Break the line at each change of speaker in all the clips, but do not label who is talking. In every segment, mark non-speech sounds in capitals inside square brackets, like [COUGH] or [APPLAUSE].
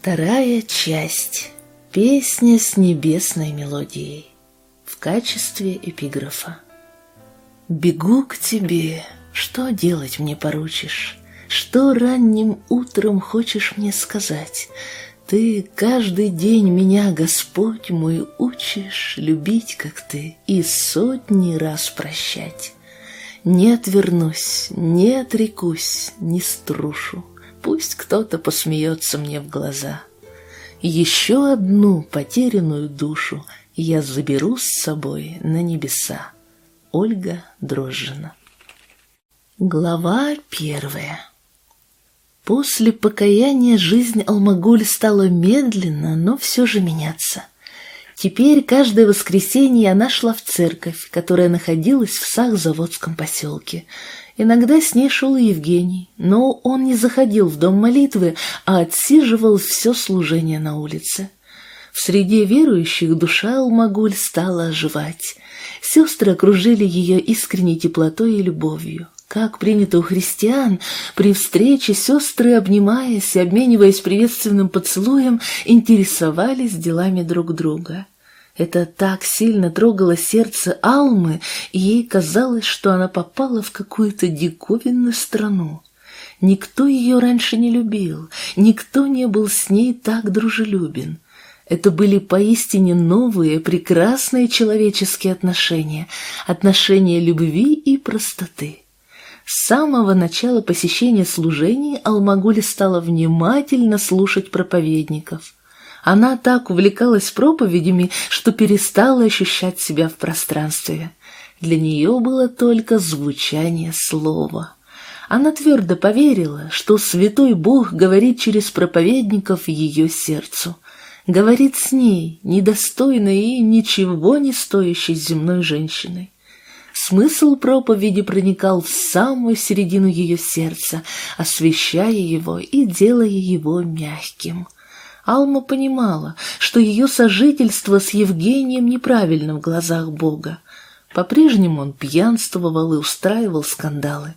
Вторая часть. Песня с небесной мелодией. В качестве эпиграфа. Бегу к тебе, что делать мне поручишь? Что ранним утром хочешь мне сказать? Ты каждый день меня, Господь мой, учишь любить, как ты, и сотни раз прощать. Не отвернусь, не отрекусь, не струшу, Пусть кто-то посмеется мне в глаза. Еще одну потерянную душу Я заберу с собой на небеса. Ольга Дрожжина Глава первая После покаяния жизнь Алмагуль стала медленно, но все же меняться. Теперь каждое воскресенье она шла в церковь, которая находилась в Сахзаводском поселке. Иногда с ней шел Евгений, но он не заходил в дом молитвы, а отсиживал все служение на улице. В среде верующих душа Алмагуль стала оживать. Сестры окружили ее искренней теплотой и любовью. Как принято у христиан, при встрече сестры, обнимаясь и обмениваясь приветственным поцелуем, интересовались делами друг друга. Это так сильно трогало сердце Алмы, и ей казалось, что она попала в какую-то диковинную страну. Никто ее раньше не любил, никто не был с ней так дружелюбен. Это были поистине новые, прекрасные человеческие отношения, отношения любви и простоты. С самого начала посещения служений Алмагуля стала внимательно слушать проповедников – она так увлекалась проповедями, что перестала ощущать себя в пространстве. Для нее было только звучание слова. Она твердо поверила, что святой Бог говорит через проповедников ее сердцу. Говорит с ней, недостойной и ничего не стоящей земной женщиной. Смысл проповеди проникал в самую середину ее сердца, освещая его и делая его мягким – Алма понимала, что ее сожительство с Евгением неправильно в глазах Бога. По-прежнему он пьянствовал и устраивал скандалы.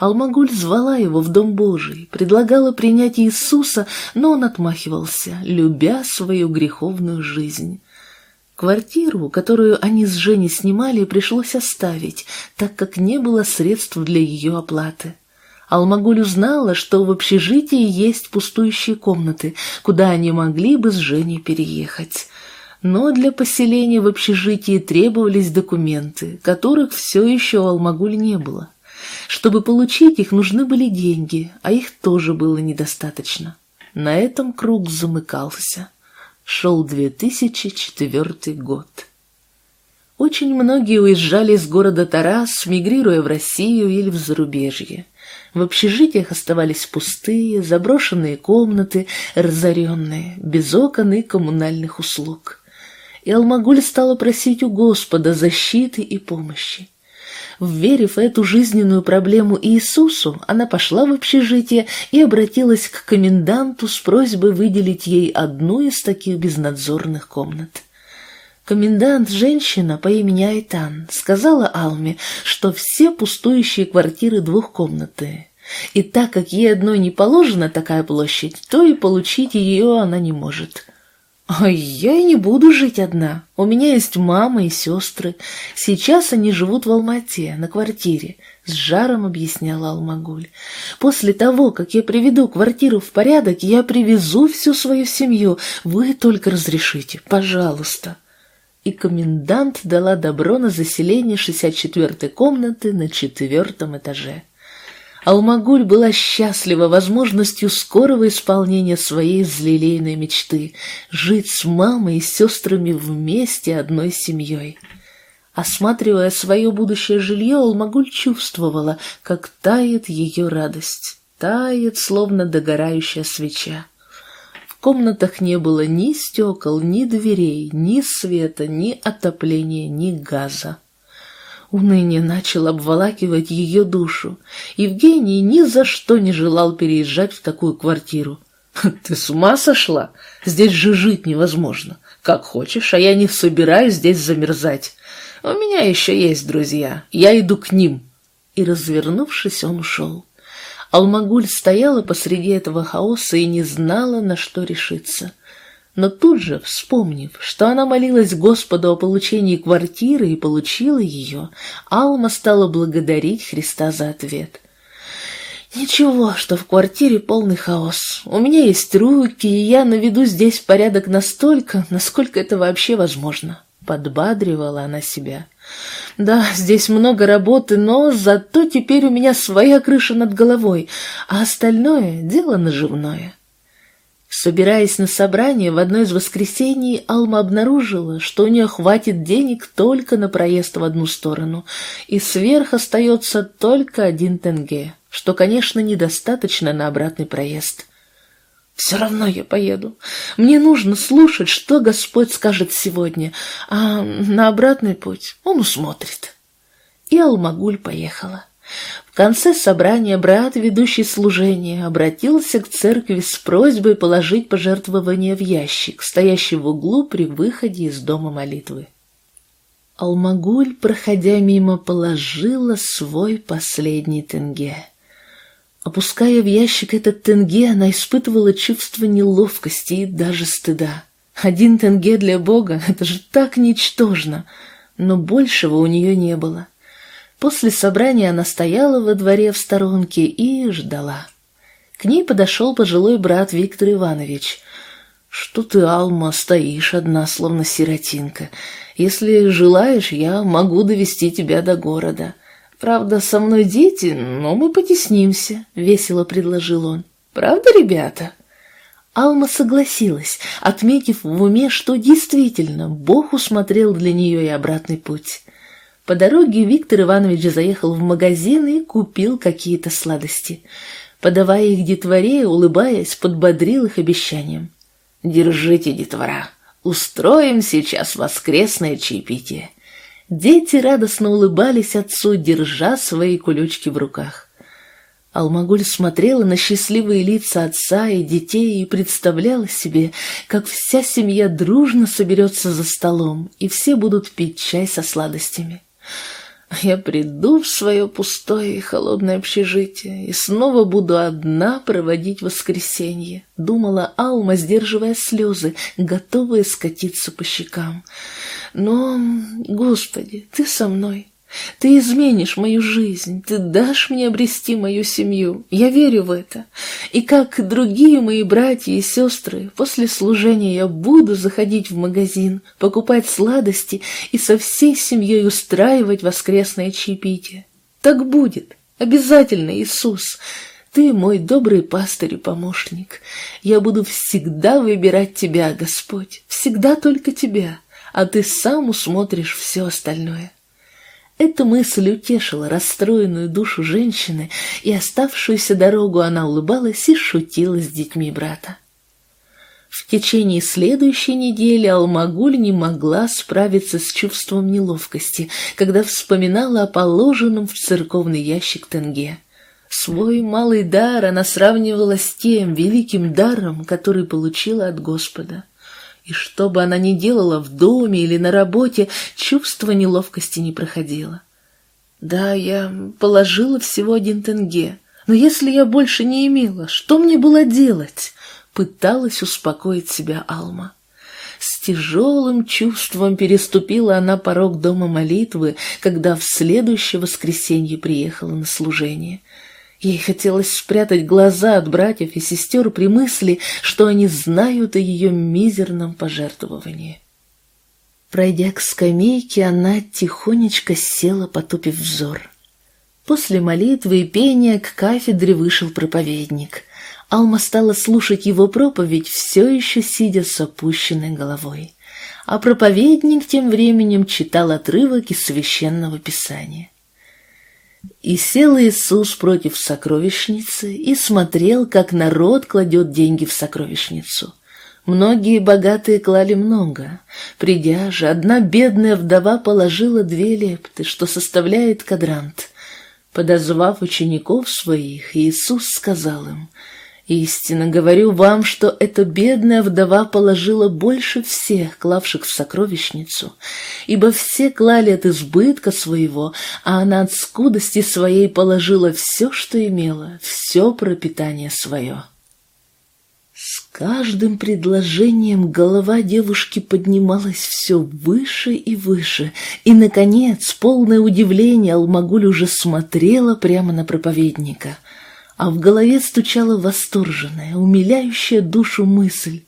Алмагуль звала его в Дом Божий, предлагала принять Иисуса, но он отмахивался, любя свою греховную жизнь. Квартиру, которую они с Женей снимали, пришлось оставить, так как не было средств для ее оплаты. Алмагуль узнала, что в общежитии есть пустующие комнаты, куда они могли бы с Женей переехать. Но для поселения в общежитии требовались документы, которых все еще у Алмагуль не было. Чтобы получить их, нужны были деньги, а их тоже было недостаточно. На этом круг замыкался. Шел 2004 год. Очень многие уезжали из города Тарас, мигрируя в Россию или в зарубежье. В общежитиях оставались пустые, заброшенные комнаты, разоренные, без окон и коммунальных услуг. И Алмагуль стала просить у Господа защиты и помощи. Вверив эту жизненную проблему Иисусу, она пошла в общежитие и обратилась к коменданту с просьбой выделить ей одну из таких безнадзорных комнат. Комендант, женщина по имени Айтан, сказала Алме, что все пустующие квартиры двухкомнатные. И так как ей одной не положена такая площадь, то и получить ее она не может. «А я и не буду жить одна. У меня есть мама и сестры. Сейчас они живут в Алмате, на квартире», — с жаром объясняла Алмагуль. «После того, как я приведу квартиру в порядок, я привезу всю свою семью. Вы только разрешите, пожалуйста» и комендант дала добро на заселение 64-й комнаты на четвертом этаже. Алмагуль была счастлива возможностью скорого исполнения своей взлелейной мечты — жить с мамой и сестрами вместе одной семьей. Осматривая свое будущее жилье, Алмагуль чувствовала, как тает ее радость, тает, словно догорающая свеча комнатах не было ни стекол, ни дверей, ни света, ни отопления, ни газа. Уныние начало обволакивать ее душу. Евгений ни за что не желал переезжать в такую квартиру. [LAUGHS] «Ты с ума сошла? Здесь же жить невозможно. Как хочешь, а я не собираюсь здесь замерзать. У меня еще есть друзья, я иду к ним». И, развернувшись, он ушел. Алмагуль стояла посреди этого хаоса и не знала, на что решиться. Но тут же, вспомнив, что она молилась Господу о получении квартиры и получила ее, Алма стала благодарить Христа за ответ. «Ничего, что в квартире полный хаос. У меня есть руки, и я наведу здесь порядок настолько, насколько это вообще возможно», — подбадривала она себя. «Да, здесь много работы, но зато теперь у меня своя крыша над головой, а остальное — дело наживное». Собираясь на собрание в одно из воскресений, Алма обнаружила, что у нее хватит денег только на проезд в одну сторону, и сверх остается только один тенге, что, конечно, недостаточно на обратный проезд. «Все равно я поеду. Мне нужно слушать, что Господь скажет сегодня, а на обратный путь Он усмотрит». И Алмагуль поехала. В конце собрания брат, ведущий служение, обратился к церкви с просьбой положить пожертвование в ящик, стоящий в углу при выходе из дома молитвы. Алмагуль, проходя мимо, положила свой последний тенге. Опуская в ящик этот тенге, она испытывала чувство неловкости и даже стыда. Один тенге для Бога — это же так ничтожно, но большего у нее не было. После собрания она стояла во дворе в сторонке и ждала. К ней подошел пожилой брат Виктор Иванович. «Что ты, Алма, стоишь одна, словно сиротинка? Если желаешь, я могу довести тебя до города. Правда, со мной дети, но мы потеснимся», — весело предложил он. «Правда, ребята?» Алма согласилась, отметив в уме, что действительно Бог усмотрел для нее и обратный путь. По дороге Виктор Иванович заехал в магазин и купил какие-то сладости. Подавая их детворе, улыбаясь, подбодрил их обещанием. «Держите, детвора, устроим сейчас воскресное чаепитие». Дети радостно улыбались отцу, держа свои кулечки в руках. Алмагуль смотрела на счастливые лица отца и детей и представляла себе, как вся семья дружно соберется за столом, и все будут пить чай со сладостями. Я приду в свое пустое и холодное общежитие и снова буду одна проводить воскресенье, думала Алма, сдерживая слезы, готовые скатиться по щекам. Но, Господи, ты со мной, ты изменишь мою жизнь, ты дашь мне обрести мою семью. Я верю в это. И как другие мои братья и сестры, после служения я буду заходить в магазин, покупать сладости и со всей семьей устраивать воскресное чаепитие. Так будет. Обязательно, Иисус. Ты мой добрый пастырь и помощник. Я буду всегда выбирать Тебя, Господь, всегда только Тебя, а Ты сам усмотришь все остальное. Эта мысль утешила расстроенную душу женщины, и оставшуюся дорогу она улыбалась и шутила с детьми брата. В течение следующей недели Алмагуль не могла справиться с чувством неловкости, когда вспоминала о положенном в церковный ящик тенге. Свой малый дар она сравнивала с тем великим даром, который получила от Господа. И что бы она ни делала в доме или на работе, чувство неловкости не проходило. Да, я положила всего один тенге, но если я больше не имела, что мне было делать? Пыталась успокоить себя Алма. С тяжелым чувством переступила она порог дома молитвы, когда в следующее воскресенье приехала на служение — Ей хотелось спрятать глаза от братьев и сестер при мысли, что они знают о ее мизерном пожертвовании. Пройдя к скамейке, она тихонечко села, потупив взор. После молитвы и пения к кафедре вышел проповедник. Алма стала слушать его проповедь, все еще сидя с опущенной головой. А проповедник тем временем читал отрывок из священного писания. И сел Иисус против сокровищницы и смотрел, как народ кладет деньги в сокровищницу. Многие богатые клали много. Придя же, одна бедная вдова положила две лепты, что составляет кадрант. Подозвав учеников своих, Иисус сказал им, Истинно говорю вам, что эта бедная вдова положила больше всех, клавших в сокровищницу, ибо все клали от избытка своего, а она от скудости своей положила все, что имела, все пропитание свое. С каждым предложением голова девушки поднималась все выше и выше, и, наконец, полное удивление, Алмагуль уже смотрела прямо на проповедника — а в голове стучала восторженная, умиляющая душу мысль.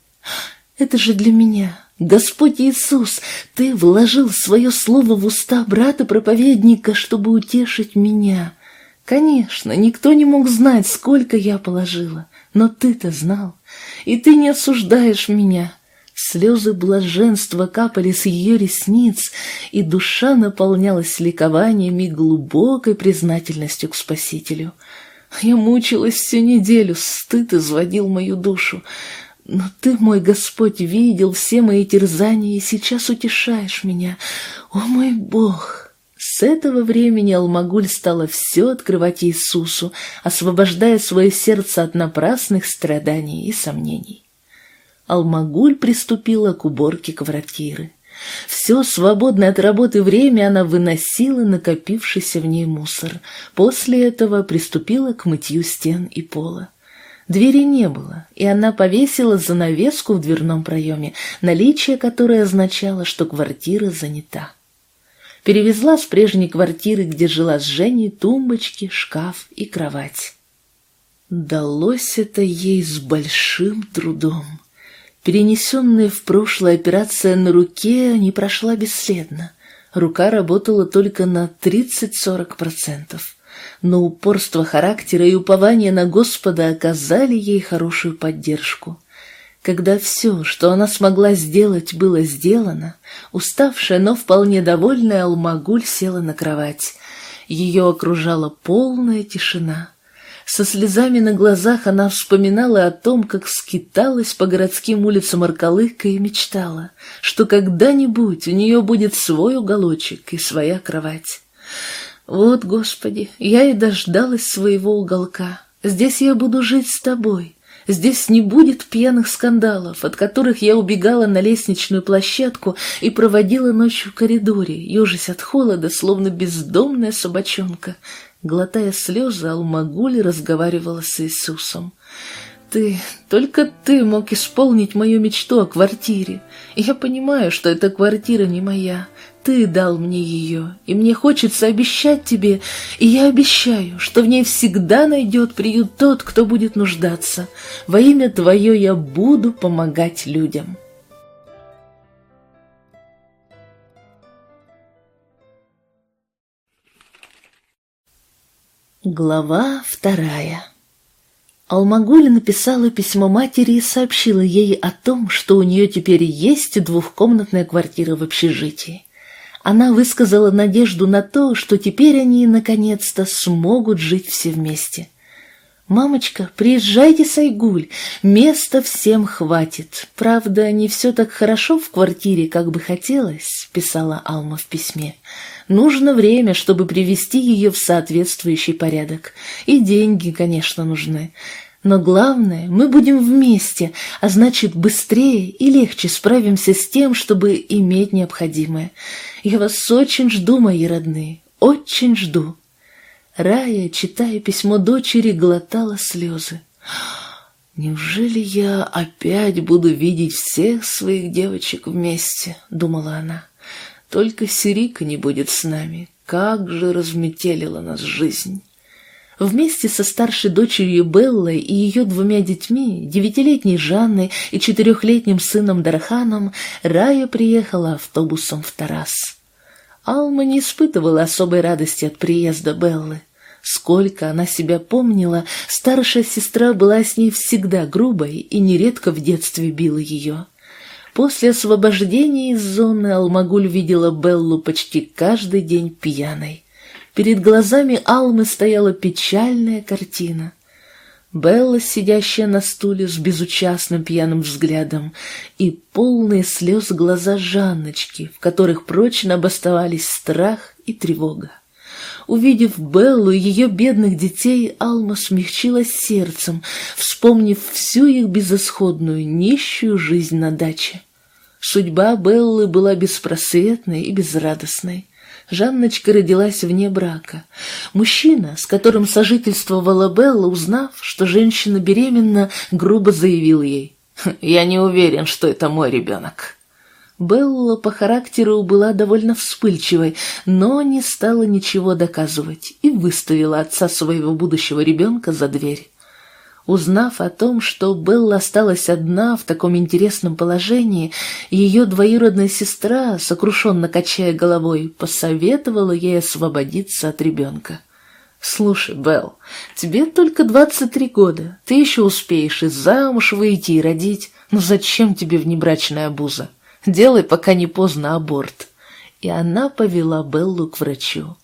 «Это же для меня, Господь Иисус, Ты вложил свое слово в уста брата-проповедника, чтобы утешить меня. Конечно, никто не мог знать, сколько я положила, но Ты-то знал, и Ты не осуждаешь меня». Слезы блаженства капали с ее ресниц, и душа наполнялась ликованием и глубокой признательностью к Спасителю — я мучилась всю неделю, стыд изводил мою душу. Но ты, мой Господь, видел все мои терзания и сейчас утешаешь меня. О, мой Бог! С этого времени Алмагуль стала все открывать Иисусу, освобождая свое сердце от напрасных страданий и сомнений. Алмагуль приступила к уборке квартиры. Все свободное от работы время она выносила накопившийся в ней мусор. После этого приступила к мытью стен и пола. Двери не было, и она повесила занавеску в дверном проеме, наличие которой означало, что квартира занята. Перевезла с прежней квартиры, где жила с Женей, тумбочки, шкаф и кровать. Далось это ей с большим трудом. Перенесенная в прошлое операция на руке не прошла бесследно. Рука работала только на 30-40%. Но упорство характера и упование на Господа оказали ей хорошую поддержку. Когда все, что она смогла сделать, было сделано, уставшая, но вполне довольная Алмагуль села на кровать. Ее окружала полная тишина. Со слезами на глазах она вспоминала о том, как скиталась по городским улицам Аркалыка и мечтала, что когда-нибудь у нее будет свой уголочек и своя кровать. Вот, Господи, я и дождалась своего уголка. Здесь я буду жить с тобой. Здесь не будет пьяных скандалов, от которых я убегала на лестничную площадку и проводила ночь в коридоре, ежась от холода, словно бездомная собачонка, Глотая слезы, Алмагуль разговаривала с Иисусом. «Ты, только ты мог исполнить мою мечту о квартире. я понимаю, что эта квартира не моя. Ты дал мне ее, и мне хочется обещать тебе, и я обещаю, что в ней всегда найдет приют тот, кто будет нуждаться. Во имя твое я буду помогать людям». Глава вторая Алмагуля написала письмо матери и сообщила ей о том, что у нее теперь есть двухкомнатная квартира в общежитии. Она высказала надежду на то, что теперь они наконец-то смогут жить все вместе. «Мамочка, приезжайте с Айгуль, места всем хватит. Правда, не все так хорошо в квартире, как бы хотелось», — писала Алма в письме. Нужно время, чтобы привести ее в соответствующий порядок. И деньги, конечно, нужны. Но главное, мы будем вместе, а значит, быстрее и легче справимся с тем, чтобы иметь необходимое. Я вас очень жду, мои родные, очень жду. Рая, читая письмо дочери, глотала слезы. «Неужели я опять буду видеть всех своих девочек вместе?» — думала она. Только Сирика не будет с нами. Как же разметелила нас жизнь. Вместе со старшей дочерью Беллой и ее двумя детьми, девятилетней Жанной и четырехлетним сыном Дарханом, Рая приехала автобусом в Тарас. Алма не испытывала особой радости от приезда Беллы. Сколько она себя помнила, старшая сестра была с ней всегда грубой и нередко в детстве била ее. После освобождения из зоны Алмагуль видела Беллу почти каждый день пьяной. Перед глазами Алмы стояла печальная картина. Белла, сидящая на стуле с безучастным пьяным взглядом, и полные слез глаза Жанночки, в которых прочно обосновались страх и тревога. Увидев Беллу и ее бедных детей, Алма смягчилась сердцем, вспомнив всю их безысходную, нищую жизнь на даче. Судьба Беллы была беспросветной и безрадостной. Жанночка родилась вне брака. Мужчина, с которым сожительствовала Белла, узнав, что женщина беременна, грубо заявил ей, «Я не уверен, что это мой ребенок». Белла по характеру была довольно вспыльчивой, но не стала ничего доказывать и выставила отца своего будущего ребенка за дверь. Узнав о том, что Белла осталась одна в таком интересном положении, ее двоюродная сестра, сокрушенно качая головой, посоветовала ей освободиться от ребенка. «Слушай, Белл, тебе только двадцать три года, ты еще успеешь и замуж выйти и родить, но зачем тебе внебрачная обуза?» Делай, пока не поздно, аборт. И она повела Беллу к врачу.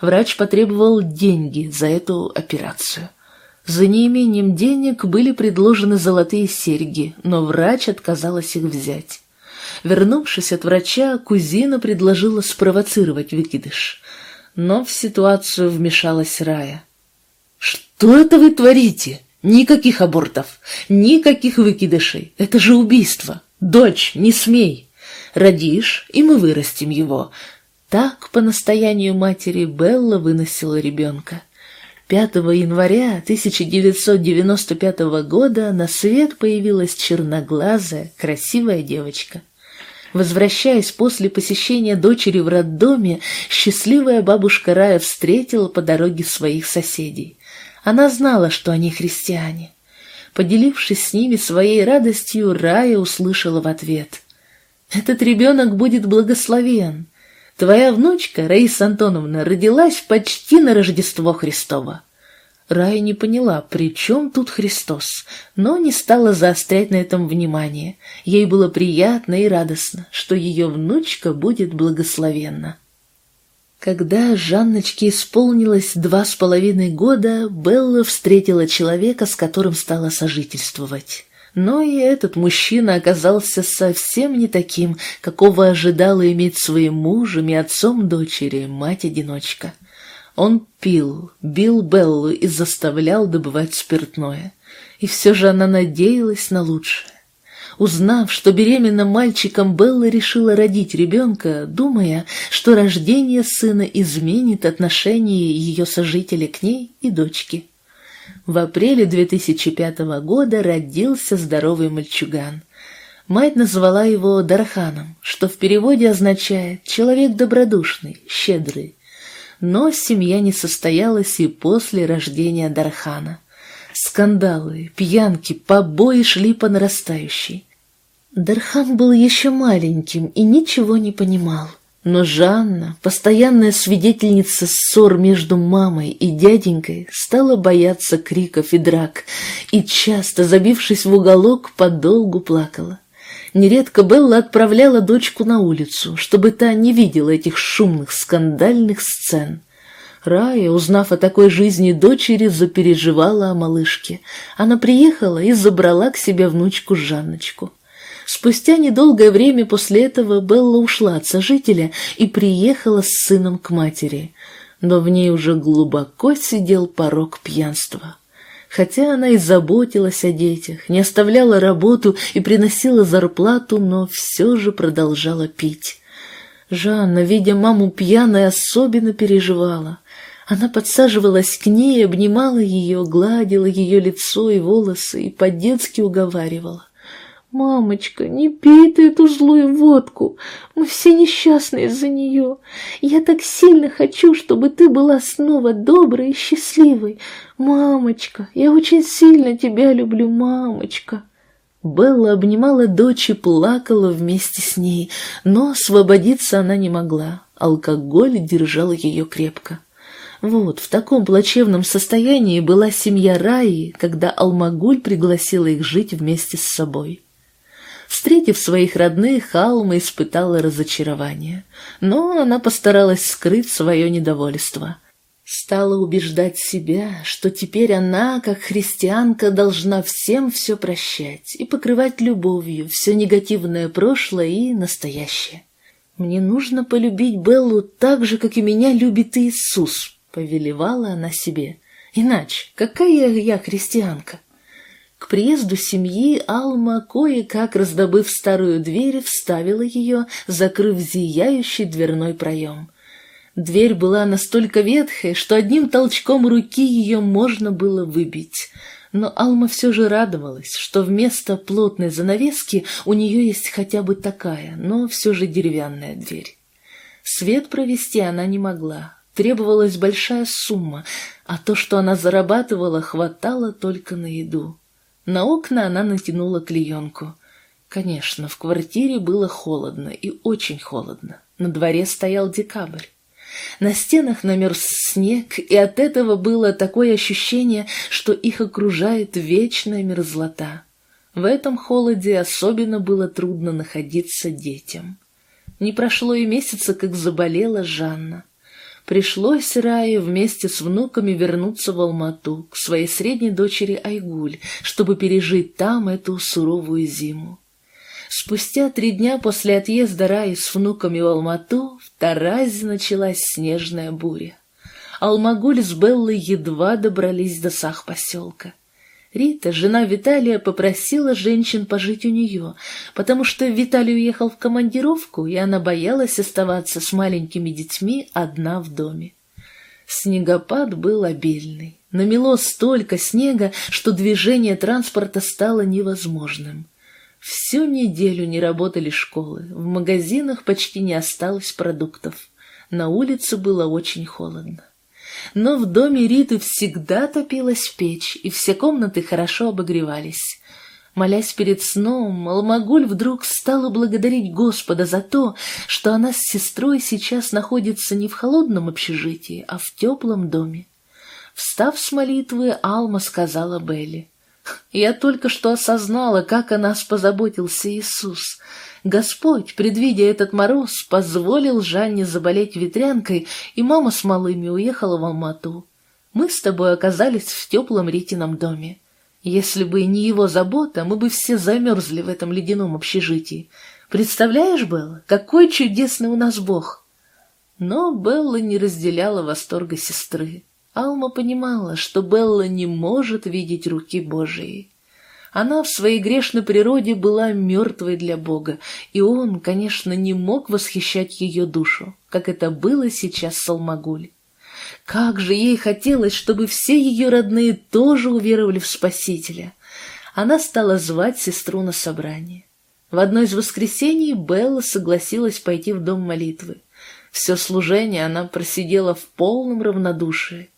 Врач потребовал деньги за эту операцию. За неимением денег были предложены золотые серьги, но врач отказалась их взять. Вернувшись от врача, кузина предложила спровоцировать выкидыш. Но в ситуацию вмешалась Рая. «Что это вы творите? Никаких абортов, никаких выкидышей. Это же убийство. Дочь, не смей!» Родишь, и мы вырастим его». Так, по настоянию матери, Белла выносила ребенка. 5 января 1995 года на свет появилась черноглазая, красивая девочка. Возвращаясь после посещения дочери в роддоме, счастливая бабушка Рая встретила по дороге своих соседей. Она знала, что они христиане. Поделившись с ними своей радостью, Рая услышала в ответ этот ребенок будет благословен. Твоя внучка, Раиса Антоновна, родилась почти на Рождество Христово. Рая не поняла, при чем тут Христос, но не стала заострять на этом внимание. Ей было приятно и радостно, что ее внучка будет благословенна. Когда Жанночке исполнилось два с половиной года, Белла встретила человека, с которым стала сожительствовать. Но и этот мужчина оказался совсем не таким, какого ожидала иметь своим мужем и отцом дочери, мать-одиночка. Он пил, бил Беллу и заставлял добывать спиртное. И все же она надеялась на лучшее. Узнав, что беременна мальчиком, Белла решила родить ребенка, думая, что рождение сына изменит отношение ее сожителя к ней и дочке. В апреле 2005 года родился здоровый мальчуган. Мать назвала его Дарханом, что в переводе означает «человек добродушный, щедрый». Но семья не состоялась и после рождения Дархана. Скандалы, пьянки, побои шли по нарастающей. Дархан был еще маленьким и ничего не понимал. Но Жанна, постоянная свидетельница ссор между мамой и дяденькой, стала бояться криков и драк, и часто, забившись в уголок, подолгу плакала. Нередко Белла отправляла дочку на улицу, чтобы та не видела этих шумных, скандальных сцен. Рая, узнав о такой жизни дочери, запереживала о малышке. Она приехала и забрала к себе внучку Жанночку. Спустя недолгое время после этого Белла ушла от сожителя и приехала с сыном к матери, но в ней уже глубоко сидел порог пьянства. Хотя она и заботилась о детях, не оставляла работу и приносила зарплату, но все же продолжала пить. Жанна, видя маму пьяной, особенно переживала. Она подсаживалась к ней, обнимала ее, гладила ее лицо и волосы и по-детски уговаривала. «Мамочка, не пей ты эту злую водку. Мы все несчастны из-за нее. Я так сильно хочу, чтобы ты была снова доброй и счастливой. Мамочка, я очень сильно тебя люблю, мамочка». Белла обнимала дочь и плакала вместе с ней, но освободиться она не могла. Алкоголь держал ее крепко. Вот в таком плачевном состоянии была семья Раи, когда Алмагуль пригласила их жить вместе с собой. Встретив своих родных, Алма испытала разочарование, но она постаралась скрыть свое недовольство. Стала убеждать себя, что теперь она, как христианка, должна всем все прощать и покрывать любовью все негативное прошлое и настоящее. «Мне нужно полюбить Беллу так же, как и меня любит Иисус», Повелевала она себе. Иначе, какая я христианка? К приезду семьи Алма, кое-как раздобыв старую дверь, вставила ее, закрыв зияющий дверной проем. Дверь была настолько ветхой, что одним толчком руки ее можно было выбить. Но Алма все же радовалась, что вместо плотной занавески у нее есть хотя бы такая, но все же деревянная дверь. Свет провести она не могла, требовалась большая сумма, а то, что она зарабатывала, хватало только на еду. На окна она натянула клеенку. Конечно, в квартире было холодно и очень холодно. На дворе стоял декабрь. На стенах намерз снег, и от этого было такое ощущение, что их окружает вечная мерзлота. В этом холоде особенно было трудно находиться детям. Не прошло и месяца, как заболела Жанна. Пришлось Рае вместе с внуками вернуться в Алмату, к своей средней дочери Айгуль, чтобы пережить там эту суровую зиму. Спустя три дня после отъезда Раи с внуками в Алмату в Таразе началась снежная буря. Алмагуль с Беллой едва добрались до сах-поселка. Рита, жена Виталия, попросила женщин пожить у нее, потому что Виталий уехал в командировку, и она боялась оставаться с маленькими детьми одна в доме. Снегопад был обильный. Намело столько снега, что движение транспорта стало невозможным. Всю неделю не работали школы, в магазинах почти не осталось продуктов. На улице было очень холодно. Но в доме Риты всегда топилась печь, и все комнаты хорошо обогревались. Молясь перед сном, Алмагуль вдруг стала благодарить Господа за то, что она с сестрой сейчас находится не в холодном общежитии, а в теплом доме. Встав с молитвы, Алма сказала Белли, я только что осознала, как о нас позаботился Иисус. Господь, предвидя этот мороз, позволил Жанне заболеть ветрянкой, и мама с малыми уехала в Алмату. Мы с тобой оказались в теплом Ритином доме. Если бы не его забота, мы бы все замерзли в этом ледяном общежитии. Представляешь, Белла, какой чудесный у нас Бог!» Но Белла не разделяла восторга сестры. Алма понимала, что Белла не может видеть руки Божией. Она в своей грешной природе была мертвой для Бога, и он, конечно, не мог восхищать ее душу, как это было сейчас с Алмагуль. Как же ей хотелось, чтобы все ее родные тоже уверовали в Спасителя. Она стала звать сестру на собрание. В одно из воскресений Белла согласилась пойти в дом молитвы. Все служение она просидела в полном равнодушии.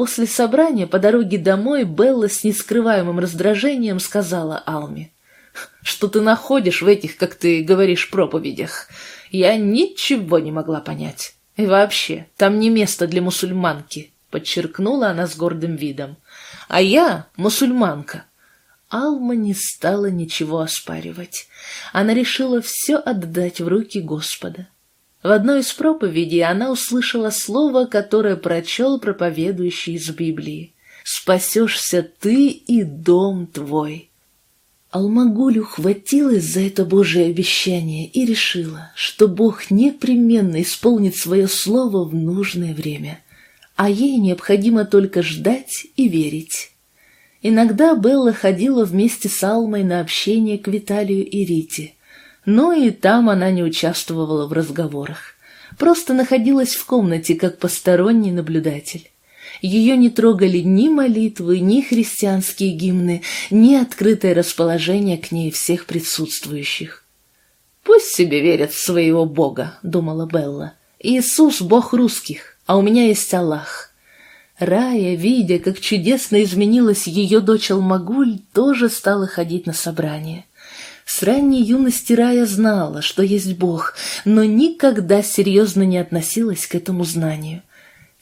После собрания по дороге домой Белла с нескрываемым раздражением сказала Алме. «Что ты находишь в этих, как ты говоришь, проповедях? Я ничего не могла понять. И вообще, там не место для мусульманки», — подчеркнула она с гордым видом. «А я мусульманка». Алма не стала ничего оспаривать. Она решила все отдать в руки Господа. В одной из проповедей она услышала слово, которое прочел проповедующий из Библии. «Спасешься ты и дом твой». Алмагулю хватилось за это Божие обещание и решила, что Бог непременно исполнит свое слово в нужное время, а ей необходимо только ждать и верить. Иногда Белла ходила вместе с Алмой на общение к Виталию и Рите – но и там она не участвовала в разговорах. Просто находилась в комнате, как посторонний наблюдатель. Ее не трогали ни молитвы, ни христианские гимны, ни открытое расположение к ней всех присутствующих. «Пусть себе верят в своего Бога», — думала Белла. «Иисус — Бог русских, а у меня есть Аллах». Рая, видя, как чудесно изменилась ее дочь Алмагуль, тоже стала ходить на собрания. С ранней юности Рая знала, что есть Бог, но никогда серьезно не относилась к этому знанию.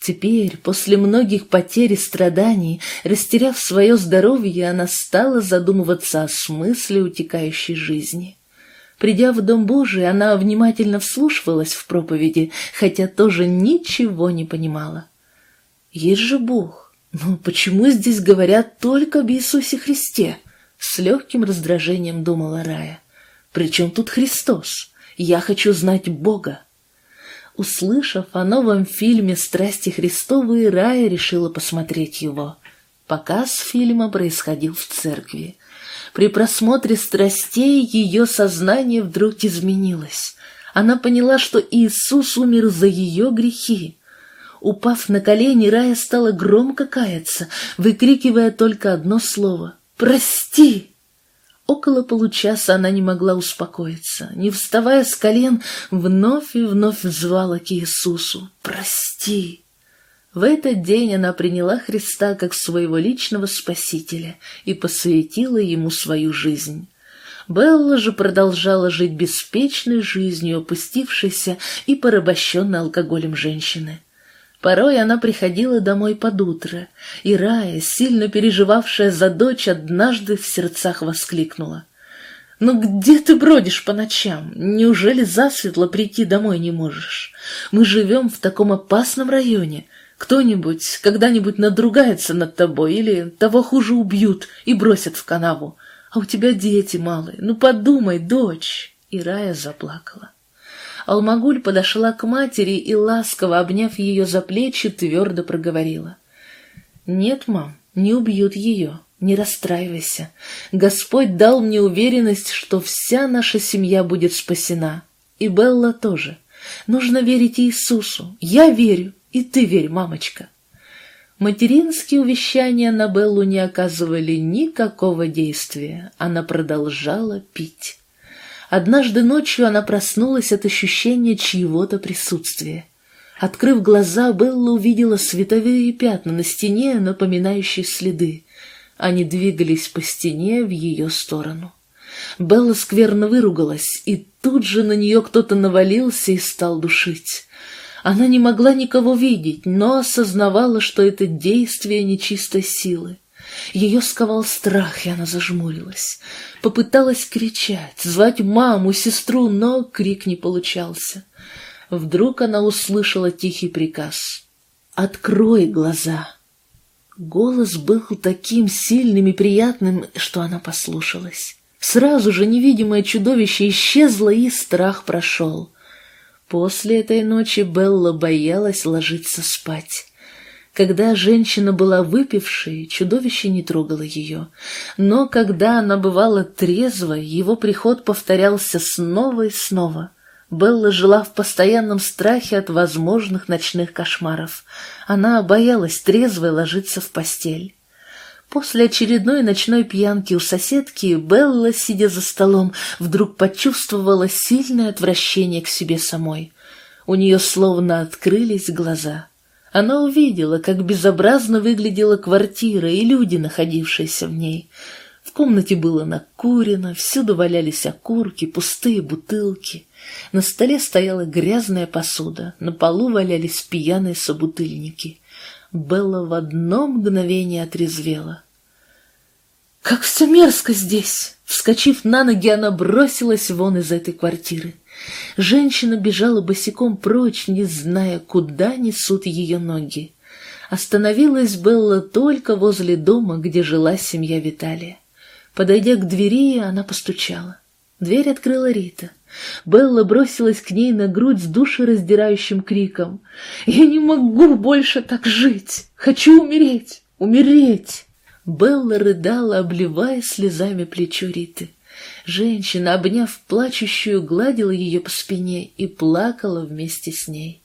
Теперь, после многих потерь и страданий, растеряв свое здоровье, она стала задумываться о смысле утекающей жизни. Придя в Дом Божий, она внимательно вслушивалась в проповеди, хотя тоже ничего не понимала. Есть же Бог. Но почему здесь говорят только об Иисусе Христе? С легким раздражением думала Рая. «При чем тут Христос? Я хочу знать Бога». Услышав о новом фильме «Страсти Христовы», Рая решила посмотреть его. Показ фильма происходил в церкви. При просмотре страстей ее сознание вдруг изменилось. Она поняла, что Иисус умер за ее грехи. Упав на колени, Рая стала громко каяться, выкрикивая только одно слово «Прости!». Около получаса она не могла успокоиться, не вставая с колен, вновь и вновь взывала к Иисусу «Прости!». В этот день она приняла Христа как своего личного Спасителя и посвятила Ему свою жизнь. Белла же продолжала жить беспечной жизнью опустившейся и порабощенной алкоголем женщины. Порой она приходила домой под утро, и Рая, сильно переживавшая за дочь, однажды в сердцах воскликнула. «Ну где ты бродишь по ночам? Неужели засветло прийти домой не можешь? Мы живем в таком опасном районе. Кто-нибудь когда-нибудь надругается над тобой или того хуже убьют и бросят в канаву. А у тебя дети малые. Ну подумай, дочь!» И Рая заплакала. Алмагуль подошла к матери и, ласково обняв ее за плечи, твердо проговорила. «Нет, мам, не убьют ее, не расстраивайся. Господь дал мне уверенность, что вся наша семья будет спасена. И Белла тоже. Нужно верить Иисусу. Я верю. И ты верь, мамочка. Материнские увещания на Беллу не оказывали никакого действия. Она продолжала пить. Однажды ночью она проснулась от ощущения чьего-то присутствия. Открыв глаза, Белла увидела световые пятна на стене, напоминающие следы. Они двигались по стене в ее сторону. Белла скверно выругалась, и тут же на нее кто-то навалился и стал душить. Она не могла никого видеть, но осознавала, что это действие нечистой силы. Ее сковал страх, и она зажмурилась. Попыталась кричать, звать маму, сестру, но крик не получался. Вдруг она услышала тихий приказ. «Открой глаза!» Голос был таким сильным и приятным, что она послушалась. Сразу же невидимое чудовище исчезло, и страх прошел. После этой ночи Белла боялась ложиться спать. Когда женщина была выпившей, чудовище не трогало ее. Но когда она бывала трезвой, его приход повторялся снова и снова. Белла жила в постоянном страхе от возможных ночных кошмаров. Она боялась трезвой ложиться в постель. После очередной ночной пьянки у соседки Белла, сидя за столом, вдруг почувствовала сильное отвращение к себе самой. У нее словно открылись глаза. Она увидела, как безобразно выглядела квартира и люди, находившиеся в ней. В комнате было накурено, всюду валялись окурки, пустые бутылки. На столе стояла грязная посуда, на полу валялись пьяные собутыльники. Белла в одно мгновение отрезвела. «Как все мерзко здесь!» Вскочив на ноги, она бросилась вон из этой квартиры. Женщина бежала босиком прочь, не зная, куда несут ее ноги. Остановилась Белла только возле дома, где жила семья Виталия. Подойдя к двери, она постучала. Дверь открыла Рита. Белла бросилась к ней на грудь с душераздирающим криком. «Я не могу больше так жить! Хочу умереть! Умереть!» Белла рыдала, обливая слезами плечо Риты. Женщина, обняв плачущую, гладила ее по спине и плакала вместе с ней.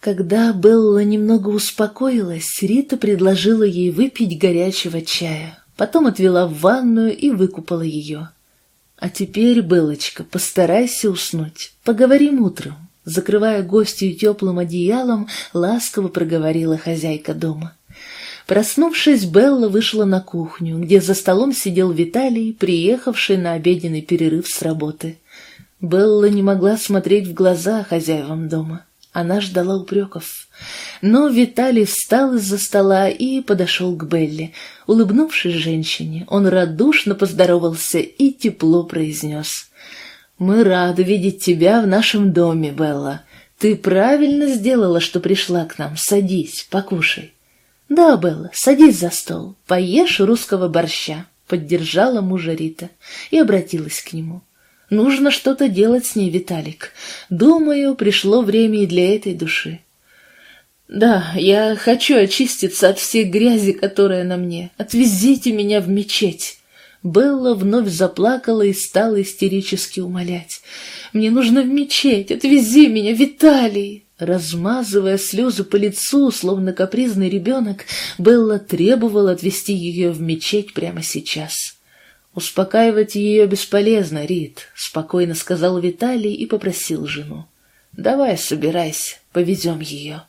Когда Белла немного успокоилась, Рита предложила ей выпить горячего чая, потом отвела в ванную и выкупала ее. «А теперь, Белочка, постарайся уснуть, поговорим утром», закрывая гостью теплым одеялом, ласково проговорила хозяйка дома. Проснувшись, Белла вышла на кухню, где за столом сидел Виталий, приехавший на обеденный перерыв с работы. Белла не могла смотреть в глаза хозяевам дома. Она ждала упреков. Но Виталий встал из-за стола и подошел к Белле. Улыбнувшись женщине, он радушно поздоровался и тепло произнес. «Мы рады видеть тебя в нашем доме, Белла. Ты правильно сделала, что пришла к нам. Садись, покушай». «Да, Белла, садись за стол, поешь русского борща», — поддержала мужа Рита и обратилась к нему. Нужно что-то делать с ней, Виталик. Думаю, пришло время и для этой души. Да, я хочу очиститься от всей грязи, которая на мне. Отвезите меня в мечеть. Белла вновь заплакала и стала истерически умолять. «Мне нужно в мечеть! Отвези меня, Виталий!» Размазывая слезы по лицу, словно капризный ребенок, Белла требовала отвезти ее в мечеть прямо сейчас. «Успокаивать ее бесполезно, Рит», — спокойно сказал Виталий и попросил жену. «Давай, собирайся, повезем ее».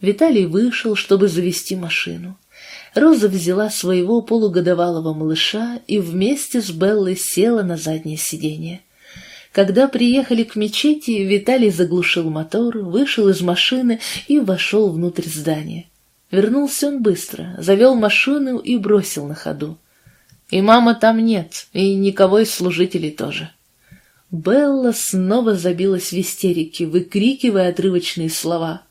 Виталий вышел, чтобы завести машину. Роза взяла своего полугодовалого малыша и вместе с Беллой села на заднее сиденье. Когда приехали к мечети, Виталий заглушил мотор, вышел из машины и вошел внутрь здания. Вернулся он быстро, завел машину и бросил на ходу. И мама там нет, и никого из служителей тоже. Белла снова забилась в истерике, выкрикивая отрывочные слова.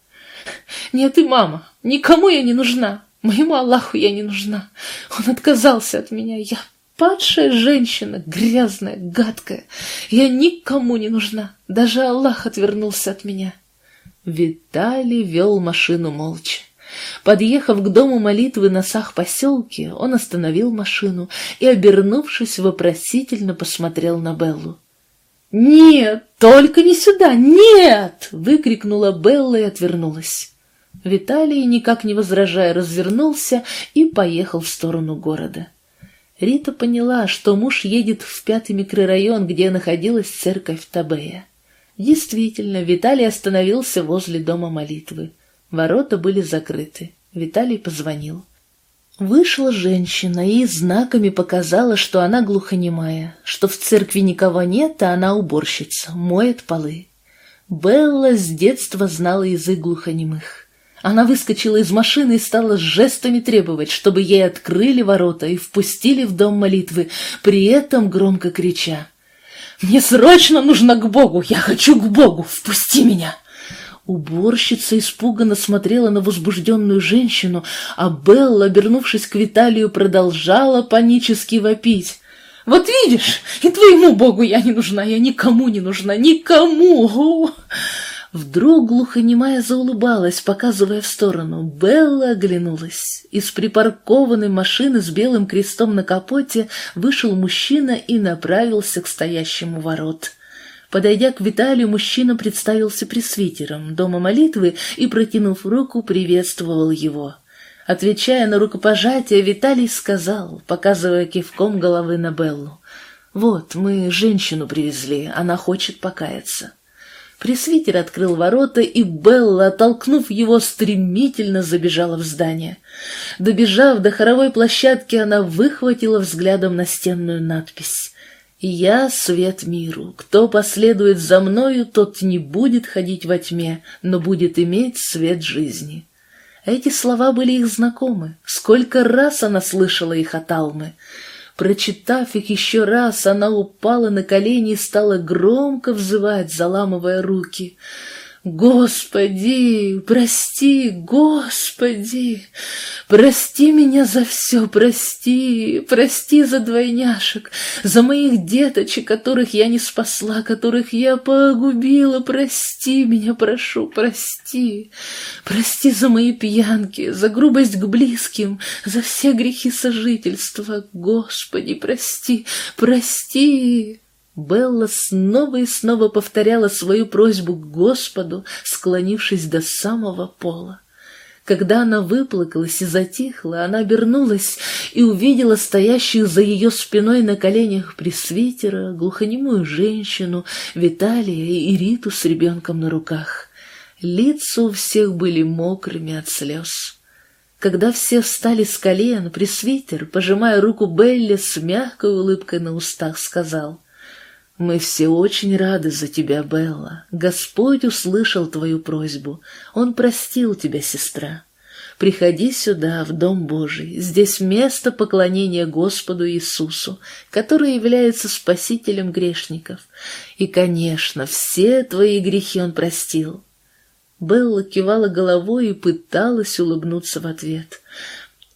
«Нет и мама, никому я не нужна, моему Аллаху я не нужна, он отказался от меня, я падшая женщина, грязная, гадкая. Я никому не нужна. Даже Аллах отвернулся от меня. Виталий вел машину молча. Подъехав к дому молитвы на Сах-поселке, он остановил машину и, обернувшись, вопросительно посмотрел на Беллу. «Нет, только не сюда! Нет!» — выкрикнула Белла и отвернулась. Виталий, никак не возражая, развернулся и поехал в сторону города. Рита поняла, что муж едет в пятый микрорайон, где находилась церковь Табея. Действительно, Виталий остановился возле дома молитвы. Ворота были закрыты. Виталий позвонил. Вышла женщина и знаками показала, что она глухонемая, что в церкви никого нет, а она уборщица, моет полы. Белла с детства знала язык глухонемых. Она выскочила из машины и стала жестами требовать, чтобы ей открыли ворота и впустили в дом молитвы, при этом громко крича. «Мне срочно нужно к Богу! Я хочу к Богу! Впусти меня!» Уборщица испуганно смотрела на возбужденную женщину, а Белла, обернувшись к Виталию, продолжала панически вопить. «Вот видишь, и твоему Богу я не нужна, я никому не нужна, никому!» Вдруг глухонемая заулыбалась, показывая в сторону. Белла оглянулась. Из припаркованной машины с белым крестом на капоте вышел мужчина и направился к стоящему ворот. Подойдя к Виталию, мужчина представился пресвитером дома молитвы и, протянув руку, приветствовал его. Отвечая на рукопожатие, Виталий сказал, показывая кивком головы на Беллу, «Вот, мы женщину привезли, она хочет покаяться». Пресвитер открыл ворота, и Белла, оттолкнув его, стремительно забежала в здание. Добежав до хоровой площадки, она выхватила взглядом настенную надпись «Я свет миру. Кто последует за мною, тот не будет ходить во тьме, но будет иметь свет жизни». Эти слова были их знакомы. Сколько раз она слышала их от Алмы. Прочитав их еще раз, она упала на колени и стала громко взывать, заламывая руки — Господи, прости, Господи, прости меня за все, прости, прости за двойняшек, за моих деточек, которых я не спасла, которых я погубила, прости меня, прошу, прости, прости за мои пьянки, за грубость к близким, за все грехи сожительства, Господи, прости, прости. Белла снова и снова повторяла свою просьбу к Господу, склонившись до самого пола. Когда она выплакалась и затихла, она обернулась и увидела стоящую за ее спиной на коленях пресвитера, глухонемую женщину, Виталия и Риту с ребенком на руках. Лица у всех были мокрыми от слез. Когда все встали с колен, пресвитер, пожимая руку Белли с мягкой улыбкой на устах, сказал — мы все очень рады за тебя, Белла. Господь услышал твою просьбу. Он простил тебя, сестра. Приходи сюда, в Дом Божий. Здесь место поклонения Господу Иисусу, который является спасителем грешников. И, конечно, все твои грехи Он простил. Белла кивала головой и пыталась улыбнуться в ответ.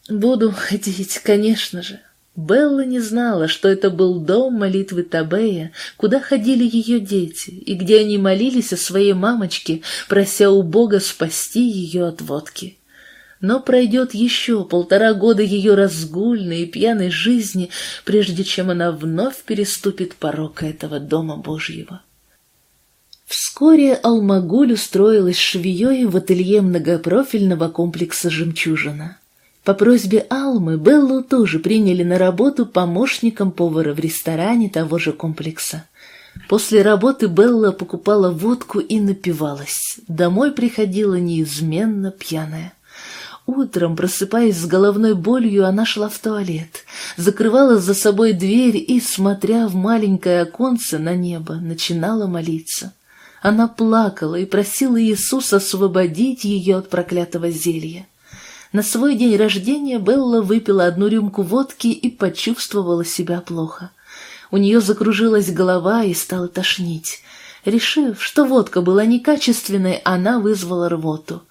«Буду ходить, конечно же. Белла не знала, что это был дом молитвы Табея, куда ходили ее дети, и где они молились о своей мамочке, прося у Бога спасти ее от водки. Но пройдет еще полтора года ее разгульной и пьяной жизни, прежде чем она вновь переступит порог этого Дома Божьего. Вскоре Алмагуль устроилась швеей в ателье многопрофильного комплекса «Жемчужина». По просьбе Алмы Беллу тоже приняли на работу помощником повара в ресторане того же комплекса. После работы Белла покупала водку и напивалась. Домой приходила неизменно пьяная. Утром, просыпаясь с головной болью, она шла в туалет, закрывала за собой дверь и, смотря в маленькое оконце на небо, начинала молиться. Она плакала и просила Иисуса освободить ее от проклятого зелья. На свой день рождения Белла выпила одну рюмку водки и почувствовала себя плохо. У нее закружилась голова и стала тошнить. Решив, что водка была некачественной, она вызвала рвоту.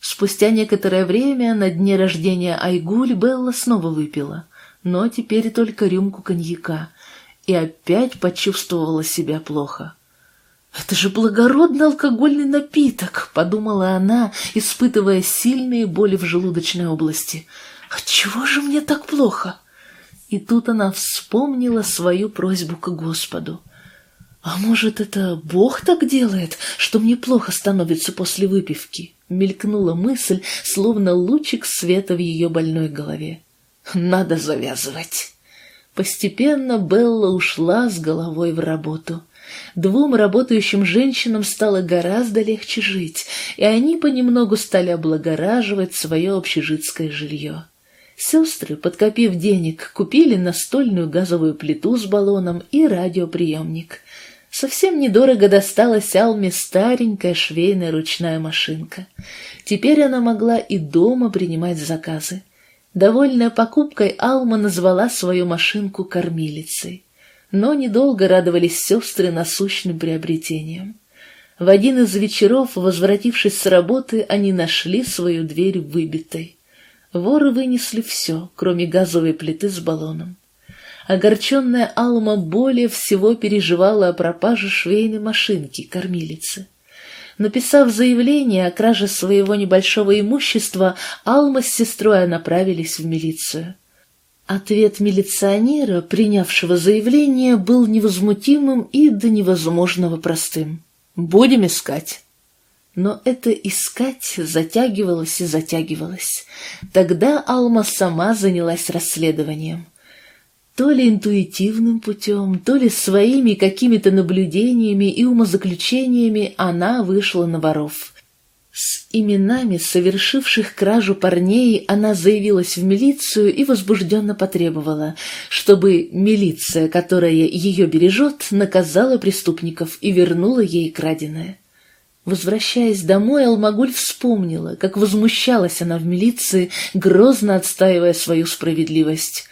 Спустя некоторое время на дне рождения Айгуль Белла снова выпила, но теперь только рюмку коньяка, и опять почувствовала себя плохо. «Это же благородный алкогольный напиток», — подумала она, испытывая сильные боли в желудочной области. «Отчего же мне так плохо?» И тут она вспомнила свою просьбу к Господу. «А может, это Бог так делает, что мне плохо становится после выпивки?» Мелькнула мысль, словно лучик света в ее больной голове. «Надо завязывать». Постепенно Белла ушла с головой в работу. Двум работающим женщинам стало гораздо легче жить, и они понемногу стали облагораживать свое общежитское жилье. Сестры, подкопив денег, купили настольную газовую плиту с баллоном и радиоприемник. Совсем недорого досталась Алме старенькая швейная ручная машинка. Теперь она могла и дома принимать заказы. Довольная покупкой, Алма назвала свою машинку кормилицей но недолго радовались сестры насущным приобретениям. В один из вечеров, возвратившись с работы, они нашли свою дверь выбитой. Воры вынесли все, кроме газовой плиты с баллоном. Огорченная Алма более всего переживала о пропаже швейной машинки, кормилицы. Написав заявление о краже своего небольшого имущества, Алма с сестрой направились в милицию. Ответ милиционера, принявшего заявление, был невозмутимым и до невозможного простым. «Будем искать». Но это искать затягивалось и затягивалось. Тогда Алма сама занялась расследованием. То ли интуитивным путем, то ли своими какими-то наблюдениями и умозаключениями она вышла на воров. С именами совершивших кражу парней она заявилась в милицию и возбужденно потребовала, чтобы милиция, которая ее бережет, наказала преступников и вернула ей краденое. Возвращаясь домой, Алмагуль вспомнила, как возмущалась она в милиции, грозно отстаивая свою справедливость.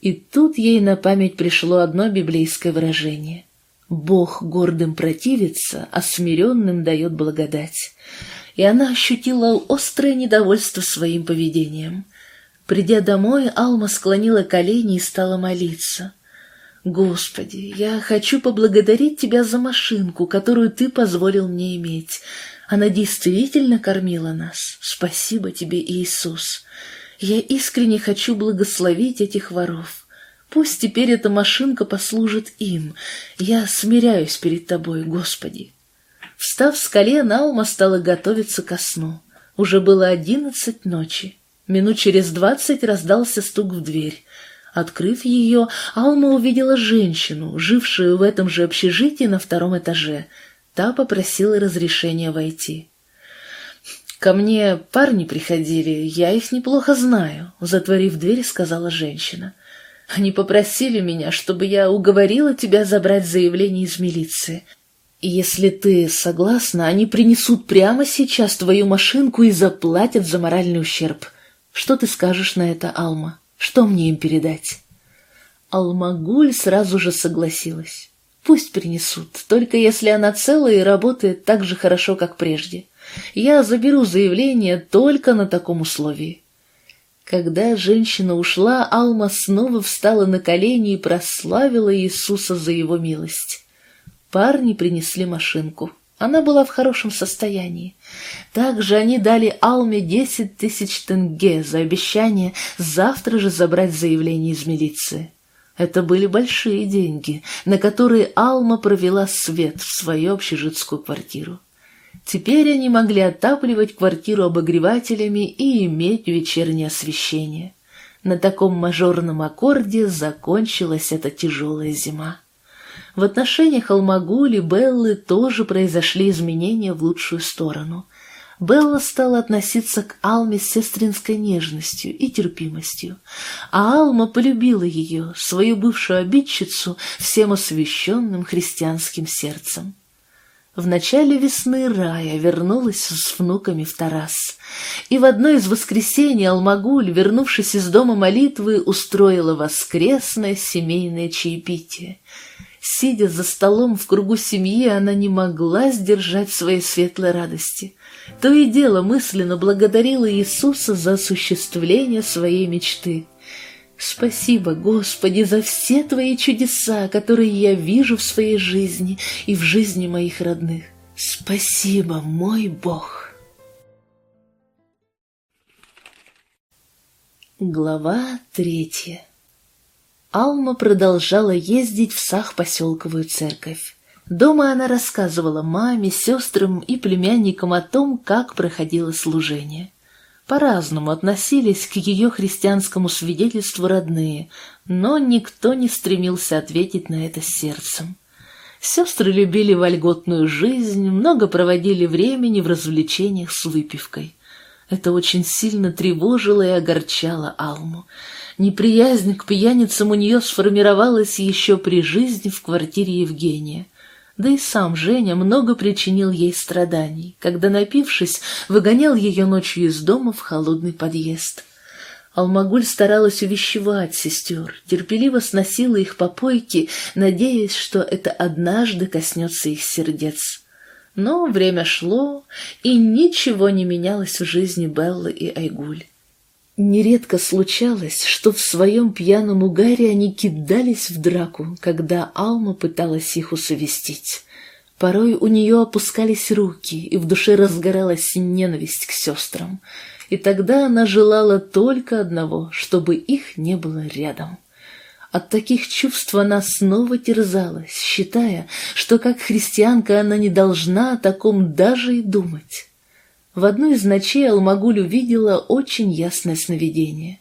И тут ей на память пришло одно библейское выражение. «Бог гордым противится, а смиренным дает благодать» и она ощутила острое недовольство своим поведением. Придя домой, Алма склонила колени и стала молиться. «Господи, я хочу поблагодарить Тебя за машинку, которую Ты позволил мне иметь. Она действительно кормила нас. Спасибо Тебе, Иисус. Я искренне хочу благословить этих воров. Пусть теперь эта машинка послужит им. Я смиряюсь перед Тобой, Господи». Встав с колен, Алма стала готовиться ко сну. Уже было одиннадцать ночи. Минут через двадцать раздался стук в дверь. Открыв ее, Алма увидела женщину, жившую в этом же общежитии на втором этаже. Та попросила разрешения войти. «Ко мне парни приходили, я их неплохо знаю», — затворив дверь, сказала женщина. «Они попросили меня, чтобы я уговорила тебя забрать заявление из милиции. «Если ты согласна, они принесут прямо сейчас твою машинку и заплатят за моральный ущерб. Что ты скажешь на это, Алма? Что мне им передать?» Алмагуль сразу же согласилась. «Пусть принесут, только если она целая и работает так же хорошо, как прежде. Я заберу заявление только на таком условии». Когда женщина ушла, Алма снова встала на колени и прославила Иисуса за его милость. Парни принесли машинку. Она была в хорошем состоянии. Также они дали Алме десять тысяч тенге за обещание завтра же забрать заявление из милиции. Это были большие деньги, на которые Алма провела свет в свою общежитскую квартиру. Теперь они могли отапливать квартиру обогревателями и иметь вечернее освещение. На таком мажорном аккорде закончилась эта тяжелая зима. В отношениях Алмагули Беллы тоже произошли изменения в лучшую сторону. Белла стала относиться к Алме с сестринской нежностью и терпимостью, а Алма полюбила ее, свою бывшую обидчицу, всем освященным христианским сердцем. В начале весны Рая вернулась с внуками в Тарас. И в одно из воскресений Алмагуль, вернувшись из дома молитвы, устроила воскресное семейное чаепитие. Сидя за столом в кругу семьи, она не могла сдержать своей светлой радости. То и дело мысленно благодарила Иисуса за осуществление своей мечты. Спасибо, Господи, за все Твои чудеса, которые я вижу в своей жизни и в жизни моих родных. Спасибо, мой Бог. Глава третья Алма продолжала ездить в Сах-поселковую церковь. Дома она рассказывала маме, сестрам и племянникам о том, как проходило служение. По-разному относились к ее христианскому свидетельству родные, но никто не стремился ответить на это сердцем. Сестры любили вольготную жизнь, много проводили времени в развлечениях с выпивкой. Это очень сильно тревожило и огорчало Алму. Неприязнь к пьяницам у нее сформировалась еще при жизни в квартире Евгения. Да и сам Женя много причинил ей страданий, когда, напившись, выгонял ее ночью из дома в холодный подъезд. Алмагуль старалась увещевать сестер, терпеливо сносила их попойки, надеясь, что это однажды коснется их сердец. Но время шло, и ничего не менялось в жизни Беллы и Айгуль. Нередко случалось, что в своем пьяном угаре они кидались в драку, когда Алма пыталась их усовестить. Порой у нее опускались руки, и в душе разгоралась ненависть к сестрам. И тогда она желала только одного, чтобы их не было рядом. От таких чувств она снова терзалась, считая, что как христианка она не должна о таком даже и думать. В одну из ночей Алмагуль увидела очень ясное сновидение.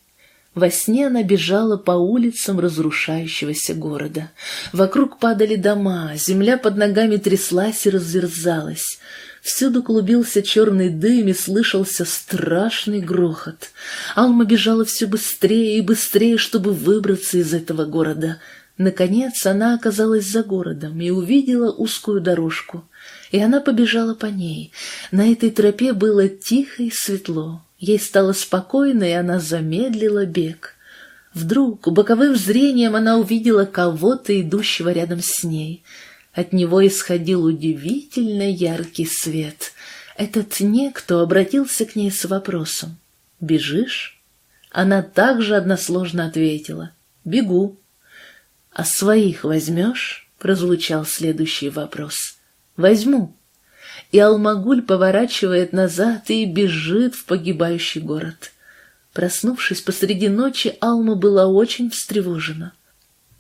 Во сне она бежала по улицам разрушающегося города. Вокруг падали дома, земля под ногами тряслась и разверзалась. Всюду клубился черный дым и слышался страшный грохот. Алма бежала все быстрее и быстрее, чтобы выбраться из этого города. Наконец она оказалась за городом и увидела узкую дорожку — и она побежала по ней. На этой тропе было тихо и светло. Ей стало спокойно, и она замедлила бег. Вдруг боковым зрением она увидела кого-то, идущего рядом с ней. От него исходил удивительно яркий свет. Этот некто обратился к ней с вопросом. «Бежишь?» Она также односложно ответила. «Бегу». «А своих возьмешь?» — прозвучал следующий вопрос. Возьму. И Алмагуль поворачивает назад и бежит в погибающий город. Проснувшись посреди ночи, Алма была очень встревожена.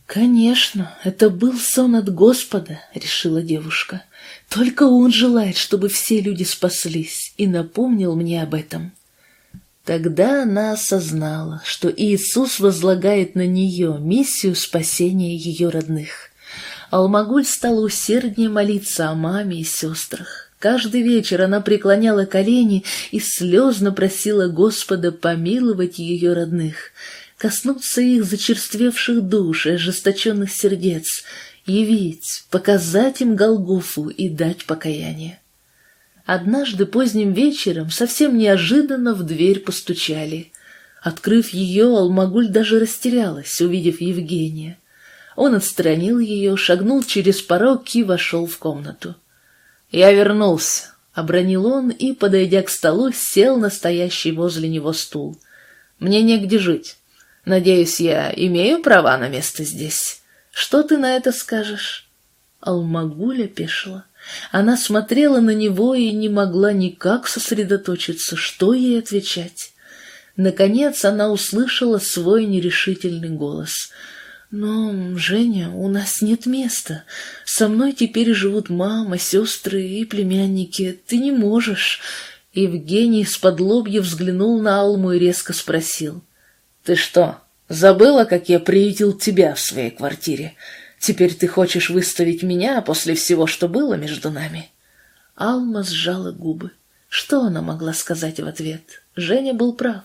«Конечно, это был сон от Господа», — решила девушка. «Только Он желает, чтобы все люди спаслись, и напомнил мне об этом». Тогда она осознала, что Иисус возлагает на нее миссию спасения ее родных. Алмагуль стала усерднее молиться о маме и сестрах. Каждый вечер она преклоняла колени и слезно просила Господа помиловать ее родных, коснуться их зачерствевших душ и ожесточенных сердец, явить, показать им Голгофу и дать покаяние. Однажды поздним вечером совсем неожиданно в дверь постучали. Открыв ее, Алмагуль даже растерялась, увидев Евгения. Он отстранил ее, шагнул через порог и вошел в комнату. «Я вернулся», — обронил он и, подойдя к столу, сел на стоящий возле него стул. Мне негде жить. Надеюсь, я имею права на место здесь. Что ты на это скажешь?» Алмагуля пешила. Она смотрела на него и не могла никак сосредоточиться, что ей отвечать. Наконец она услышала свой нерешительный голос. «Но, Женя, у нас нет места. Со мной теперь живут мама, сестры и племянники. Ты не можешь». Евгений из-под лобья взглянул на Алму и резко спросил. «Ты что, забыла, как я приютил тебя в своей квартире? Теперь ты хочешь выставить меня после всего, что было между нами?» Алма сжала губы. Что она могла сказать в ответ? Женя был прав.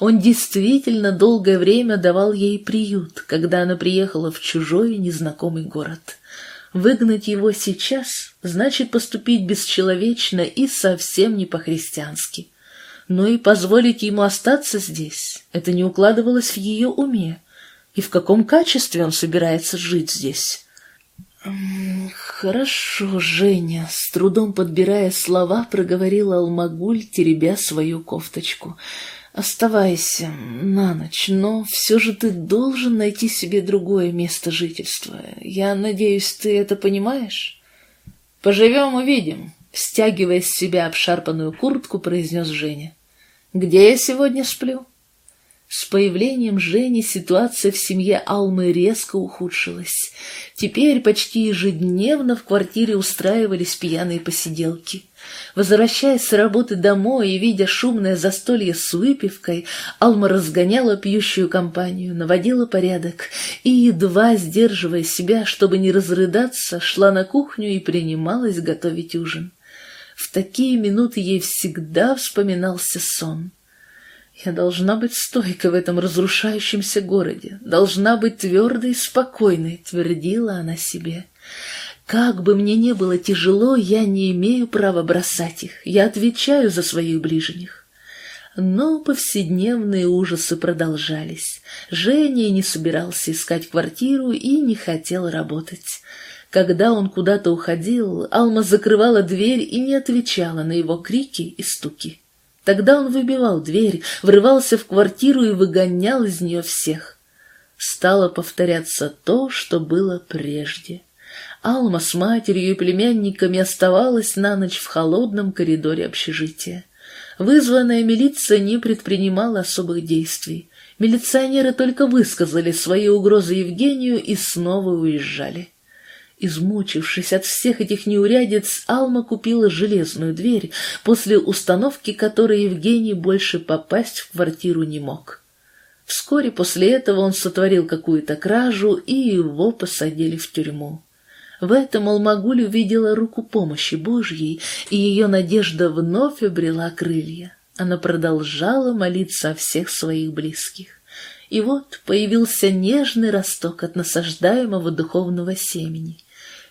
Он действительно долгое время давал ей приют, когда она приехала в чужой незнакомый город. Выгнать его сейчас значит поступить бесчеловечно и совсем не по-христиански. Но и позволить ему остаться здесь — это не укладывалось в ее уме. И в каком качестве он собирается жить здесь? «Хорошо, Женя», — с трудом подбирая слова, проговорила Алмагуль, теребя свою кофточку. «Оставайся на ночь, но все же ты должен найти себе другое место жительства. Я надеюсь, ты это понимаешь?» «Поживем, увидим», — стягивая с себя обшарпанную куртку, произнес Женя. «Где я сегодня сплю?» С появлением Жени ситуация в семье Алмы резко ухудшилась. Теперь почти ежедневно в квартире устраивались пьяные посиделки. Возвращаясь с работы домой и видя шумное застолье с выпивкой, Алма разгоняла пьющую компанию, наводила порядок и, едва сдерживая себя, чтобы не разрыдаться, шла на кухню и принималась готовить ужин. В такие минуты ей всегда вспоминался сон. Я должна быть стойкой в этом разрушающемся городе, должна быть твердой и спокойной, твердила она себе. Как бы мне не было тяжело, я не имею права бросать их, я отвечаю за своих ближних. Но повседневные ужасы продолжались. Женя не собирался искать квартиру и не хотел работать. Когда он куда-то уходил, Алма закрывала дверь и не отвечала на его крики и стуки. Тогда он выбивал дверь, врывался в квартиру и выгонял из нее всех. Стало повторяться то, что было прежде. Алма с матерью и племянниками оставалась на ночь в холодном коридоре общежития. Вызванная милиция не предпринимала особых действий. Милиционеры только высказали свои угрозы Евгению и снова уезжали. Измучившись от всех этих неурядиц, Алма купила железную дверь, после установки которой Евгений больше попасть в квартиру не мог. Вскоре после этого он сотворил какую-то кражу, и его посадили в тюрьму. В этом Алмагуль увидела руку помощи Божьей, и ее надежда вновь обрела крылья. Она продолжала молиться о всех своих близких. И вот появился нежный росток от насаждаемого духовного семени.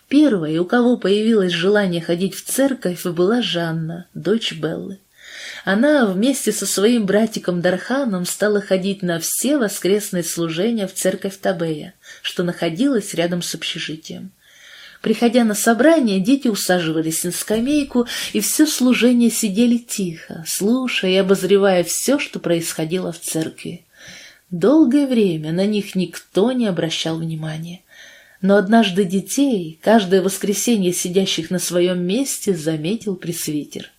Первой, у кого появилось желание ходить в церковь, была Жанна, дочь Беллы. Она вместе со своим братиком Дарханом стала ходить на все воскресные служения в церковь Табея, что находилась рядом с общежитием. Приходя на собрание, дети усаживались на скамейку, и все служение сидели тихо, слушая и обозревая все, что происходило в церкви. Долгое время на них никто не обращал внимания. Но однажды детей, каждое воскресенье сидящих на своем месте, заметил пресвитер.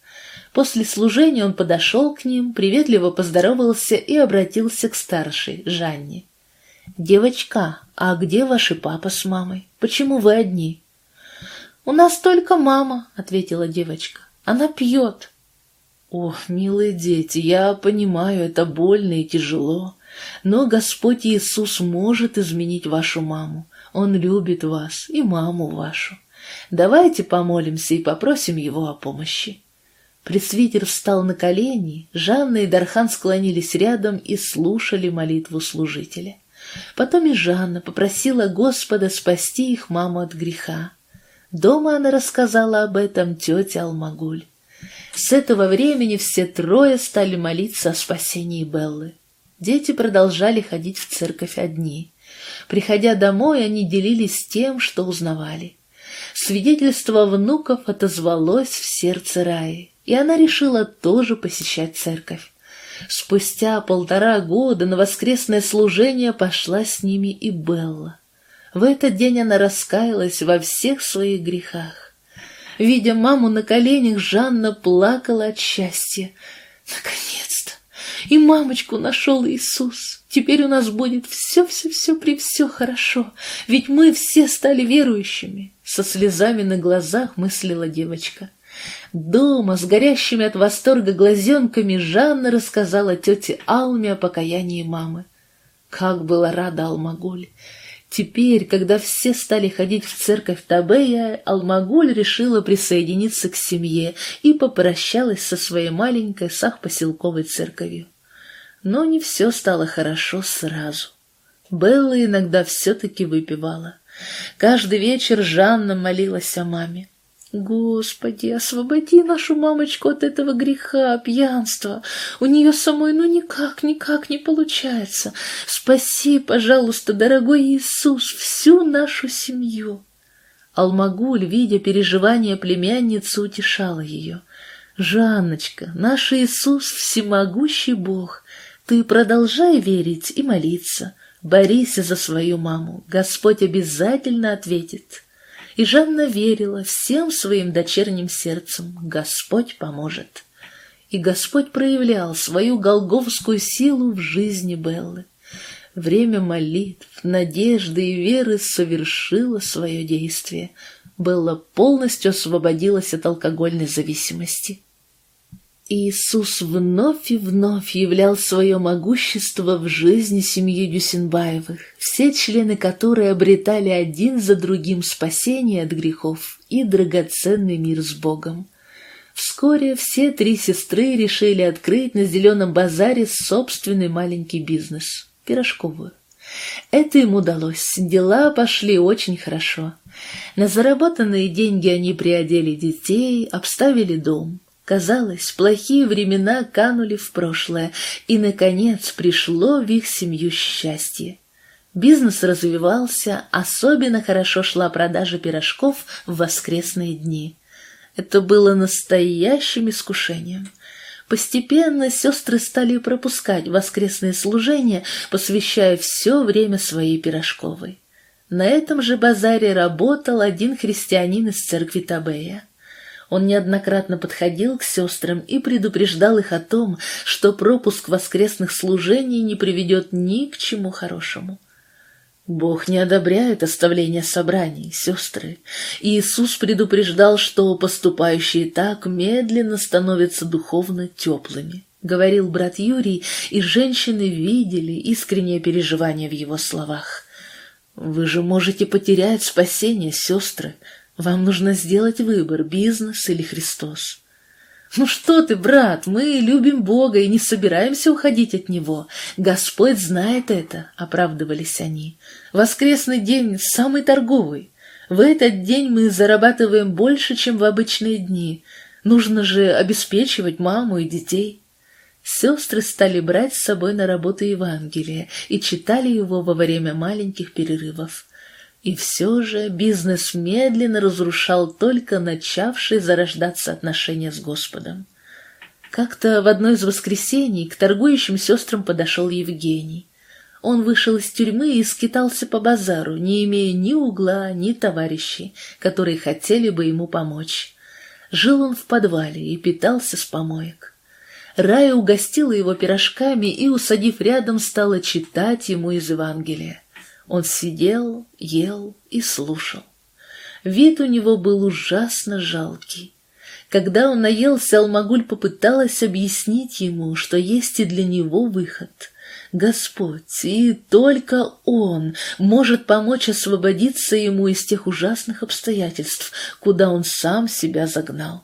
После служения он подошел к ним, приветливо поздоровался и обратился к старшей, Жанне. «Девочка, а где ваши папа с мамой? Почему вы одни?» «У нас только мама», — ответила девочка. «Она пьет». «О, милые дети, я понимаю, это больно и тяжело, но Господь Иисус может изменить вашу маму. Он любит вас и маму вашу. Давайте помолимся и попросим его о помощи. Пресвитер встал на колени, Жанна и Дархан склонились рядом и слушали молитву служителя. Потом и Жанна попросила Господа спасти их маму от греха. Дома она рассказала об этом тете Алмагуль. С этого времени все трое стали молиться о спасении Беллы. Дети продолжали ходить в церковь одни. Приходя домой, они делились тем, что узнавали. Свидетельство внуков отозвалось в сердце Раи, и она решила тоже посещать церковь. Спустя полтора года на воскресное служение пошла с ними и Белла. В этот день она раскаялась во всех своих грехах. Видя маму на коленях, Жанна плакала от счастья. Наконец-то! И мамочку нашел Иисус. Теперь у нас будет все-все-все при все хорошо, ведь мы все стали верующими. Со слезами на глазах мыслила девочка. Дома с горящими от восторга глазенками Жанна рассказала тете Алме о покаянии мамы. Как была рада Алмагуль! Теперь, когда все стали ходить в церковь Табея, Алмагуль решила присоединиться к семье и попрощалась со своей маленькой сахпоселковой церковью. Но не все стало хорошо сразу. Белла иногда все-таки выпивала. Каждый вечер Жанна молилась о маме. Господи, освободи нашу мамочку от этого греха, пьянства. У нее самой ну никак, никак не получается. Спаси, пожалуйста, дорогой Иисус, всю нашу семью. Алмагуль, видя переживания племянницы, утешала ее. «Жанночка, наш Иисус — всемогущий Бог. Ты продолжай верить и молиться. Борись за свою маму. Господь обязательно ответит». И Жанна верила всем своим дочерним сердцем, Господь поможет. И Господь проявлял свою голговскую силу в жизни Беллы. Время молитв, надежды и веры совершило свое действие. Белла полностью освободилась от алкогольной зависимости. Иисус вновь и вновь являл свое могущество в жизни семьи Дюсенбаевых, все члены которой обретали один за другим спасение от грехов и драгоценный мир с Богом. Вскоре все три сестры решили открыть на Зеленом базаре собственный маленький бизнес – пирожковую. Это им удалось, дела пошли очень хорошо. На заработанные деньги они приодели детей, обставили дом – Казалось, плохие времена канули в прошлое, и, наконец, пришло в их семью счастье. Бизнес развивался, особенно хорошо шла продажа пирожков в воскресные дни. Это было настоящим искушением. Постепенно сестры стали пропускать воскресные служения, посвящая все время своей пирожковой. На этом же базаре работал один христианин из церкви Табея. Он неоднократно подходил к сестрам и предупреждал их о том, что пропуск воскресных служений не приведет ни к чему хорошему. Бог не одобряет оставление собраний, сестры. Иисус предупреждал, что поступающие так медленно становятся духовно теплыми. Говорил брат Юрий, и женщины видели искреннее переживание в его словах. «Вы же можете потерять спасение, сестры», вам нужно сделать выбор, бизнес или Христос. «Ну что ты, брат, мы любим Бога и не собираемся уходить от Него. Господь знает это», — оправдывались они. «Воскресный день самый торговый. В этот день мы зарабатываем больше, чем в обычные дни. Нужно же обеспечивать маму и детей». Сестры стали брать с собой на работу Евангелие и читали его во время маленьких перерывов. И все же бизнес медленно разрушал только начавшие зарождаться отношения с Господом. Как-то в одно из воскресений к торгующим сестрам подошел Евгений. Он вышел из тюрьмы и скитался по базару, не имея ни угла, ни товарищей, которые хотели бы ему помочь. Жил он в подвале и питался с помоек. Рая угостила его пирожками и, усадив рядом, стала читать ему из Евангелия. Он сидел, ел и слушал. Вид у него был ужасно жалкий. Когда он наелся, Алмагуль попыталась объяснить ему, что есть и для него выход. Господь, и только Он может помочь освободиться ему из тех ужасных обстоятельств, куда он сам себя загнал.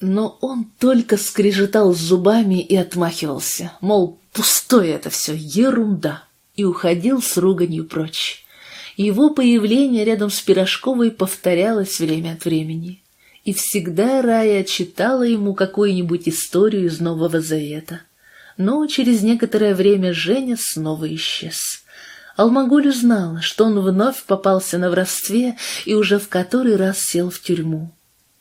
Но он только скрежетал зубами и отмахивался, мол, пустое это все, ерунда и уходил с руганью прочь. Его появление рядом с Пирожковой повторялось время от времени. И всегда Рая читала ему какую-нибудь историю из Нового Завета. Но через некоторое время Женя снова исчез. Алмагуль узнала, что он вновь попался на воровстве и уже в который раз сел в тюрьму.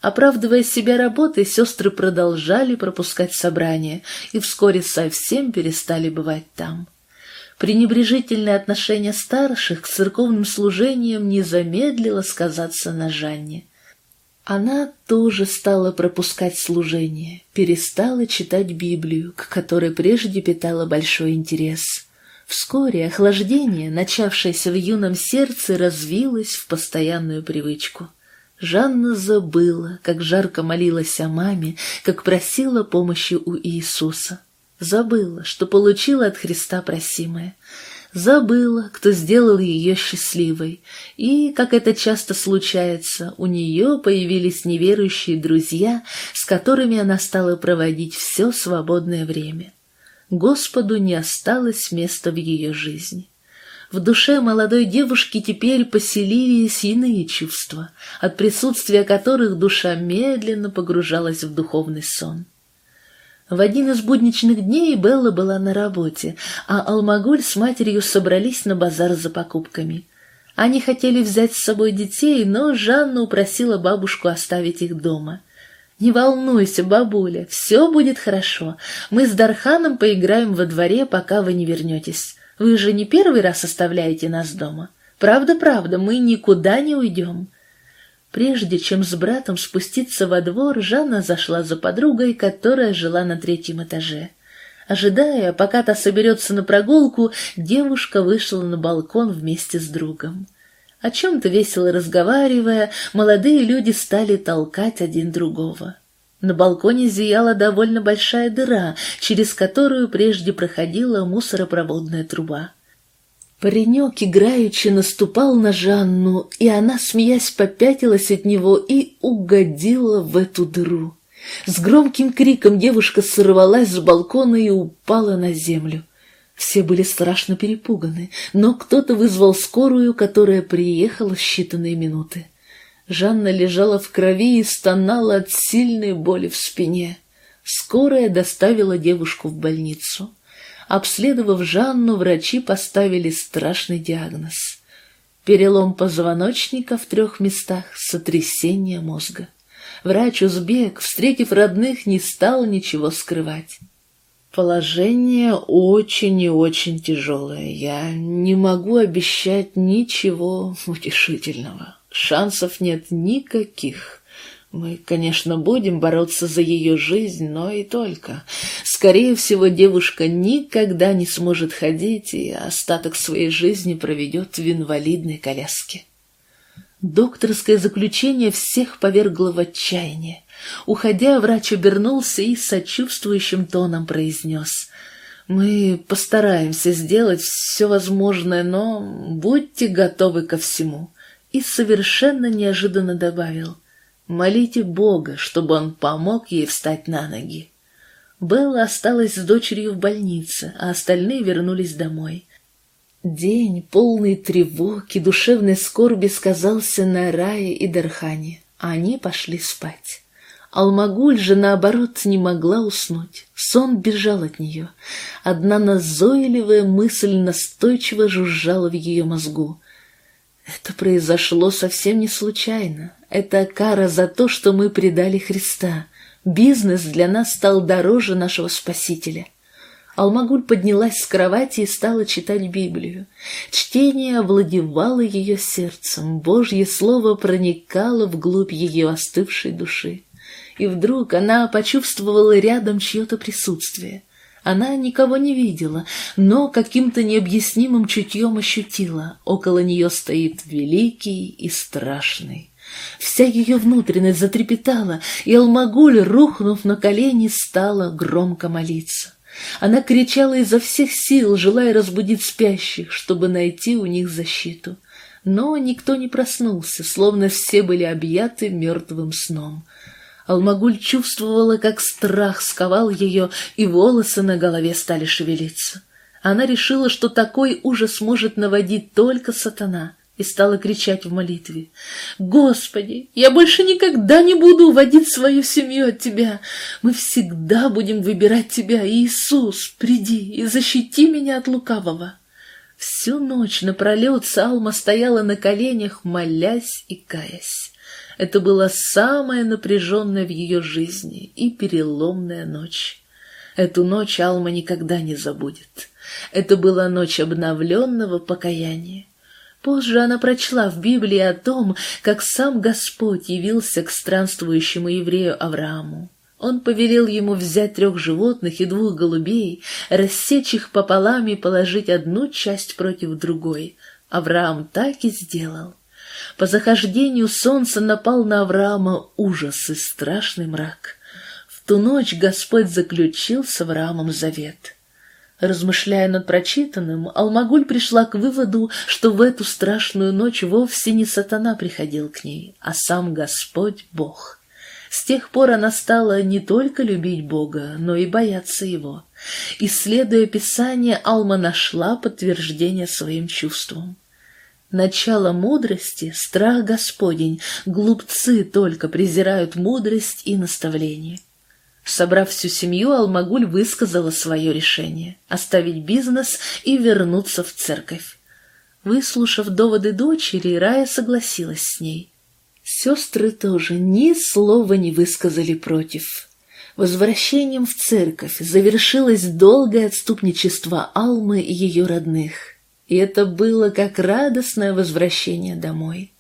Оправдывая себя работой, сестры продолжали пропускать собрания и вскоре совсем перестали бывать там. Пренебрежительное отношение старших к церковным служениям не замедлило сказаться на Жанне. Она тоже стала пропускать служение, перестала читать Библию, к которой прежде питала большой интерес. Вскоре охлаждение, начавшееся в юном сердце, развилось в постоянную привычку. Жанна забыла, как жарко молилась о маме, как просила помощи у Иисуса. Забыла, что получила от Христа просимое. Забыла, кто сделал ее счастливой. И, как это часто случается, у нее появились неверующие друзья, с которыми она стала проводить все свободное время. Господу не осталось места в ее жизни. В душе молодой девушки теперь поселились иные чувства, от присутствия которых душа медленно погружалась в духовный сон. В один из будничных дней Белла была на работе, а Алмагуль с матерью собрались на базар за покупками. Они хотели взять с собой детей, но Жанна упросила бабушку оставить их дома. «Не волнуйся, бабуля, все будет хорошо. Мы с Дарханом поиграем во дворе, пока вы не вернетесь. Вы же не первый раз оставляете нас дома. Правда-правда, мы никуда не уйдем». Прежде чем с братом спуститься во двор, Жанна зашла за подругой, которая жила на третьем этаже. Ожидая, пока та соберется на прогулку, девушка вышла на балкон вместе с другом. О чем-то весело разговаривая, молодые люди стали толкать один другого. На балконе зияла довольно большая дыра, через которую прежде проходила мусоропроводная труба. Паренек играючи наступал на Жанну, и она, смеясь, попятилась от него и угодила в эту дыру. С громким криком девушка сорвалась с балкона и упала на землю. Все были страшно перепуганы, но кто-то вызвал скорую, которая приехала в считанные минуты. Жанна лежала в крови и стонала от сильной боли в спине. Скорая доставила девушку в больницу. Обследовав Жанну, врачи поставили страшный диагноз. Перелом позвоночника в трех местах, сотрясение мозга. Врач-узбек, встретив родных, не стал ничего скрывать. Положение очень и очень тяжелое. Я не могу обещать ничего утешительного. Шансов нет никаких. Мы, конечно, будем бороться за ее жизнь, но и только. Скорее всего, девушка никогда не сможет ходить и остаток своей жизни проведет в инвалидной коляске. Докторское заключение всех повергло в отчаяние. Уходя, врач обернулся и сочувствующим тоном произнес «Мы постараемся сделать все возможное, но будьте готовы ко всему». И совершенно неожиданно добавил – Молите Бога, чтобы он помог ей встать на ноги. Белла осталась с дочерью в больнице, а остальные вернулись домой. День, полный тревог и душевной скорби, сказался на Рае и Дархане, они пошли спать. Алмагуль же, наоборот, не могла уснуть. Сон бежал от нее. Одна назойливая мысль настойчиво жужжала в ее мозгу. Это произошло совсем не случайно. Это кара за то, что мы предали Христа. Бизнес для нас стал дороже нашего Спасителя. Алмагуль поднялась с кровати и стала читать Библию. Чтение овладевало ее сердцем, Божье Слово проникало вглубь ее остывшей души. И вдруг она почувствовала рядом чье-то присутствие. Она никого не видела, но каким-то необъяснимым чутьем ощутила. Около нее стоит великий и страшный. Вся ее внутренность затрепетала, и Алмагуль, рухнув на колени, стала громко молиться. Она кричала изо всех сил, желая разбудить спящих, чтобы найти у них защиту. Но никто не проснулся, словно все были объяты мертвым сном. Алмагуль чувствовала, как страх сковал ее, и волосы на голове стали шевелиться. Она решила, что такой ужас может наводить только сатана, и стала кричать в молитве. «Господи, я больше никогда не буду уводить свою семью от Тебя. Мы всегда будем выбирать Тебя. Иисус, приди и защити меня от лукавого». Всю ночь напролет Салма стояла на коленях, молясь и каясь. Это была самая напряженная в ее жизни и переломная ночь. Эту ночь Алма никогда не забудет. Это была ночь обновленного покаяния. Позже она прочла в Библии о том, как сам Господь явился к странствующему еврею Аврааму. Он повелел ему взять трех животных и двух голубей, рассечь их пополам и положить одну часть против другой. Авраам так и сделал. По захождению солнца напал на Авраама ужас и страшный мрак. В ту ночь Господь заключил с Авраамом завет. Размышляя над прочитанным, Алмагуль пришла к выводу, что в эту страшную ночь вовсе не сатана приходил к ней, а сам Господь Бог. С тех пор она стала не только любить Бога, но и бояться Его. Исследуя Писание, Алма нашла подтверждение своим чувствам. Начало мудрости — страх Господень, глупцы только презирают мудрость и наставление. Собрав всю семью, Алмагуль высказала свое решение – оставить бизнес и вернуться в церковь. Выслушав доводы дочери, Рая согласилась с ней. Сестры тоже ни слова не высказали против. Возвращением в церковь завершилось долгое отступничество Алмы и ее родных. И это было как радостное возвращение домой.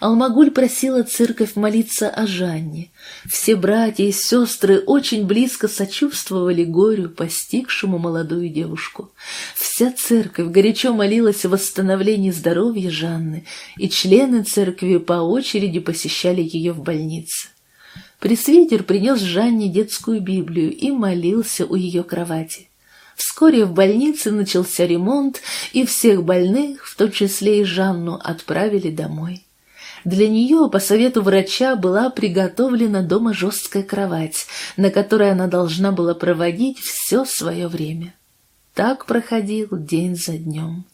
Алмагуль просила церковь молиться о Жанне. Все братья и сестры очень близко сочувствовали горю, постигшему молодую девушку. Вся церковь горячо молилась о восстановлении здоровья Жанны, и члены церкви по очереди посещали ее в больнице. Пресвитер принес Жанне детскую Библию и молился у ее кровати. Вскоре в больнице начался ремонт, и всех больных, в том числе и Жанну, отправили домой. Для нее, по совету врача, была приготовлена дома жесткая кровать, на которой она должна была проводить все свое время. Так проходил день за днем.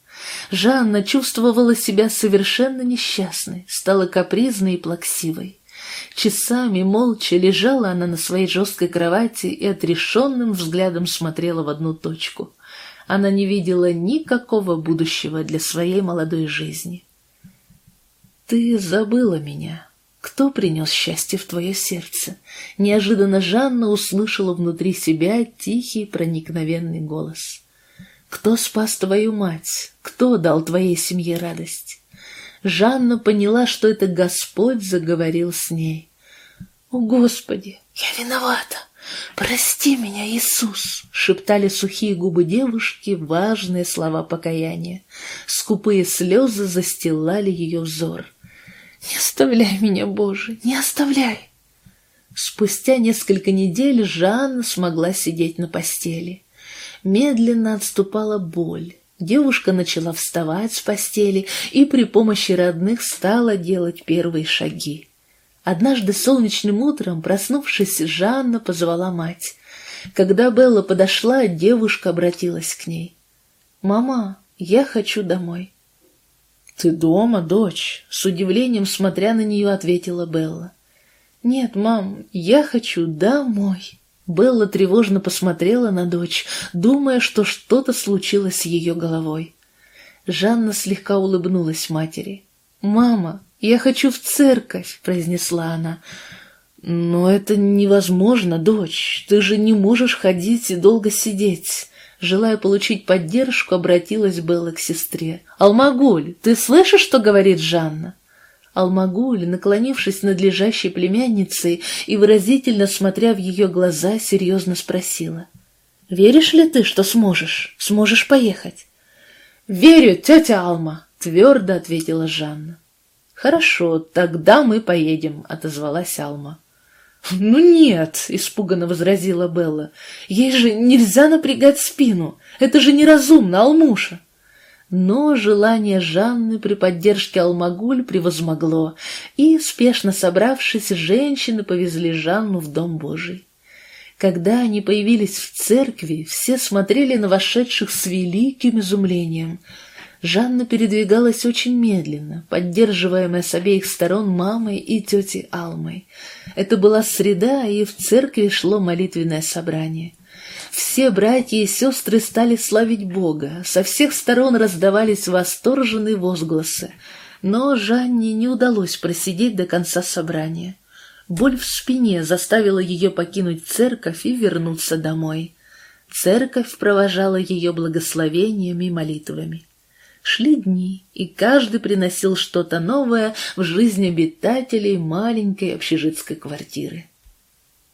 Жанна чувствовала себя совершенно несчастной, стала капризной и плаксивой. Часами молча лежала она на своей жесткой кровати и отрешенным взглядом смотрела в одну точку. Она не видела никакого будущего для своей молодой жизни. «Ты забыла меня. Кто принес счастье в твое сердце?» Неожиданно Жанна услышала внутри себя тихий проникновенный голос. «Кто спас твою мать? Кто дал твоей семье радость?» Жанна поняла, что это Господь заговорил с ней. «О, Господи, я виновата! Прости меня, Иисус!» — шептали сухие губы девушки важные слова покаяния. Скупые слезы застилали ее взор. «Не оставляй меня, Боже, не оставляй!» Спустя несколько недель Жанна смогла сидеть на постели. Медленно отступала боль. Девушка начала вставать с постели и при помощи родных стала делать первые шаги. Однажды солнечным утром, проснувшись, Жанна позвала мать. Когда Белла подошла, девушка обратилась к ней. «Мама, я хочу домой». «Ты дома, дочь?» — с удивлением, смотря на нее, ответила Белла. «Нет, мам, я хочу домой». Белла тревожно посмотрела на дочь, думая, что что-то случилось с ее головой. Жанна слегка улыбнулась матери. «Мама, я хочу в церковь», — произнесла она. «Но это невозможно, дочь. Ты же не можешь ходить и долго сидеть. Желая получить поддержку, обратилась Белла к сестре. «Алмагуль, ты слышишь, что говорит Жанна?» Алмагуль, наклонившись над лежащей племянницей и выразительно смотря в ее глаза, серьезно спросила. «Веришь ли ты, что сможешь? Сможешь поехать?» «Верю, тетя Алма!» — твердо ответила Жанна. «Хорошо, тогда мы поедем», — отозвалась Алма. «Ну нет», — испуганно возразила Белла, — «ей же нельзя напрягать спину, это же неразумно, Алмуша». Но желание Жанны при поддержке Алмагуль превозмогло, и, спешно собравшись, женщины повезли Жанну в Дом Божий. Когда они появились в церкви, все смотрели на вошедших с великим изумлением — Жанна передвигалась очень медленно, поддерживаемая с обеих сторон мамой и тетей Алмой. Это была среда, и в церкви шло молитвенное собрание. Все братья и сестры стали славить Бога, со всех сторон раздавались восторженные возгласы. Но Жанне не удалось просидеть до конца собрания. Боль в спине заставила ее покинуть церковь и вернуться домой. Церковь провожала ее благословениями и молитвами. Шли дни, и каждый приносил что-то новое в жизнь обитателей маленькой общежитской квартиры.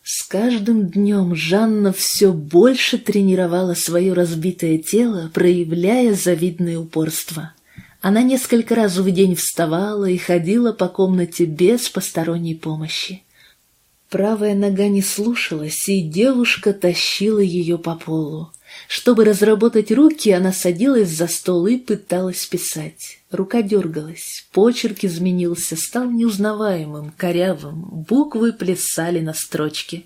С каждым днем Жанна все больше тренировала свое разбитое тело, проявляя завидное упорство. Она несколько раз в день вставала и ходила по комнате без посторонней помощи. Правая нога не слушалась, и девушка тащила ее по полу. Чтобы разработать руки, она садилась за стол и пыталась писать. Рука дергалась, почерк изменился, стал неузнаваемым, корявым, буквы плясали на строчке.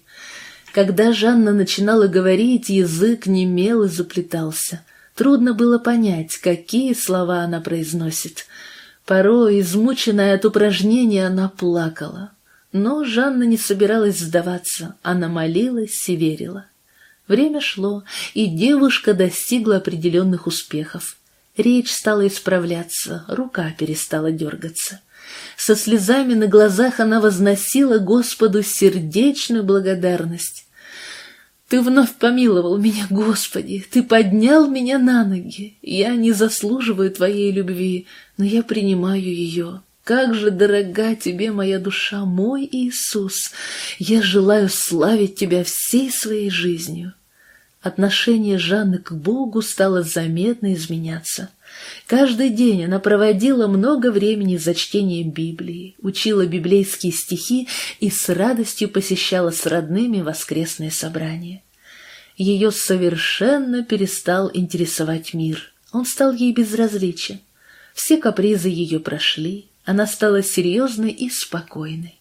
Когда Жанна начинала говорить, язык немел и заплетался. Трудно было понять, какие слова она произносит. Порой, измученная от упражнения, она плакала. Но Жанна не собиралась сдаваться, она молилась и верила. Время шло, и девушка достигла определенных успехов. Речь стала исправляться, рука перестала дергаться. Со слезами на глазах она возносила Господу сердечную благодарность. «Ты вновь помиловал меня, Господи, Ты поднял меня на ноги. Я не заслуживаю Твоей любви, но я принимаю ее. Как же дорога Тебе моя душа, мой Иисус! Я желаю славить Тебя всей своей жизнью». Отношение Жанны к Богу стало заметно изменяться. Каждый день она проводила много времени за чтением Библии, учила библейские стихи и с радостью посещала с родными воскресные собрания. Ее совершенно перестал интересовать мир, он стал ей безразличен. Все капризы ее прошли, она стала серьезной и спокойной.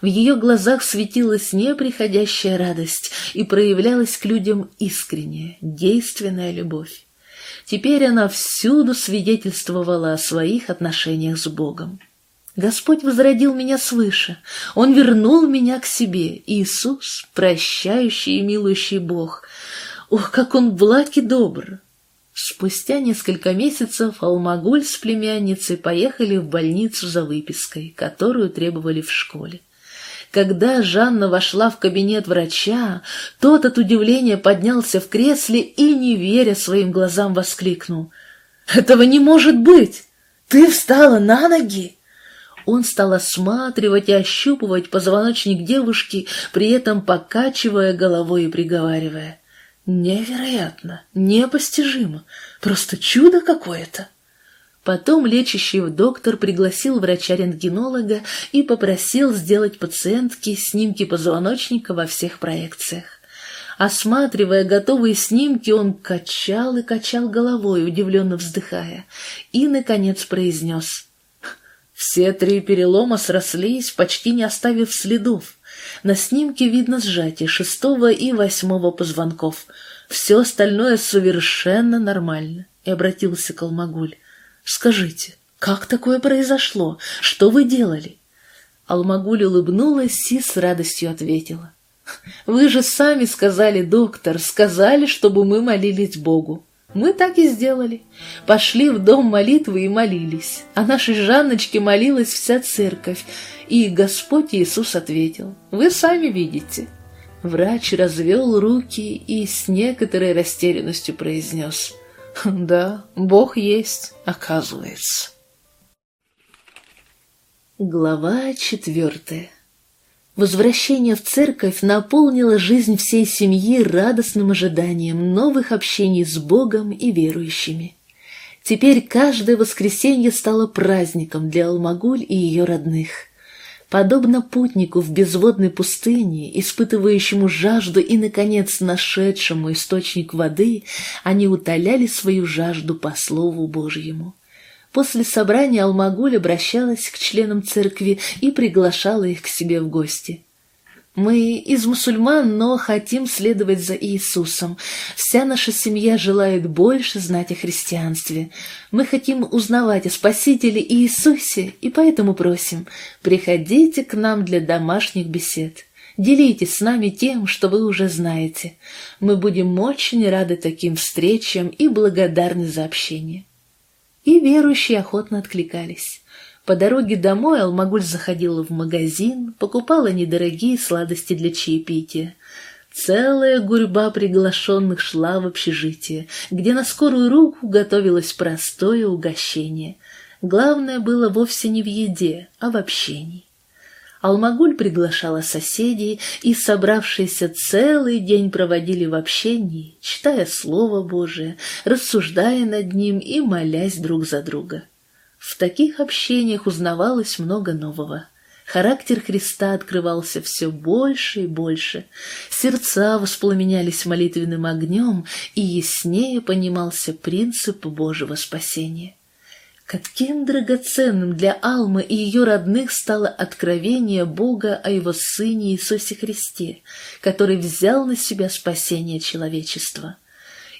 В ее глазах светилась неприходящая радость и проявлялась к людям искренняя, действенная любовь. Теперь она всюду свидетельствовала о своих отношениях с Богом. Господь возродил меня свыше, Он вернул меня к себе, Иисус, прощающий и милующий Бог. Ох, как Он благ и добр! Спустя несколько месяцев Алмагуль с племянницей поехали в больницу за выпиской, которую требовали в школе. Когда Жанна вошла в кабинет врача, тот от удивления поднялся в кресле и, не веря своим глазам, воскликнул. «Этого не может быть! Ты встала на ноги!» Он стал осматривать и ощупывать позвоночник девушки, при этом покачивая головой и приговаривая. «Невероятно! Непостижимо! Просто чудо какое-то!» Потом лечащий доктор пригласил врача-рентгенолога и попросил сделать пациентке снимки позвоночника во всех проекциях. Осматривая готовые снимки, он качал и качал головой, удивленно вздыхая, и, наконец, произнес. Все три перелома срослись, почти не оставив следов. На снимке видно сжатие шестого и восьмого позвонков. Все остальное совершенно нормально. И обратился к Алмагуль. Скажите, как такое произошло? Что вы делали?» Алмагуль улыбнулась и с радостью ответила. «Вы же сами сказали, доктор, сказали, чтобы мы молились Богу. Мы так и сделали. Пошли в дом молитвы и молились. А нашей Жанночке молилась вся церковь. И Господь Иисус ответил. Вы сами видите». Врач развел руки и с некоторой растерянностью произнес. Да, Бог есть, оказывается. Глава четвертая. Возвращение в церковь наполнило жизнь всей семьи радостным ожиданием новых общений с Богом и верующими. Теперь каждое воскресенье стало праздником для Алмагуль и ее родных. Подобно путнику в безводной пустыне, испытывающему жажду и, наконец, нашедшему источник воды, они утоляли свою жажду по Слову Божьему. После собрания Алмагуль обращалась к членам церкви и приглашала их к себе в гости. Мы из мусульман, но хотим следовать за Иисусом. Вся наша семья желает больше знать о христианстве. Мы хотим узнавать о Спасителе Иисусе, и поэтому просим, приходите к нам для домашних бесед. Делитесь с нами тем, что вы уже знаете. Мы будем очень рады таким встречам и благодарны за общение. И верующие охотно откликались. По дороге домой Алмагуль заходила в магазин, покупала недорогие сладости для чаепития. Целая гурьба приглашенных шла в общежитие, где на скорую руку готовилось простое угощение. Главное было вовсе не в еде, а в общении. Алмагуль приглашала соседей, и собравшиеся целый день проводили в общении, читая Слово Божие, рассуждая над ним и молясь друг за друга. В таких общениях узнавалось много нового. Характер Христа открывался все больше и больше, сердца воспламенялись молитвенным огнем, и яснее понимался принцип Божьего спасения. Каким драгоценным для Алмы и ее родных стало откровение Бога о его Сыне Иисусе Христе, который взял на себя спасение человечества.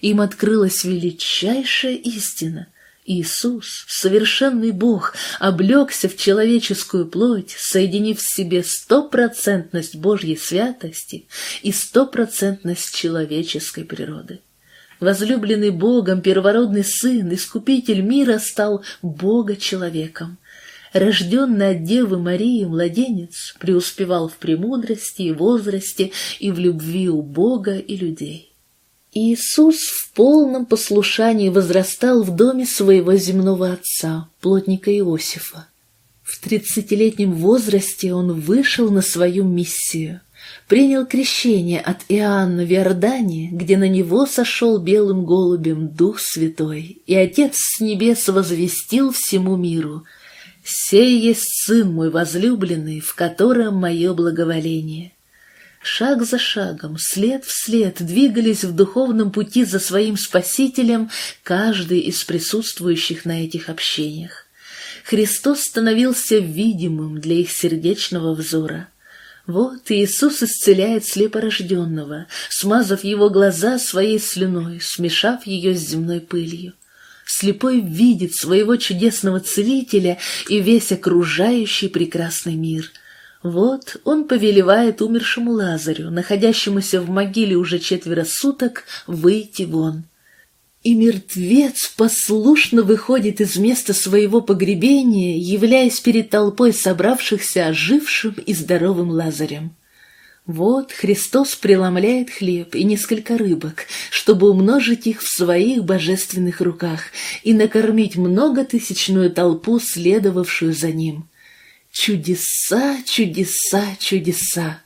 Им открылась величайшая истина. Иисус, совершенный Бог, облегся в человеческую плоть, соединив в себе стопроцентность Божьей святости и стопроцентность человеческой природы. Возлюбленный Богом первородный Сын, Искупитель мира, стал Бога-человеком. Рожденный от Девы Марии младенец преуспевал в премудрости и возрасте и в любви у Бога и людей. Иисус в полном послушании возрастал в доме своего земного отца, плотника Иосифа. В тридцатилетнем возрасте он вышел на свою миссию – принял крещение от Иоанна в Иордании, где на него сошел белым голубем Дух Святой, и Отец с небес возвестил всему миру «Сей есть Сын мой возлюбленный, в котором мое благоволение». Шаг за шагом, след в след двигались в духовном пути за своим Спасителем каждый из присутствующих на этих общениях. Христос становился видимым для их сердечного взора – вот Иисус исцеляет слепорожденного, смазав его глаза своей слюной, смешав ее с земной пылью. Слепой видит своего чудесного целителя и весь окружающий прекрасный мир. Вот он повелевает умершему Лазарю, находящемуся в могиле уже четверо суток, выйти вон. И мертвец послушно выходит из места своего погребения, являясь перед толпой собравшихся ожившим и здоровым Лазарем. Вот Христос преломляет хлеб и несколько рыбок, чтобы умножить их в своих божественных руках и накормить многотысячную толпу, следовавшую за ним. Чудеса, чудеса, чудеса!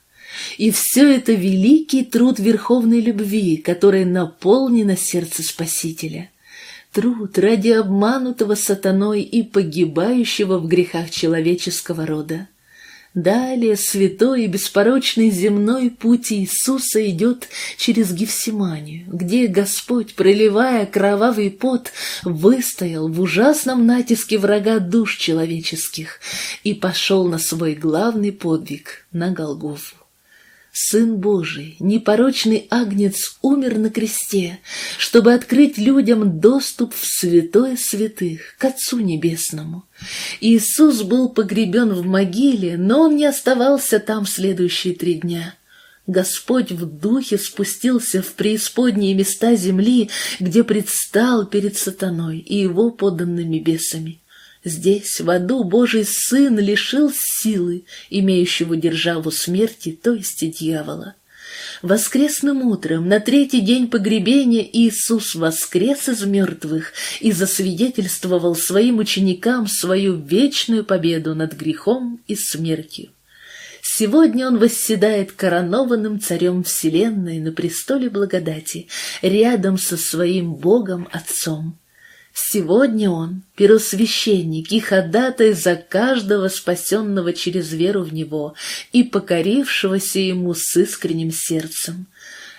И все это великий труд верховной любви, которой наполнено сердце Спасителя. Труд ради обманутого сатаной и погибающего в грехах человеческого рода. Далее святой и беспорочный земной путь Иисуса идет через Гефсиманию, где Господь, проливая кровавый пот, выстоял в ужасном натиске врага душ человеческих и пошел на свой главный подвиг на Голгофу. Сын Божий, непорочный агнец, умер на кресте, чтобы открыть людям доступ в святое святых, к Отцу Небесному. Иисус был погребен в могиле, но он не оставался там следующие три дня. Господь в духе спустился в преисподние места земли, где предстал перед сатаной и его подданными бесами. Здесь, в аду, Божий Сын лишил силы, имеющего державу смерти, то есть дьявола. Воскресным утром, на третий день погребения, Иисус воскрес из мертвых и засвидетельствовал своим ученикам свою вечную победу над грехом и смертью. Сегодня он восседает коронованным царем Вселенной на престоле благодати, рядом со своим Богом Отцом. Сегодня он — первосвященник и ходатай за каждого спасенного через веру в него и покорившегося ему с искренним сердцем.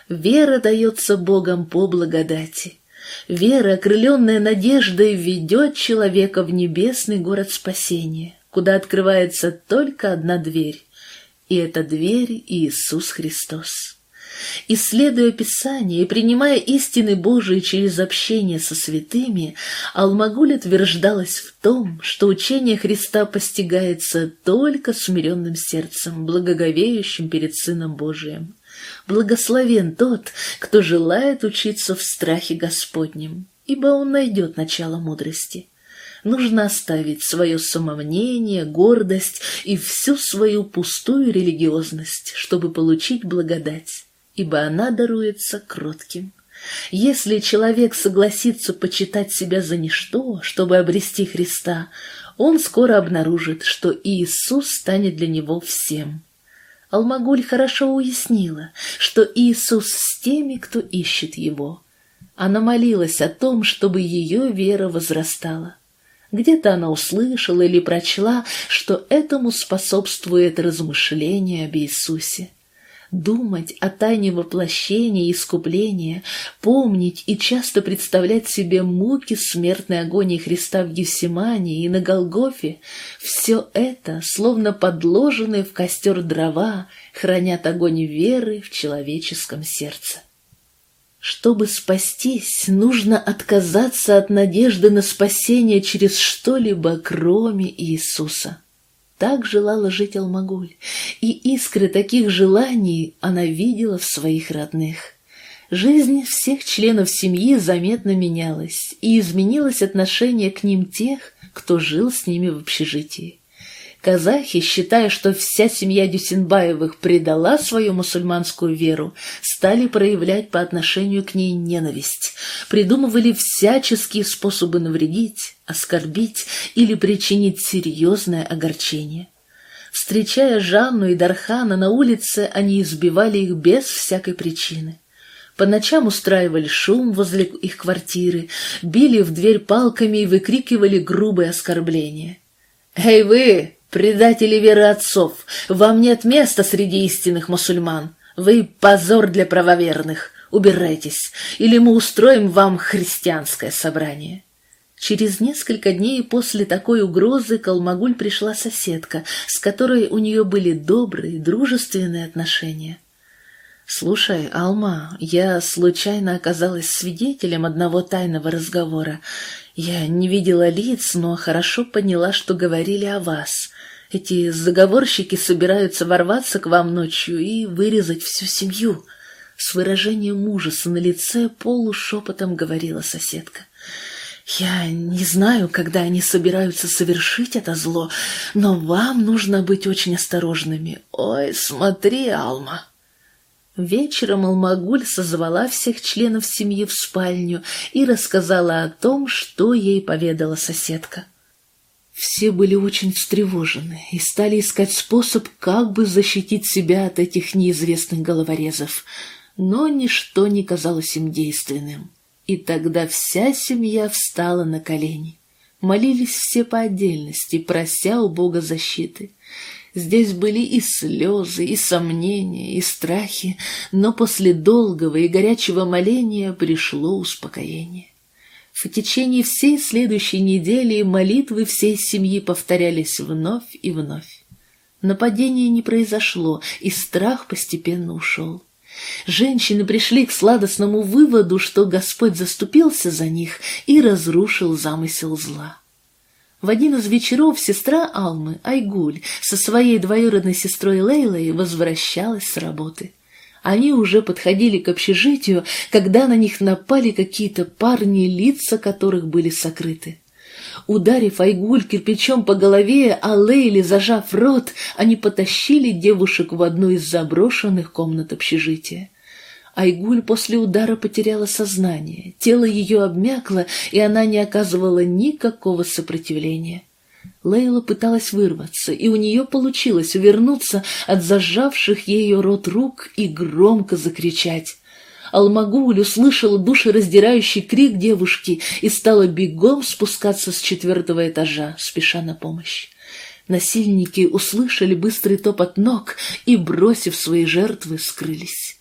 Вера дается Богом по благодати. Вера, окрыленная надеждой, ведет человека в небесный город спасения, куда открывается только одна дверь, и эта дверь — Иисус Христос. Исследуя Писание и принимая истины Божии через общение со святыми, Алмагуль утверждалась в том, что учение Христа постигается только смиренным сердцем, благоговеющим перед Сыном Божиим. Благословен тот, кто желает учиться в страхе Господнем, ибо он найдет начало мудрости. нужно оставить свое самомнение, гордость и всю свою пустую религиозность, чтобы получить благодать, ибо она даруется кротким. Если человек согласится почитать себя за ничто, чтобы обрести Христа, он скоро обнаружит, что Иисус станет для него всем. Алмагуль хорошо уяснила, что Иисус с теми, кто ищет Его. Она молилась о том, чтобы ее вера возрастала. Где-то она услышала или прочла, что этому способствует размышление об Иисусе думать о тайне воплощения и искупления, помнить и часто представлять себе муки смертной агонии Христа в Гефсимании и на Голгофе, все это, словно подложенные в костер дрова, хранят огонь веры в человеческом сердце. Чтобы спастись, нужно отказаться от надежды на спасение через что-либо, кроме Иисуса. Так желала жить Алмагуль, и искры таких желаний она видела в своих родных. Жизнь всех членов семьи заметно менялась, и изменилось отношение к ним тех, кто жил с ними в общежитии. Казахи, считая, что вся семья Дюсинбаевых предала свою мусульманскую веру, стали проявлять по отношению к ней ненависть, придумывали всяческие способы навредить, оскорбить или причинить серьезное огорчение. Встречая Жанну и Дархана на улице, они избивали их без всякой причины. По ночам устраивали шум возле их квартиры, били в дверь палками и выкрикивали грубые оскорбления. «Эй вы, «Предатели веры отцов, вам нет места среди истинных мусульман. Вы позор для правоверных. Убирайтесь, или мы устроим вам христианское собрание». Через несколько дней после такой угрозы к Алмагуль пришла соседка, с которой у нее были добрые, дружественные отношения. «Слушай, Алма, я случайно оказалась свидетелем одного тайного разговора. Я не видела лиц, но хорошо поняла, что говорили о вас. Эти заговорщики собираются ворваться к вам ночью и вырезать всю семью. С выражением ужаса на лице полушепотом говорила соседка. Я не знаю, когда они собираются совершить это зло, но вам нужно быть очень осторожными. Ой, смотри, Алма. Вечером Алмагуль созвала всех членов семьи в спальню и рассказала о том, что ей поведала соседка. Все были очень встревожены и стали искать способ, как бы защитить себя от этих неизвестных головорезов, но ничто не казалось им действенным. И тогда вся семья встала на колени. Молились все по отдельности, прося у Бога защиты. Здесь были и слезы, и сомнения, и страхи, но после долгого и горячего моления пришло успокоение. В течение всей следующей недели молитвы всей семьи повторялись вновь и вновь. Нападения не произошло, и страх постепенно ушел. Женщины пришли к сладостному выводу, что Господь заступился за них и разрушил замысел зла. В один из вечеров сестра Алмы, Айгуль, со своей двоюродной сестрой Лейлой возвращалась с работы. Они уже подходили к общежитию, когда на них напали какие-то парни, лица которых были сокрыты. Ударив Айгуль кирпичом по голове, а Лейли зажав рот, они потащили девушек в одну из заброшенных комнат общежития. Айгуль после удара потеряла сознание, тело ее обмякло, и она не оказывала никакого сопротивления. Лейла пыталась вырваться, и у нее получилось увернуться от зажавших ее рот рук и громко закричать. Алмагуль услышала душераздирающий крик девушки и стала бегом спускаться с четвертого этажа, спеша на помощь. Насильники услышали быстрый топот ног и, бросив свои жертвы, скрылись.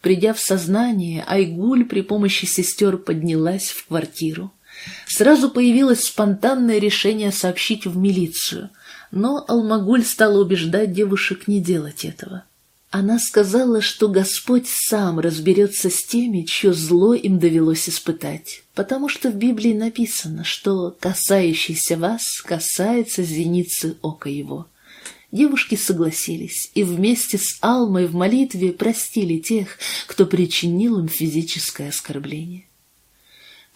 Придя в сознание, Айгуль при помощи сестер поднялась в квартиру. Сразу появилось спонтанное решение сообщить в милицию, но Алмагуль стала убеждать девушек не делать этого. Она сказала, что Господь сам разберется с теми, чье зло им довелось испытать, потому что в Библии написано, что касающийся вас касается зеницы ока его. Девушки согласились и вместе с Алмой в молитве простили тех, кто причинил им физическое оскорбление.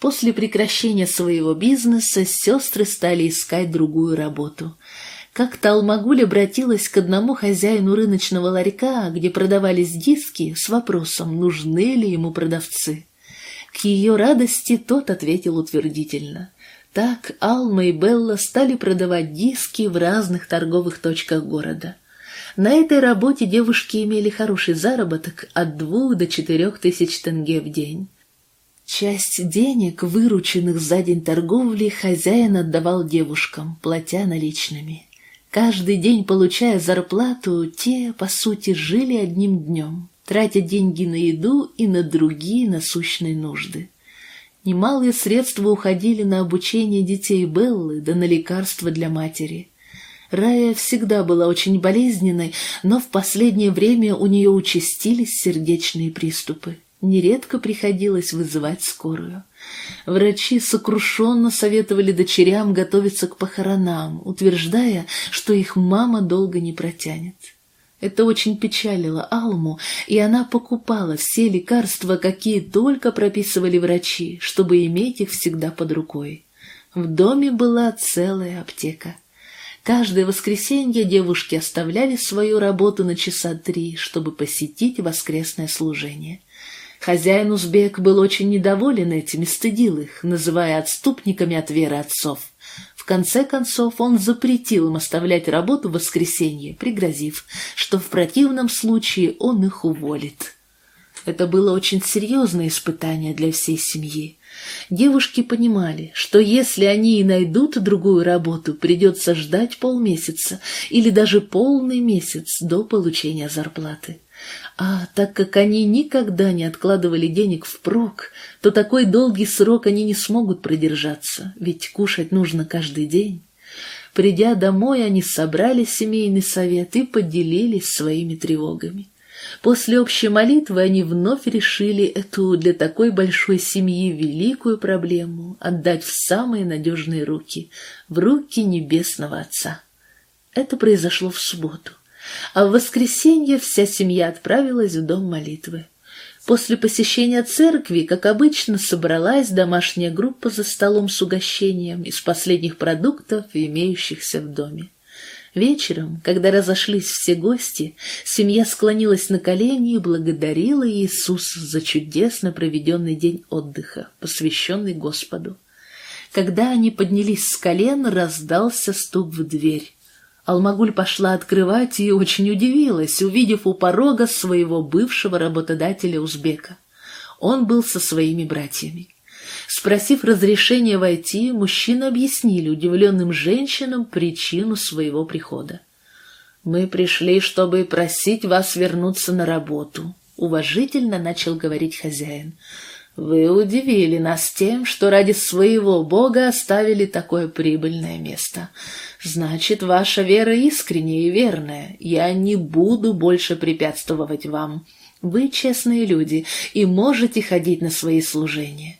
После прекращения своего бизнеса сестры стали искать другую работу. Как-то Алмагуль обратилась к одному хозяину рыночного ларька, где продавались диски, с вопросом, нужны ли ему продавцы. К ее радости тот ответил утвердительно. Так Алма и Белла стали продавать диски в разных торговых точках города. На этой работе девушки имели хороший заработок от двух до четырех тысяч тенге в день. Часть денег, вырученных за день торговли, хозяин отдавал девушкам, платя наличными. Каждый день, получая зарплату, те, по сути, жили одним днем, тратя деньги на еду и на другие насущные нужды. Немалые средства уходили на обучение детей Беллы, да на лекарства для матери. Рая всегда была очень болезненной, но в последнее время у нее участились сердечные приступы. Нередко приходилось вызывать скорую. Врачи сокрушенно советовали дочерям готовиться к похоронам, утверждая, что их мама долго не протянет. Это очень печалило Алму, и она покупала все лекарства, какие только прописывали врачи, чтобы иметь их всегда под рукой. В доме была целая аптека. Каждое воскресенье девушки оставляли свою работу на часа три, чтобы посетить воскресное служение. Хозяин Узбек был очень недоволен этим и стыдил их, называя отступниками от веры отцов. В конце концов он запретил им оставлять работу в воскресенье, пригрозив, что в противном случае он их уволит. Это было очень серьезное испытание для всей семьи. Девушки понимали, что если они и найдут другую работу, придется ждать полмесяца или даже полный месяц до получения зарплаты. А так как они никогда не откладывали денег впрок, то такой долгий срок они не смогут продержаться, ведь кушать нужно каждый день. Придя домой, они собрали семейный совет и поделились своими тревогами. После общей молитвы они вновь решили эту для такой большой семьи великую проблему отдать в самые надежные руки, в руки Небесного Отца. Это произошло в субботу а в воскресенье вся семья отправилась в дом молитвы. После посещения церкви, как обычно, собралась домашняя группа за столом с угощением из последних продуктов, имеющихся в доме. Вечером, когда разошлись все гости, семья склонилась на колени и благодарила Иисуса за чудесно проведенный день отдыха, посвященный Господу. Когда они поднялись с колен, раздался стук в дверь. Алмагуль пошла открывать и очень удивилась, увидев у порога своего бывшего работодателя узбека. Он был со своими братьями. Спросив разрешения войти, мужчины объяснили удивленным женщинам причину своего прихода. «Мы пришли, чтобы просить вас вернуться на работу», — уважительно начал говорить хозяин. «Вы удивили нас тем, что ради своего Бога оставили такое прибыльное место. Значит, ваша вера искренняя и верная. Я не буду больше препятствовать вам. Вы честные люди и можете ходить на свои служения.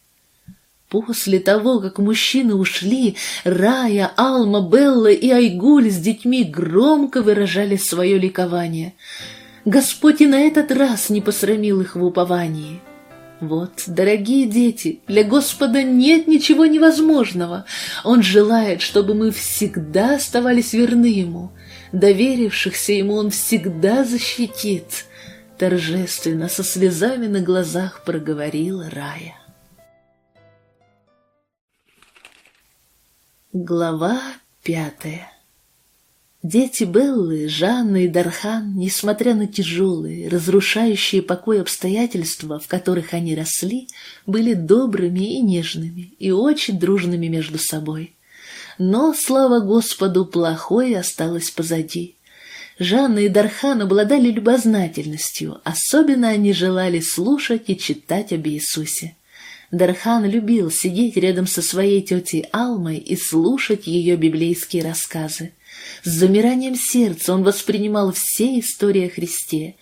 После того, как мужчины ушли, Рая, Алма, Белла и Айгуль с детьми громко выражали свое ликование. Господь и на этот раз не посрамил их в уповании. Вот, дорогие дети, для Господа нет ничего невозможного. Он желает, чтобы мы всегда оставались верны Ему. Доверившихся Ему Он всегда защитит. Торжественно, со слезами на глазах проговорила Рая. Глава пятая Дети Беллы, Жанна и Дархан, несмотря на тяжелые, разрушающие покой обстоятельства, в которых они росли, были добрыми и нежными, и очень дружными между собой. Но, слава Господу, плохое осталось позади. Жанна и Дархан обладали любознательностью, особенно они желали слушать и читать об Иисусе. Дархан любил сидеть рядом со своей тетей Алмой и слушать ее библейские рассказы. С замиранием сердца он воспринимал все истории о Христе.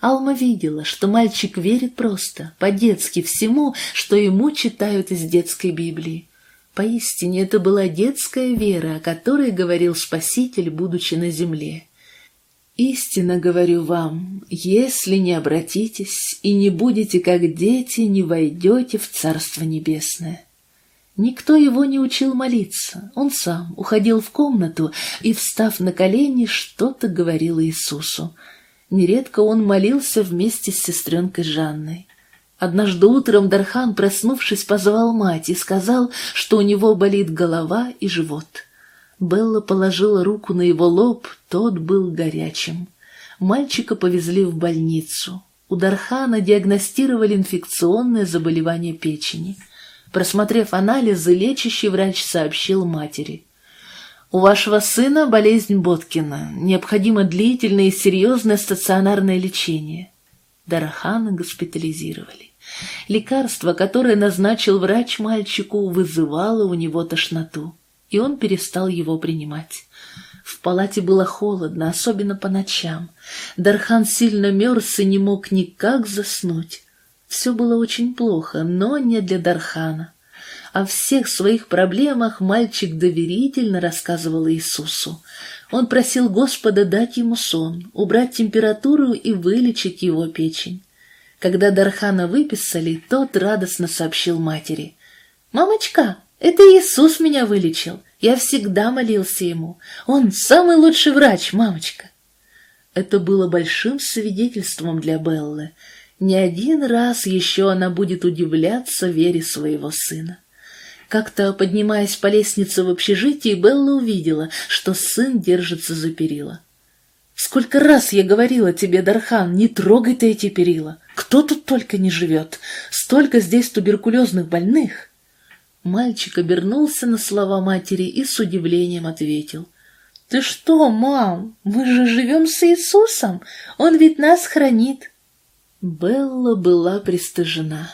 Алма видела, что мальчик верит просто, по-детски всему, что ему читают из детской Библии. Поистине это была детская вера, о которой говорил Спаситель, будучи на земле. «Истинно говорю вам, если не обратитесь и не будете как дети, не войдете в Царство Небесное». Никто его не учил молиться, он сам уходил в комнату и, встав на колени, что-то говорил Иисусу. Нередко он молился вместе с сестренкой Жанной. Однажды утром Дархан, проснувшись, позвал мать и сказал, что у него болит голова и живот. Белла положила руку на его лоб, тот был горячим. Мальчика повезли в больницу. У Дархана диагностировали инфекционное заболевание печени – Просмотрев анализы, лечащий врач сообщил матери. «У вашего сына болезнь Боткина. Необходимо длительное и серьезное стационарное лечение». Дарахана госпитализировали. Лекарство, которое назначил врач мальчику, вызывало у него тошноту, и он перестал его принимать. В палате было холодно, особенно по ночам. Дархан сильно мерз и не мог никак заснуть. Все было очень плохо, но не для Дархана. О всех своих проблемах мальчик доверительно рассказывал Иисусу. Он просил Господа дать ему сон, убрать температуру и вылечить его печень. Когда Дархана выписали, тот радостно сообщил матери. «Мамочка, это Иисус меня вылечил. Я всегда молился ему. Он самый лучший врач, мамочка». Это было большим свидетельством для Беллы — не один раз еще она будет удивляться вере своего сына. Как-то, поднимаясь по лестнице в общежитии, Белла увидела, что сын держится за перила. «Сколько раз я говорила тебе, Дархан, не трогай ты эти перила! Кто тут только не живет! Столько здесь туберкулезных больных!» Мальчик обернулся на слова матери и с удивлением ответил. «Ты что, мам, мы же живем с Иисусом! Он ведь нас хранит!» Белла была пристыжена.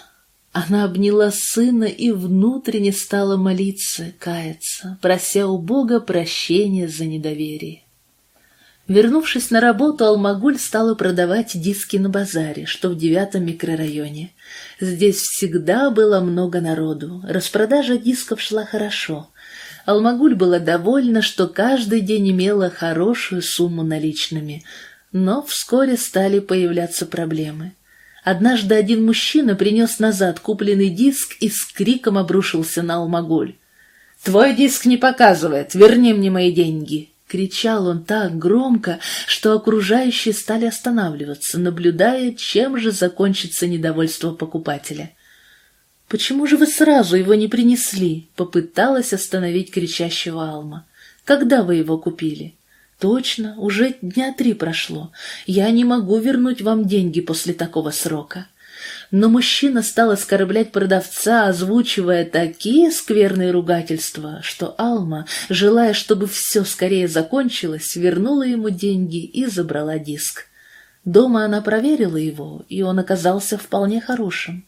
Она обняла сына и внутренне стала молиться, каяться, прося у Бога прощения за недоверие. Вернувшись на работу, Алмагуль стала продавать диски на базаре, что в девятом микрорайоне. Здесь всегда было много народу, распродажа дисков шла хорошо. Алмагуль была довольна, что каждый день имела хорошую сумму наличными, но вскоре стали появляться проблемы. Однажды один мужчина принес назад купленный диск и с криком обрушился на Алмаголь. «Твой диск не показывает, верни мне мои деньги!» Кричал он так громко, что окружающие стали останавливаться, наблюдая, чем же закончится недовольство покупателя. «Почему же вы сразу его не принесли?» — попыталась остановить кричащего Алма. «Когда вы его купили?» Точно, уже дня три прошло. Я не могу вернуть вам деньги после такого срока. Но мужчина стал оскорблять продавца, озвучивая такие скверные ругательства, что Алма, желая, чтобы все скорее закончилось, вернула ему деньги и забрала диск. Дома она проверила его, и он оказался вполне хорошим.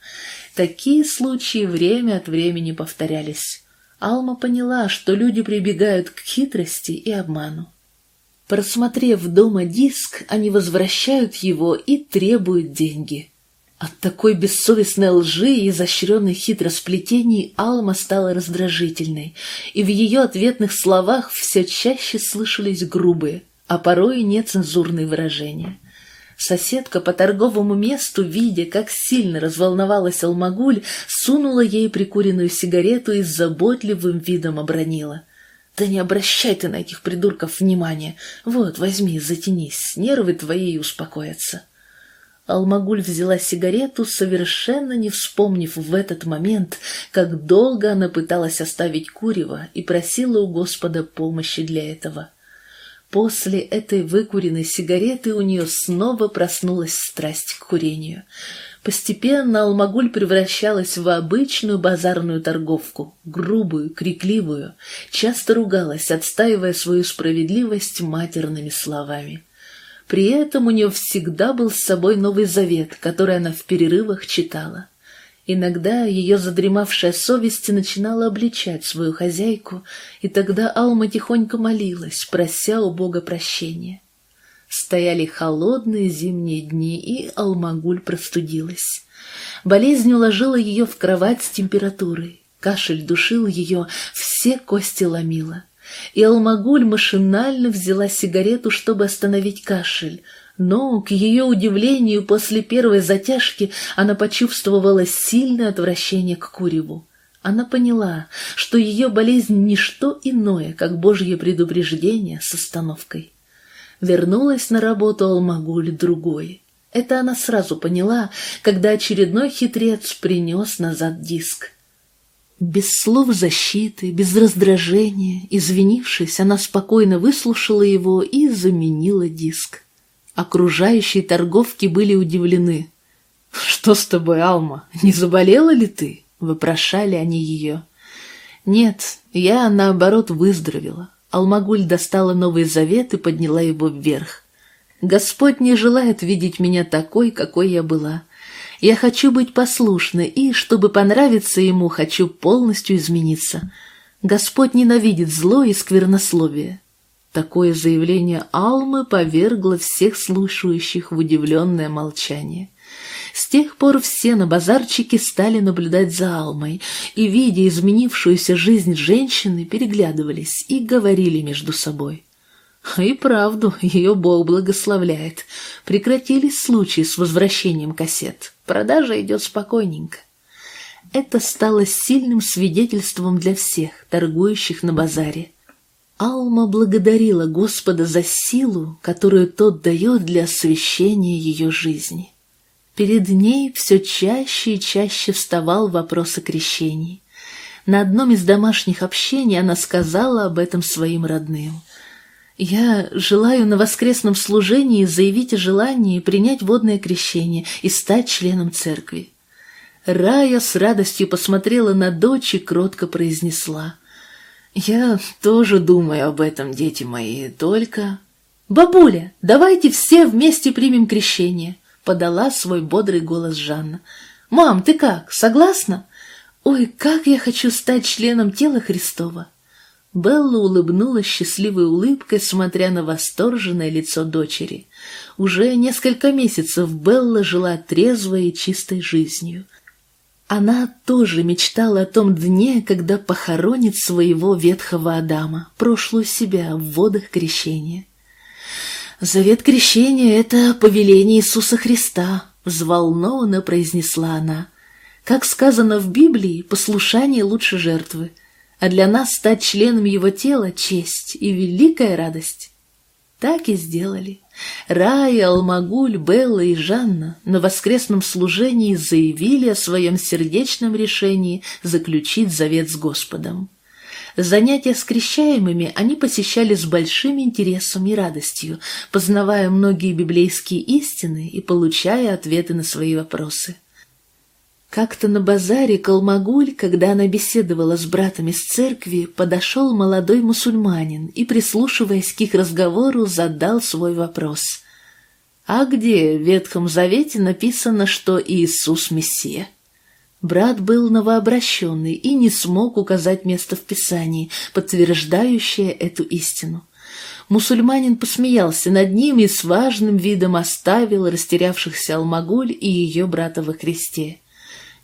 Такие случаи время от времени повторялись. Алма поняла, что люди прибегают к хитрости и обману. Просмотрев дома диск, они возвращают его и требуют деньги. От такой бессовестной лжи и изощренных хитросплетений Алма стала раздражительной, и в ее ответных словах все чаще слышались грубые, а порой нецензурные выражения. Соседка по торговому месту, видя, как сильно разволновалась Алмагуль, сунула ей прикуренную сигарету и с заботливым видом обронила. Да не обращай ты на этих придурков внимания. Вот, возьми, затянись, нервы твои и успокоятся. Алмагуль взяла сигарету, совершенно не вспомнив в этот момент, как долго она пыталась оставить курево и просила у Господа помощи для этого. После этой выкуренной сигареты у нее снова проснулась страсть к курению — Постепенно Алмагуль превращалась в обычную базарную торговку, грубую, крикливую, часто ругалась, отстаивая свою справедливость матерными словами. При этом у нее всегда был с собой Новый Завет, который она в перерывах читала. Иногда ее задремавшая совесть начинала обличать свою хозяйку, и тогда Алма тихонько молилась, прося у Бога прощения. Стояли холодные зимние дни, и Алмагуль простудилась. Болезнь уложила ее в кровать с температурой. Кашель душил ее, все кости ломила. И Алмагуль машинально взяла сигарету, чтобы остановить кашель. Но, к ее удивлению, после первой затяжки она почувствовала сильное отвращение к куреву. она поняла, что ее болезнь – не что иное, как Божье предупреждение с остановкой. Вернулась на работу Алмагуль другой. Это она сразу поняла, когда очередной хитрец принес назад диск. Без слов защиты, без раздражения, извинившись, она спокойно выслушала его и заменила диск. Окружающие торговки были удивлены. «Что с тобой, Алма? Не заболела ли ты?» — вопрошали они ее. «Нет, я, наоборот, выздоровела». Алмагуль достала Новый Завет и подняла его вверх. «Господь не желает видеть меня такой, какой я была. Я хочу быть послушной, и, чтобы понравиться Ему, хочу полностью измениться. Господь ненавидит зло и сквернословие». Такое заявление Алмы повергло всех слушающих в удивленное молчание. С тех пор все на базарчике стали наблюдать за Алмой и, видя изменившуюся жизнь женщины, переглядывались и говорили между собой. И правду, ее Бог благословляет. Прекратились случаи с возвращением кассет. Продажа идет спокойненько. Это стало сильным свидетельством для всех, торгующих на базаре. Алма благодарила Господа за силу, которую Тот дает для освящения ее жизни. Перед ней все чаще и чаще вставал вопрос о крещении. На одном из домашних общений она сказала об этом своим родным. «Я желаю на воскресном служении заявить о желании принять водное крещение и стать членом церкви». Рая с радостью посмотрела на дочь и кротко произнесла. «Я тоже думаю об этом, дети мои, только...» «Бабуля, давайте все вместе примем крещение!» Подала свой бодрый голос Жанна. «Мам, ты как, согласна? Ой, как я хочу стать членом тела Христова!» Белла улыбнулась счастливой улыбкой, смотря на восторженное лицо дочери. Уже несколько месяцев Белла жила трезвой и чистой жизнью. Она тоже мечтала о том дне, когда похоронит своего ветхого Адама, прошлую себя в водах крещения. «Завет крещения — это повеление Иисуса Христа», — взволнованно произнесла она. «Как сказано в Библии, послушание лучше жертвы, а для нас стать членом Его тела — честь и великая радость». Так и сделали. Рая, Алмагуль, Белла и Жанна на воскресном служении заявили о своем сердечном решении заключить завет с Господом. Занятия с крещаемыми они посещали с большим интересом и радостью, познавая многие библейские истины и получая ответы на свои вопросы. Как-то на базаре Калмагуль, когда она беседовала с братами с церкви, подошел молодой мусульманин и, прислушиваясь к их разговору, задал свой вопрос. «А где в Ветхом Завете написано, что Иисус Мессия?» Брат был новообращенный и не смог указать место в Писании, подтверждающее эту истину. Мусульманин посмеялся над ним и с важным видом оставил растерявшихся Алмагуль и ее брата во кресте.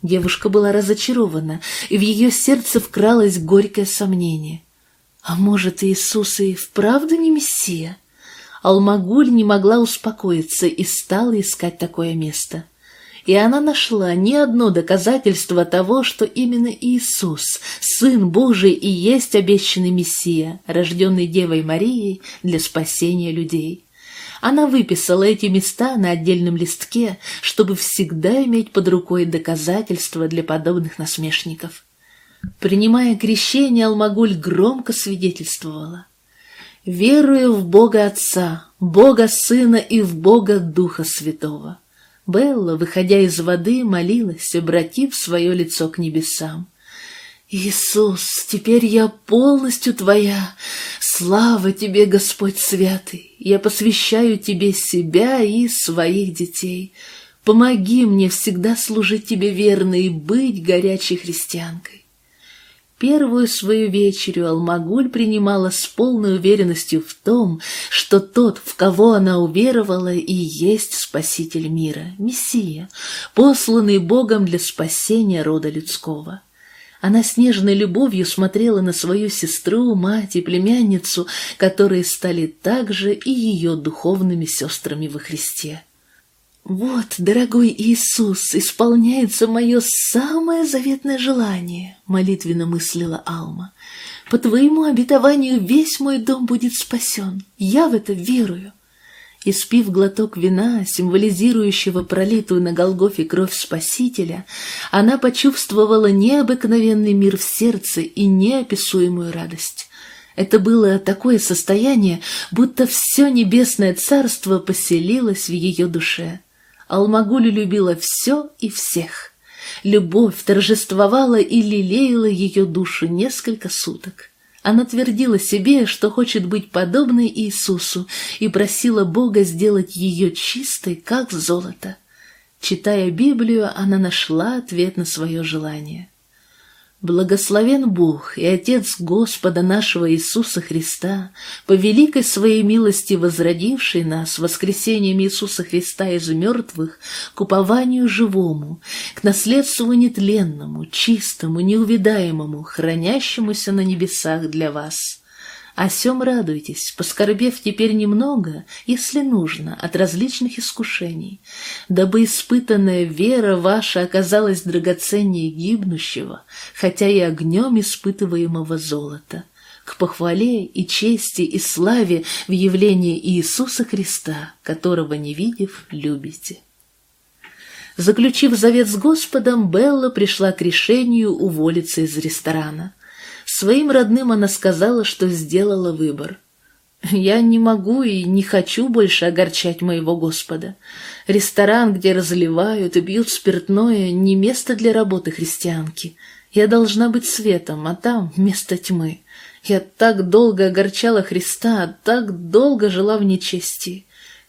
Девушка была разочарована, и в ее сердце вкралось горькое сомнение. А может, Иисус и вправду не Мессия? Алмагуль не могла успокоиться и стала искать такое место и она нашла не одно доказательство того, что именно Иисус, Сын Божий и есть обещанный Мессия, рожденный Девой Марией для спасения людей. Она выписала эти места на отдельном листке, чтобы всегда иметь под рукой доказательства для подобных насмешников. Принимая крещение, Алмагуль громко свидетельствовала. «Верую в Бога Отца, Бога Сына и в Бога Духа Святого». Белла, выходя из воды, молилась, обратив свое лицо к небесам. «Иисус, теперь я полностью Твоя. Слава Тебе, Господь Святый! Я посвящаю Тебе себя и своих детей. Помоги мне всегда служить Тебе верно и быть горячей христианкой. Первую свою вечерю Алмагуль принимала с полной уверенностью в том, что тот, в кого она уверовала, и есть Спаситель мира, Мессия, посланный Богом для спасения рода людского. Она с нежной любовью смотрела на свою сестру, мать и племянницу, которые стали также и ее духовными сестрами во Христе. «Вот, дорогой Иисус, исполняется мое самое заветное желание», — молитвенно мыслила Алма. «По твоему обетованию весь мой дом будет спасен. Я в это верую». И спив глоток вина, символизирующего пролитую на Голгофе кровь Спасителя, она почувствовала необыкновенный мир в сердце и неописуемую радость. Это было такое состояние, будто все небесное царство поселилось в ее душе. Алмагуля любила все и всех. Любовь торжествовала и лелеяла ее душу несколько суток. Она твердила себе, что хочет быть подобной Иисусу, и просила Бога сделать ее чистой, как золото. Читая Библию, она нашла ответ на свое желание. Благословен Бог и Отец Господа нашего Иисуса Христа, по великой своей милости возродивший нас воскресением Иисуса Христа из мертвых к упованию живому, к наследству нетленному, чистому, неувидаемому, хранящемуся на небесах для вас о сем радуйтесь, поскорбев теперь немного, если нужно, от различных искушений, дабы испытанная вера ваша оказалась драгоценнее гибнущего, хотя и огнем испытываемого золота, к похвале и чести и славе в явлении Иисуса Христа, которого, не видев, любите. Заключив завет с Господом, Белла пришла к решению уволиться из ресторана – Своим родным она сказала, что сделала выбор. «Я не могу и не хочу больше огорчать моего Господа. Ресторан, где разливают и бьют спиртное, не место для работы христианки. Я должна быть светом, а там место тьмы. Я так долго огорчала Христа, так долго жила в нечестии.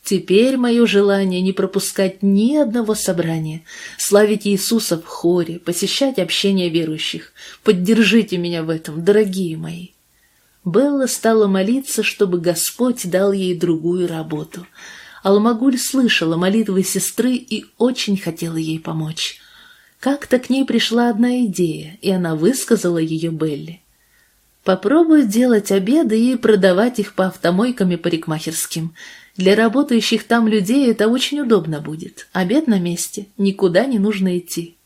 Теперь мое желание не пропускать ни одного собрания, славить Иисуса в хоре, посещать общение верующих. Поддержите меня в этом, дорогие мои. Белла стала молиться, чтобы Господь дал ей другую работу. Алмагуль слышала молитвы сестры и очень хотела ей помочь. Как-то к ней пришла одна идея, и она высказала ее Белле. «Попробуй делать обеды и продавать их по автомойкам и парикмахерским». Для работающих там людей это очень удобно будет. Обед на месте, никуда не нужно идти.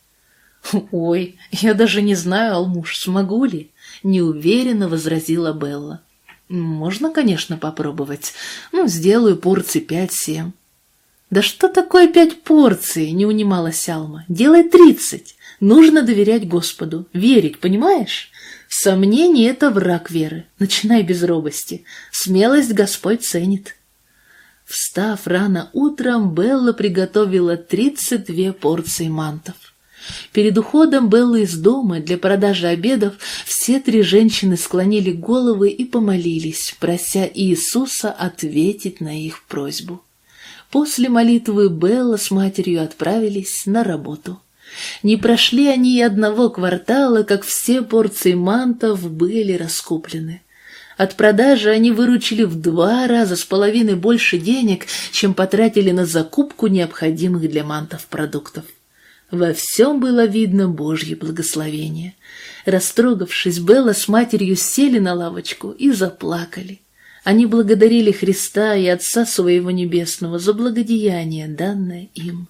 «Ой, я даже не знаю, Алмуш, смогу ли?» — неуверенно возразила Белла. «Можно, конечно, попробовать. Ну, сделаю порции пять-семь». «Да что такое пять порций?» — не унималась Алма. «Делай тридцать. Нужно доверять Господу, верить, понимаешь? Сомнение — это враг веры. Начинай без робости. Смелость Господь ценит». Встав рано утром, Белла приготовила 32 порции мантов. Перед уходом Беллы из дома для продажи обедов все три женщины склонили головы и помолились, прося Иисуса ответить на их просьбу. После молитвы Белла с матерью отправились на работу. Не прошли они и одного квартала, как все порции мантов были раскуплены. От продажи они выручили в два раза с половиной больше денег, чем потратили на закупку необходимых для мантов продуктов. Во всем было видно Божье благословение. Растрогавшись, Белла с матерью сели на лавочку и заплакали. Они благодарили Христа и Отца Своего Небесного за благодеяние, данное им.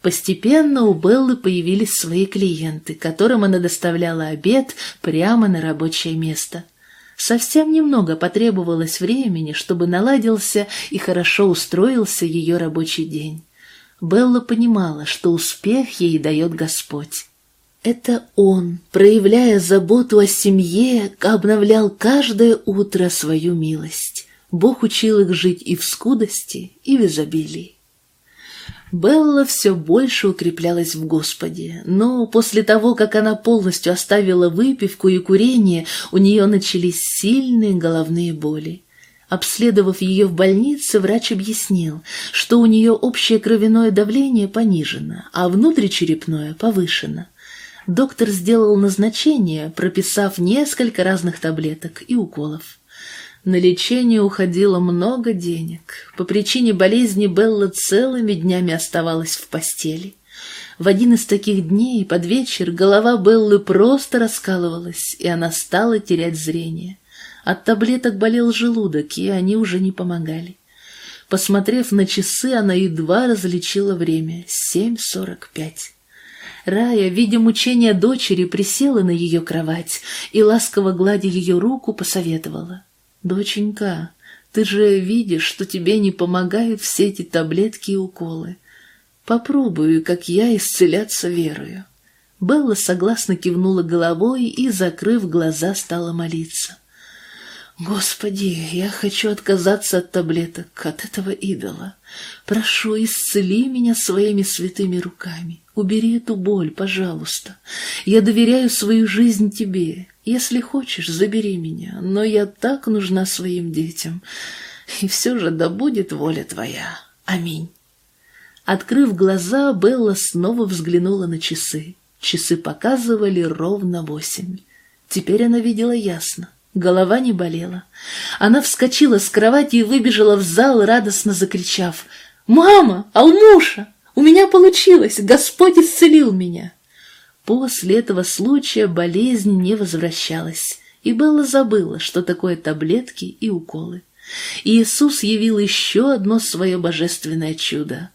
Постепенно у Беллы появились свои клиенты, которым она доставляла обед прямо на рабочее место – Совсем немного потребовалось времени, чтобы наладился и хорошо устроился ее рабочий день. Белла понимала, что успех ей дает Господь. Это Он, проявляя заботу о семье, обновлял каждое утро свою милость. Бог учил их жить и в скудости, и в изобилии. Белла все больше укреплялась в Господе, но после того, как она полностью оставила выпивку и курение, у нее начались сильные головные боли. Обследовав ее в больнице, врач объяснил, что у нее общее кровяное давление понижено, а внутричерепное повышено. Доктор сделал назначение, прописав несколько разных таблеток и уколов. На лечение уходило много денег. По причине болезни Белла целыми днями оставалась в постели. В один из таких дней, под вечер, голова Беллы просто раскалывалась, и она стала терять зрение. От таблеток болел желудок, и они уже не помогали. Посмотрев на часы, она едва различила время — семь сорок пять. Рая, видя мучения дочери, присела на ее кровать и, ласково гладя ее руку, посоветовала. «Доченька, ты же видишь, что тебе не помогают все эти таблетки и уколы. Попробую, как я, исцеляться верою». Белла согласно кивнула головой и, закрыв глаза, стала молиться. «Господи, я хочу отказаться от таблеток, от этого идола. Прошу, исцели меня своими святыми руками. Убери эту боль, пожалуйста. Я доверяю свою жизнь тебе. Если хочешь, забери меня, но я так нужна своим детям. И все же да будет воля твоя. Аминь». Открыв глаза, Белла снова взглянула на часы. Часы показывали ровно восемь. Теперь она видела ясно. Голова не болела. Она вскочила с кровати и выбежала в зал, радостно закричав. «Мама! Алмуша! У меня получилось! Господь исцелил меня!» После этого случая болезнь не возвращалась, и Белла забыла, что такое таблетки и уколы. И Иисус явил еще одно свое божественное чудо.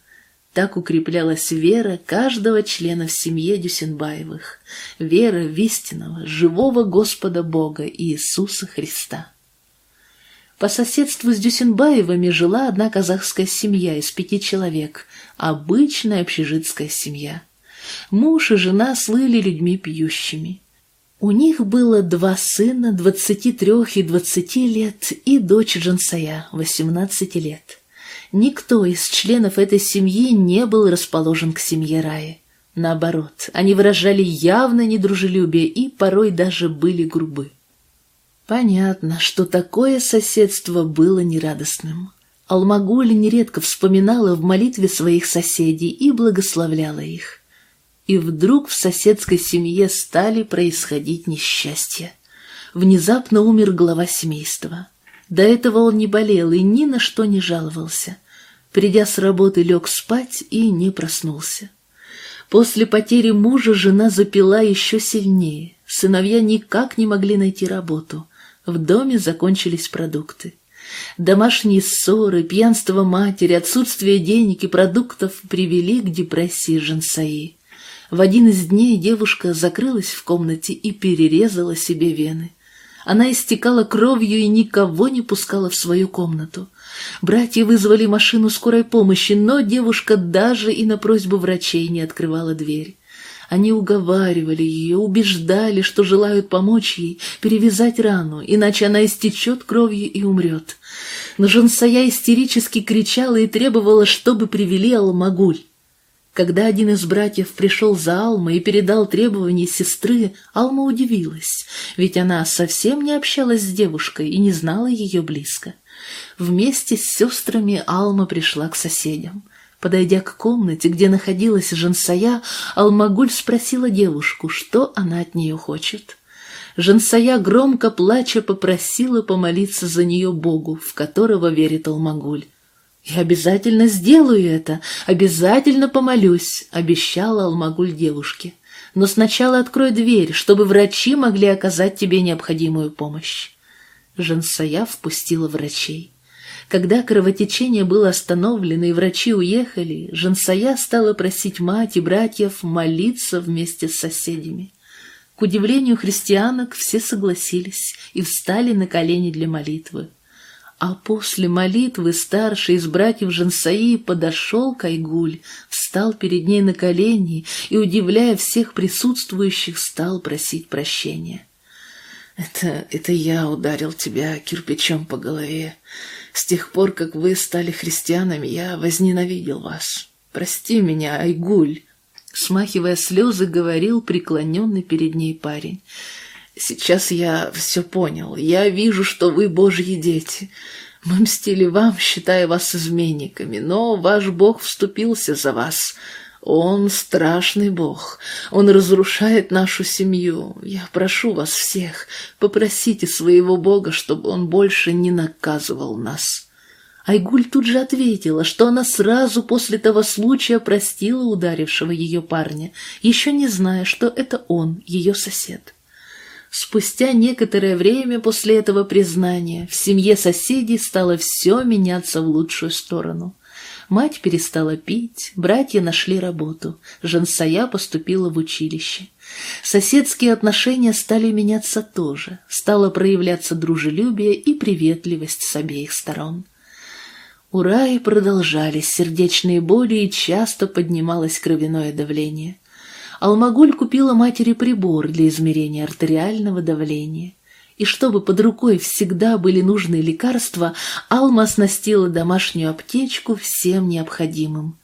Так укреплялась вера каждого члена в семье Дюсенбаевых, вера в истинного, живого Господа Бога Иисуса Христа. По соседству с Дюсенбаевыми жила одна казахская семья из пяти человек, обычная общежитская семья. Муж и жена слыли людьми пьющими. У них было два сына, двадцати трех и двадцати лет, и дочь Джансая, восемнадцати лет. Никто из членов этой семьи не был расположен к семье Раи. Наоборот, они выражали явно недружелюбие и порой даже были грубы. Понятно, что такое соседство было нерадостным. Алмагуля нередко вспоминала в молитве своих соседей и благословляла их. И вдруг в соседской семье стали происходить несчастья. Внезапно умер глава семейства. До этого он не болел и ни на что не жаловался. Придя с работы, лег спать и не проснулся. После потери мужа жена запила еще сильнее. Сыновья никак не могли найти работу. В доме закончились продукты. Домашние ссоры, пьянство матери, отсутствие денег и продуктов привели к депрессии Жансаи. В один из дней девушка закрылась в комнате и перерезала себе вены. Она истекала кровью и никого не пускала в свою комнату. Братья вызвали машину скорой помощи, но девушка даже и на просьбу врачей не открывала дверь. Они уговаривали ее, убеждали, что желают помочь ей, перевязать рану, иначе она истечет кровью и умрет. Но Жансая истерически кричала и требовала, чтобы привели Алмагуль. Когда один из братьев пришел за Алмой и передал требования сестры, Алма удивилась, ведь она совсем не общалась с девушкой и не знала ее близко. Вместе с сестрами Алма пришла к соседям. Подойдя к комнате, где находилась Жансая, Алмагуль спросила девушку, что она от нее хочет. Жансая, громко плача, попросила помолиться за нее Богу, в которого верит Алмагуль. «Я обязательно сделаю это, обязательно помолюсь», — обещала Алмагуль девушке. «Но сначала открой дверь, чтобы врачи могли оказать тебе необходимую помощь». Жансая впустила врачей. Когда кровотечение было остановлено и врачи уехали, Жансая стала просить мать и братьев молиться вместе с соседями. К удивлению христианок все согласились и встали на колени для молитвы. А после молитвы старший из братьев Жансаи подошел к Айгуль, встал перед ней на колени и, удивляя всех присутствующих, стал просить прощения. «Это, это я ударил тебя кирпичом по голове. С тех пор, как вы стали христианами, я возненавидел вас. Прости меня, Айгуль!» Смахивая слезы, говорил преклоненный перед ней парень. Сейчас я все понял. Я вижу, что вы Божьи дети. Мы мстили вам, считая вас изменниками, но ваш Бог вступился за вас. Он страшный Бог. Он разрушает нашу семью. Я прошу вас всех, попросите своего Бога, чтобы он больше не наказывал нас». Айгуль тут же ответила, что она сразу после того случая простила ударившего ее парня, еще не зная, что это он, ее сосед. Спустя некоторое время после этого признания в семье соседей стало все меняться в лучшую сторону. Мать перестала пить, братья нашли работу, Жансая поступила в училище. Соседские отношения стали меняться тоже, стало проявляться дружелюбие и приветливость с обеих сторон. У Раи продолжались сердечные боли и часто поднималось кровяное давление. Алмагуль купила матери прибор для измерения артериального давления и чтобы под рукой всегда были нужные лекарства, Алма оснастила домашнюю аптечку всем необходимым.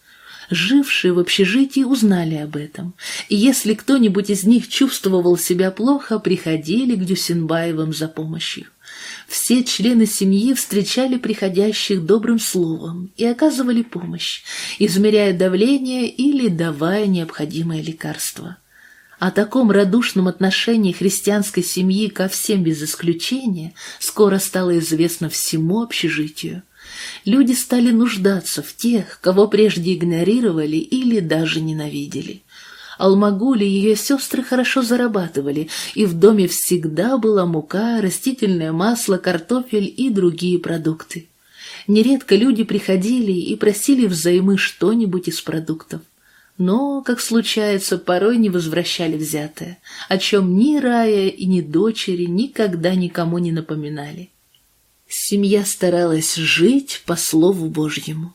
Жившие в общежитии узнали об этом, и если кто-нибудь из них чувствовал себя плохо, приходили к Дюсенбаевым за помощью. Все члены семьи встречали приходящих добрым словом и оказывали помощь, измеряя давление или давая необходимое лекарство. О таком радушном отношении христианской семьи ко всем без исключения скоро стало известно всему общежитию. Люди стали нуждаться в тех, кого прежде игнорировали или даже ненавидели. Алмагули и ее сестры хорошо зарабатывали, и в доме всегда была мука, растительное масло, картофель и другие продукты. Нередко люди приходили и просили взаймы что-нибудь из продуктов но, как случается, порой не возвращали взятое, о чем ни Рая и ни дочери никогда никому не напоминали. Семья старалась жить по Слову Божьему.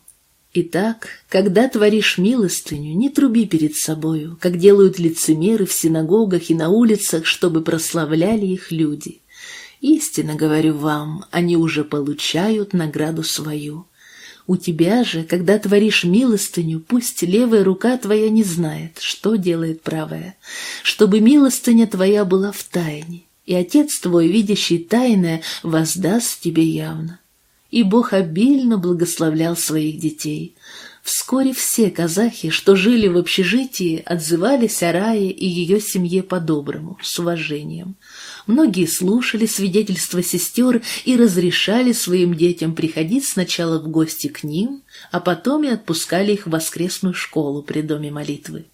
Итак, когда творишь милостыню, не труби перед собою, как делают лицемеры в синагогах и на улицах, чтобы прославляли их люди. Истинно говорю вам, они уже получают награду свою. У тебя же, когда творишь милостыню, пусть левая рука твоя не знает, что делает правая, чтобы милостыня твоя была в тайне, и Отец твой, видящий тайное, воздаст тебе явно. И Бог обильно благословлял своих детей. Вскоре все казахи, что жили в общежитии, отзывались о Рае и ее семье по-доброму, с уважением. Многие слушали свидетельства сестер и разрешали своим детям приходить сначала в гости к ним, а потом и отпускали их в воскресную школу при доме молитвы.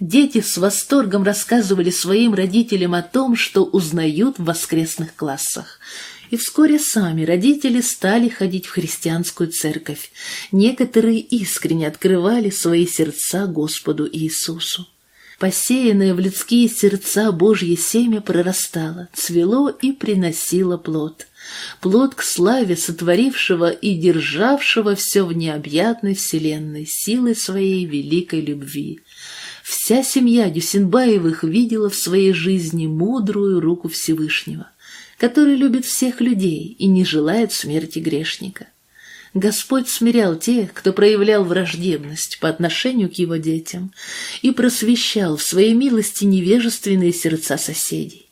Дети с восторгом рассказывали своим родителям о том, что узнают в воскресных классах. И вскоре сами родители стали ходить в христианскую церковь. Некоторые искренне открывали свои сердца Господу Иисусу. Посеянное в людские сердца Божье семя прорастало, цвело и приносило плод. Плод к славе сотворившего и державшего все в необъятной вселенной силой своей великой любви. Вся семья Дюсенбаевых видела в своей жизни мудрую руку Всевышнего, который любит всех людей и не желает смерти грешника. Господь смирял тех, кто проявлял враждебность по отношению к его детям, и просвещал в своей милости невежественные сердца соседей.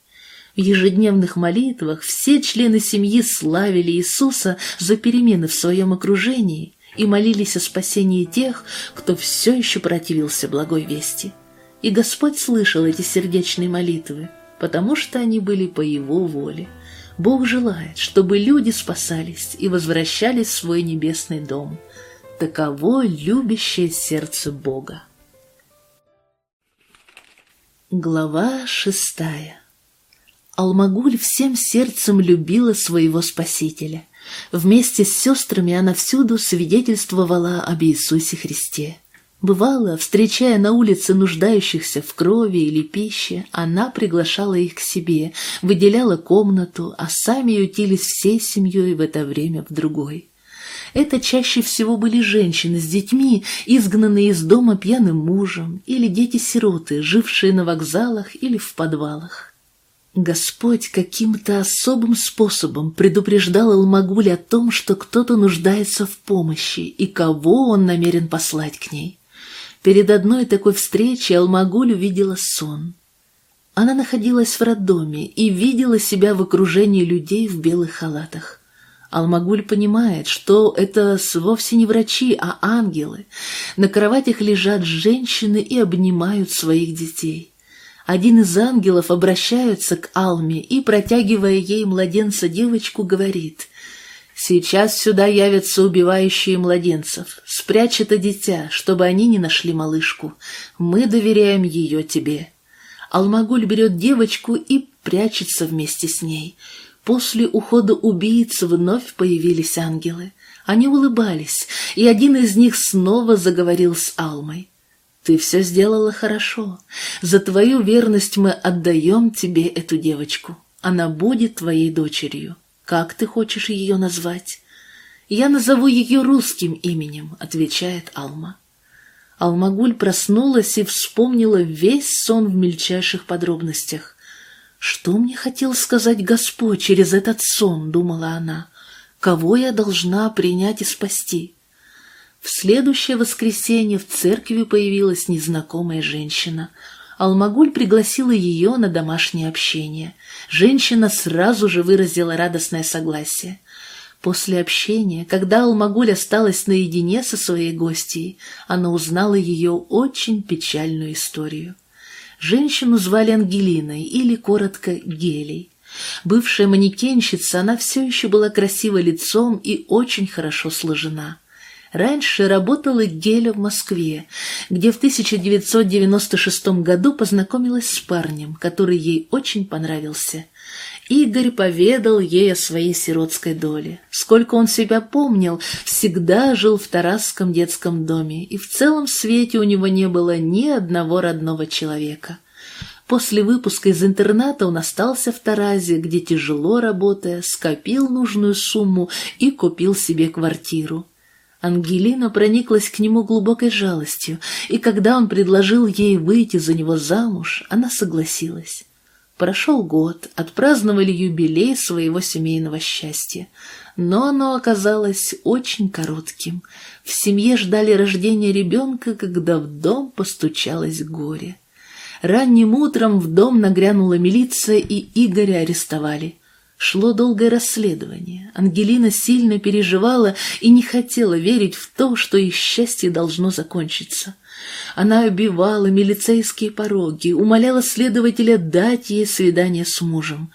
В ежедневных молитвах все члены семьи славили Иисуса за перемены в своем окружении и молились о спасении тех, кто все еще противился благой вести. И Господь слышал эти сердечные молитвы, потому что они были по Его воле. Бог желает, чтобы люди спасались и возвращались в свой небесный дом. Таково любящее сердце Бога. Глава шестая Алмагуль всем сердцем любила своего Спасителя. Вместе с сестрами она всюду свидетельствовала об Иисусе Христе. Бывало, встречая на улице нуждающихся в крови или пище, она приглашала их к себе, выделяла комнату, а сами ютились всей семьей в это время в другой. Это чаще всего были женщины с детьми, изгнанные из дома пьяным мужем, или дети-сироты, жившие на вокзалах или в подвалах. Господь каким-то особым способом предупреждал Алмагуль о том, что кто-то нуждается в помощи и кого он намерен послать к ней. Перед одной такой встречей Алмагуль увидела сон. Она находилась в роддоме и видела себя в окружении людей в белых халатах. Алмагуль понимает, что это вовсе не врачи, а ангелы. На кроватях лежат женщины и обнимают своих детей. Один из ангелов обращается к Алме и, протягивая ей младенца-девочку, говорит Сейчас сюда явятся убивающие младенцев. Спрячь это дитя, чтобы они не нашли малышку. Мы доверяем ее тебе. Алмагуль берет девочку и прячется вместе с ней. После ухода убийцы вновь появились ангелы. Они улыбались, и один из них снова заговорил с Алмой. «Ты все сделала хорошо. За твою верность мы отдаем тебе эту девочку. Она будет твоей дочерью. Как ты хочешь ее назвать?» «Я назову ее русским именем», — отвечает Алма. Алмагуль проснулась и вспомнила весь сон в мельчайших подробностях. «Что мне хотел сказать Господь через этот сон?» — думала она. «Кого я должна принять и спасти?» В следующее воскресенье в церкви появилась незнакомая женщина. Алмагуль пригласила ее на домашнее общение. Женщина сразу же выразила радостное согласие. После общения, когда Алмагуль осталась наедине со своей гостьей, она узнала ее очень печальную историю. Женщину звали Ангелиной или, коротко, Гелей. Бывшая манекенщица, она все еще была красива лицом и очень хорошо сложена. Раньше работала Геля в Москве, где в 1996 году познакомилась с парнем, который ей очень понравился – Игорь поведал ей о своей сиротской доле. Сколько он себя помнил, всегда жил в Тарасском детском доме, и в целом свете у него не было ни одного родного человека. После выпуска из интерната он остался в Таразе, где, тяжело работая, скопил нужную сумму и купил себе квартиру. Ангелина прониклась к нему глубокой жалостью, и когда он предложил ей выйти за него замуж, она согласилась. Прошел год, отпраздновали юбилей своего семейного счастья, но оно оказалось очень коротким. В семье ждали рождения ребенка, когда в дом постучалось горе. Ранним утром в дом нагрянула милиция, и Игоря арестовали. Шло долгое расследование. Ангелина сильно переживала и не хотела верить в то, что их счастье должно закончиться. Она обивала милицейские пороги, умоляла следователя дать ей свидание с мужем.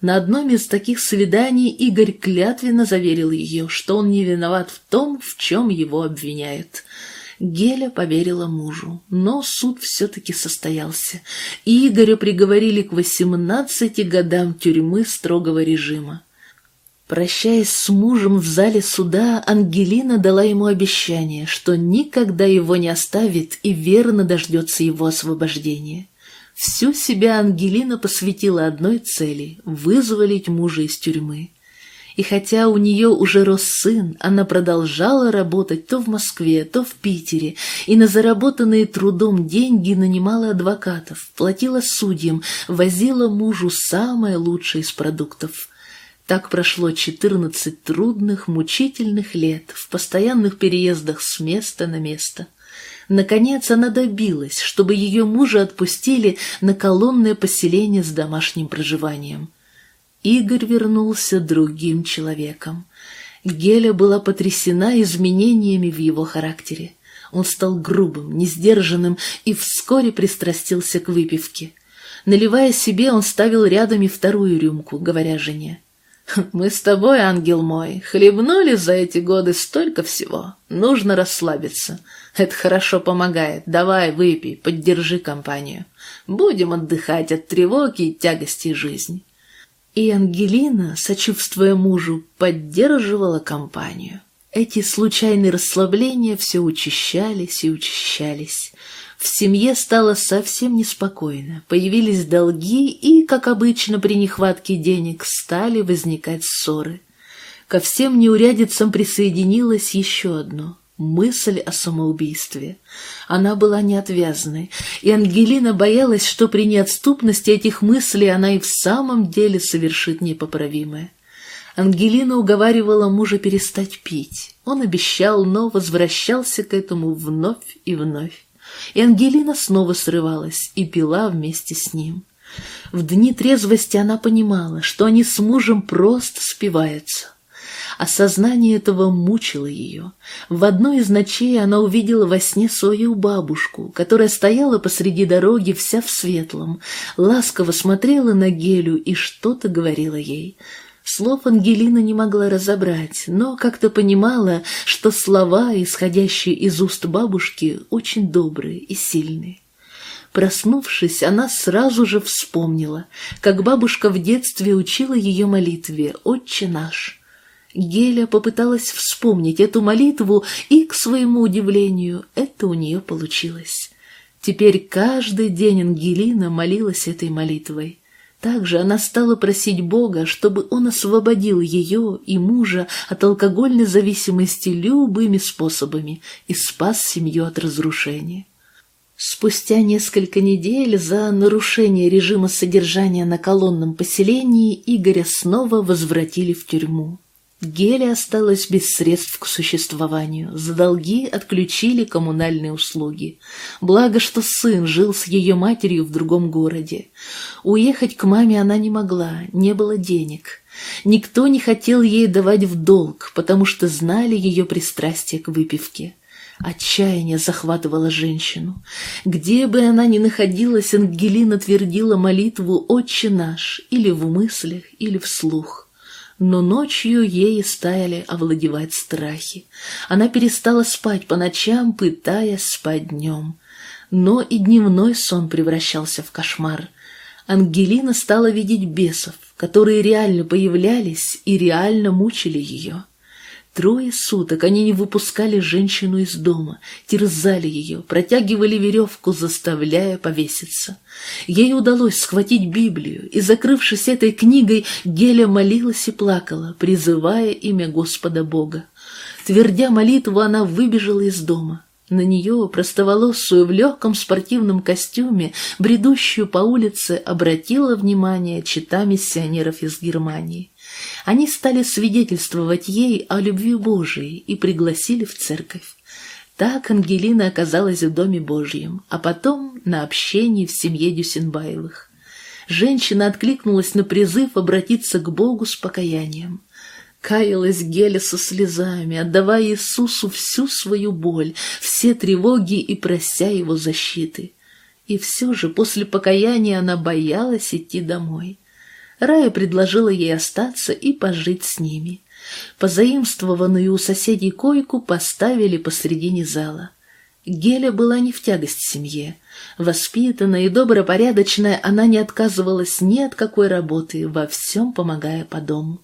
На одном из таких свиданий Игорь клятвенно заверил ее, что он не виноват в том, в чем его обвиняют. Геля поверила мужу, но суд все-таки состоялся, и Игоря приговорили к восемнадцати годам тюрьмы строгого режима. Прощаясь с мужем в зале суда, Ангелина дала ему обещание, что никогда его не оставит и верно дождется его освобождения. Всю себя Ангелина посвятила одной цели — вызволить мужа из тюрьмы. И хотя у нее уже рос сын, она продолжала работать то в Москве, то в Питере, и на заработанные трудом деньги нанимала адвокатов, платила судьям, возила мужу самое лучшее из продуктов — так прошло четырнадцать трудных, мучительных лет в постоянных переездах с места на место. Наконец она добилась, чтобы ее мужа отпустили на колонное поселение с домашним проживанием. Игорь вернулся другим человеком. Геля была потрясена изменениями в его характере. Он стал грубым, несдержанным и вскоре пристрастился к выпивке. Наливая себе, он ставил рядом и вторую рюмку, говоря жене. Мы с тобой, ангел мой, хлебнули за эти годы столько всего. Нужно расслабиться. Это хорошо помогает. Давай, выпей, поддержи компанию. Будем отдыхать от тревоги и тягости жизни. И Ангелина, сочувствуя мужу, поддерживала компанию. Эти случайные расслабления все учащались и учащались. В семье стало совсем неспокойно, появились долги и, как обычно при нехватке денег, стали возникать ссоры. Ко всем неурядицам присоединилось еще одно — мысль о самоубийстве. Она была неотвязной, и Ангелина боялась, что при неотступности этих мыслей она и в самом деле совершит непоправимое. Ангелина уговаривала мужа перестать пить. Он обещал, но возвращался к этому вновь и вновь и Ангелина снова срывалась и пила вместе с ним. В дни трезвости она понимала, что они с мужем просто спиваются. Осознание этого мучило ее. В одной из ночей она увидела во сне свою бабушку, которая стояла посреди дороги вся в светлом, ласково смотрела на Гелю и что-то говорила ей — Слов Ангелина не могла разобрать, но как-то понимала, что слова, исходящие из уст бабушки, очень добрые и сильные. Проснувшись, она сразу же вспомнила, как бабушка в детстве учила ее молитве «Отче наш». Геля попыталась вспомнить эту молитву, и, к своему удивлению, это у нее получилось. Теперь каждый день Ангелина молилась этой молитвой. Также она стала просить Бога, чтобы он освободил ее и мужа от алкогольной зависимости любыми способами и спас семью от разрушения. Спустя несколько недель за нарушение режима содержания на колонном поселении Игоря снова возвратили в тюрьму. Геля осталась без средств к существованию, за долги отключили коммунальные услуги. Благо, что сын жил с ее матерью в другом городе. Уехать к маме она не могла, не было денег. Никто не хотел ей давать в долг, потому что знали ее пристрастие к выпивке. Отчаяние захватывало женщину. Где бы она ни находилась, Ангелина твердила молитву «Отче наш» или в мыслях, или вслух но ночью ей стали овладевать страхи. Она перестала спать по ночам, пытаясь спать днем. Но и дневной сон превращался в кошмар. Ангелина стала видеть бесов, которые реально появлялись и реально мучили ее. Трое суток они не выпускали женщину из дома, терзали ее, протягивали веревку, заставляя повеситься. Ей удалось схватить Библию, и, закрывшись этой книгой, Геля молилась и плакала, призывая имя Господа Бога. Твердя молитву, она выбежала из дома. На нее, простоволосую в легком спортивном костюме, бредущую по улице, обратила внимание чита миссионеров из Германии. Они стали свидетельствовать ей о любви Божией и пригласили в церковь. Так Ангелина оказалась в Доме Божьем, а потом на общении в семье Дюсенбаевых. Женщина откликнулась на призыв обратиться к Богу с покаянием. Каялась Геля со слезами, отдавая Иисусу всю свою боль, все тревоги и прося его защиты. И все же после покаяния она боялась идти домой. Рая предложила ей остаться и пожить с ними. Позаимствованную у соседей койку поставили посредине зала. Геля была не в тягость семье. Воспитанная и добропорядочная, она не отказывалась ни от какой работы, во всем помогая по дому.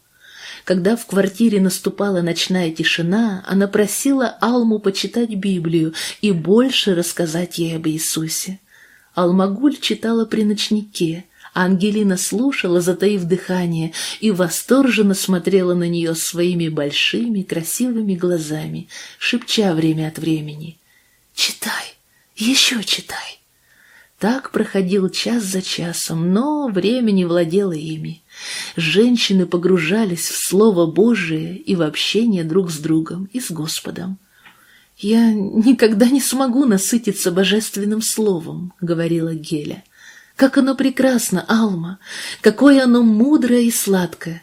Когда в квартире наступала ночная тишина, она просила Алму почитать Библию и больше рассказать ей об Иисусе. Алмагуль читала при ночнике, Ангелина слушала, затаив дыхание, и восторженно смотрела на нее своими большими красивыми глазами, шепча время от времени «Читай, еще читай». Так проходил час за часом, но время не владело ими. Женщины погружались в Слово Божие и в общение друг с другом и с Господом. «Я никогда не смогу насытиться божественным словом», — говорила Геля. Как оно прекрасно, Алма! Какое оно мудрое и сладкое!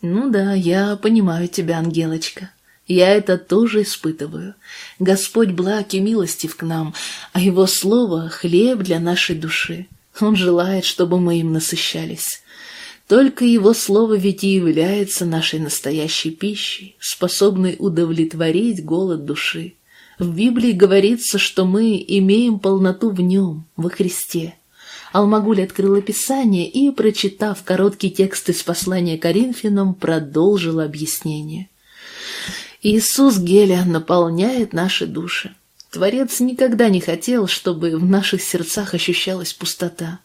Ну да, я понимаю тебя, ангелочка. Я это тоже испытываю. Господь благ и милостив к нам, а Его Слово — хлеб для нашей души. Он желает, чтобы мы им насыщались. Только Его Слово ведь и является нашей настоящей пищей, способной удовлетворить голод души. В Библии говорится, что мы имеем полноту в Нем, во Христе. Алмагуль открыла Писание и, прочитав короткий текст из послания Коринфянам, продолжила объяснение. Иисус Геля наполняет наши души. Творец никогда не хотел, чтобы в наших сердцах ощущалась пустота.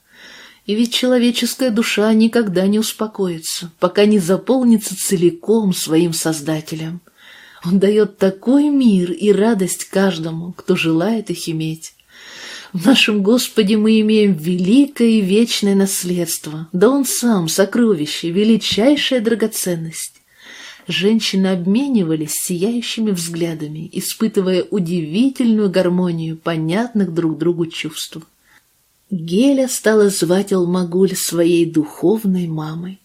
И ведь человеческая душа никогда не успокоится, пока не заполнится целиком своим Создателем. Он дает такой мир и радость каждому, кто желает их иметь. В нашем Господе мы имеем великое и вечное наследство, да Он сам сокровище, величайшая драгоценность. Женщины обменивались сияющими взглядами, испытывая удивительную гармонию понятных друг другу чувств. Геля стала звать Алмагуль своей духовной мамой.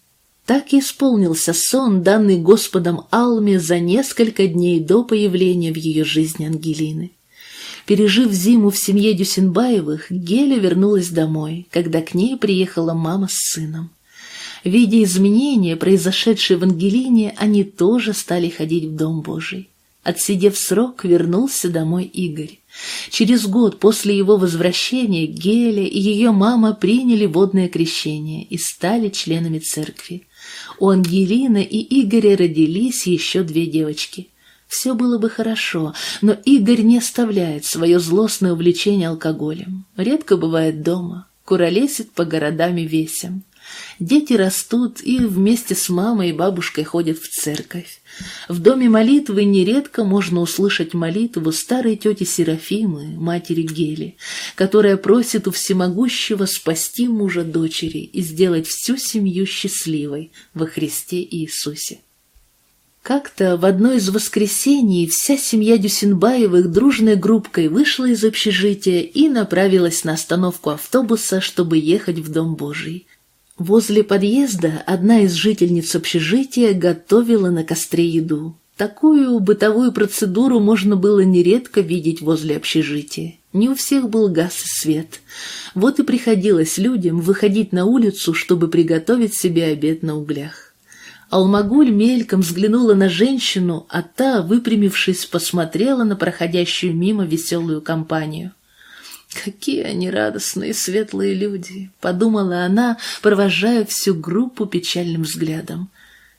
Так исполнился сон, данный Господом Алме за несколько дней до появления в ее жизни Ангелины. Пережив зиму в семье Дюсенбаевых, Геля вернулась домой, когда к ней приехала мама с сыном. Видя изменения, произошедшие в Ангелине, они тоже стали ходить в Дом Божий. Отсидев срок, вернулся домой Игорь. Через год после его возвращения Геля и ее мама приняли водное крещение и стали членами церкви. У Ангелины и Игоря родились еще две девочки. Все было бы хорошо, но Игорь не оставляет свое злостное увлечение алкоголем. Редко бывает дома, куролесит по городам и весям. Дети растут и вместе с мамой и бабушкой ходят в церковь. В доме молитвы нередко можно услышать молитву старой тети Серафимы, матери Гели, которая просит у всемогущего спасти мужа дочери и сделать всю семью счастливой во Христе Иисусе. Как-то в одно из воскресений вся семья Дюсенбаевых дружной группкой вышла из общежития и направилась на остановку автобуса, чтобы ехать в Дом Божий. Возле подъезда одна из жительниц общежития готовила на костре еду. Такую бытовую процедуру можно было нередко видеть возле общежития. Не у всех был газ и свет. Вот и приходилось людям выходить на улицу, чтобы приготовить себе обед на углях. Алмагуль мельком взглянула на женщину, а та, выпрямившись, посмотрела на проходящую мимо веселую компанию. «Какие они радостные, светлые люди!» — подумала она, провожая всю группу печальным взглядом.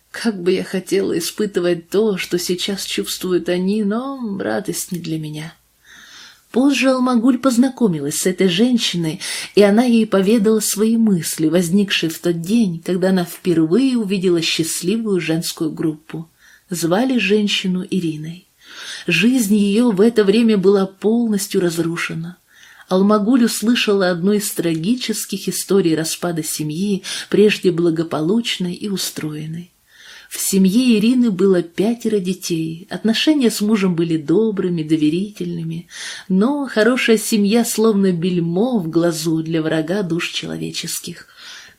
«Как бы я хотела испытывать то, что сейчас чувствуют они, но радость не для меня». Позже Алмагуль познакомилась с этой женщиной, и она ей поведала свои мысли, возникшие в тот день, когда она впервые увидела счастливую женскую группу. Звали женщину Ириной. Жизнь ее в это время была полностью разрушена. Алмагуль услышала одну из трагических историй распада семьи, прежде благополучной и устроенной. В семье Ирины было пятеро детей, отношения с мужем были добрыми, доверительными, но хорошая семья словно бельмо в глазу для врага душ человеческих.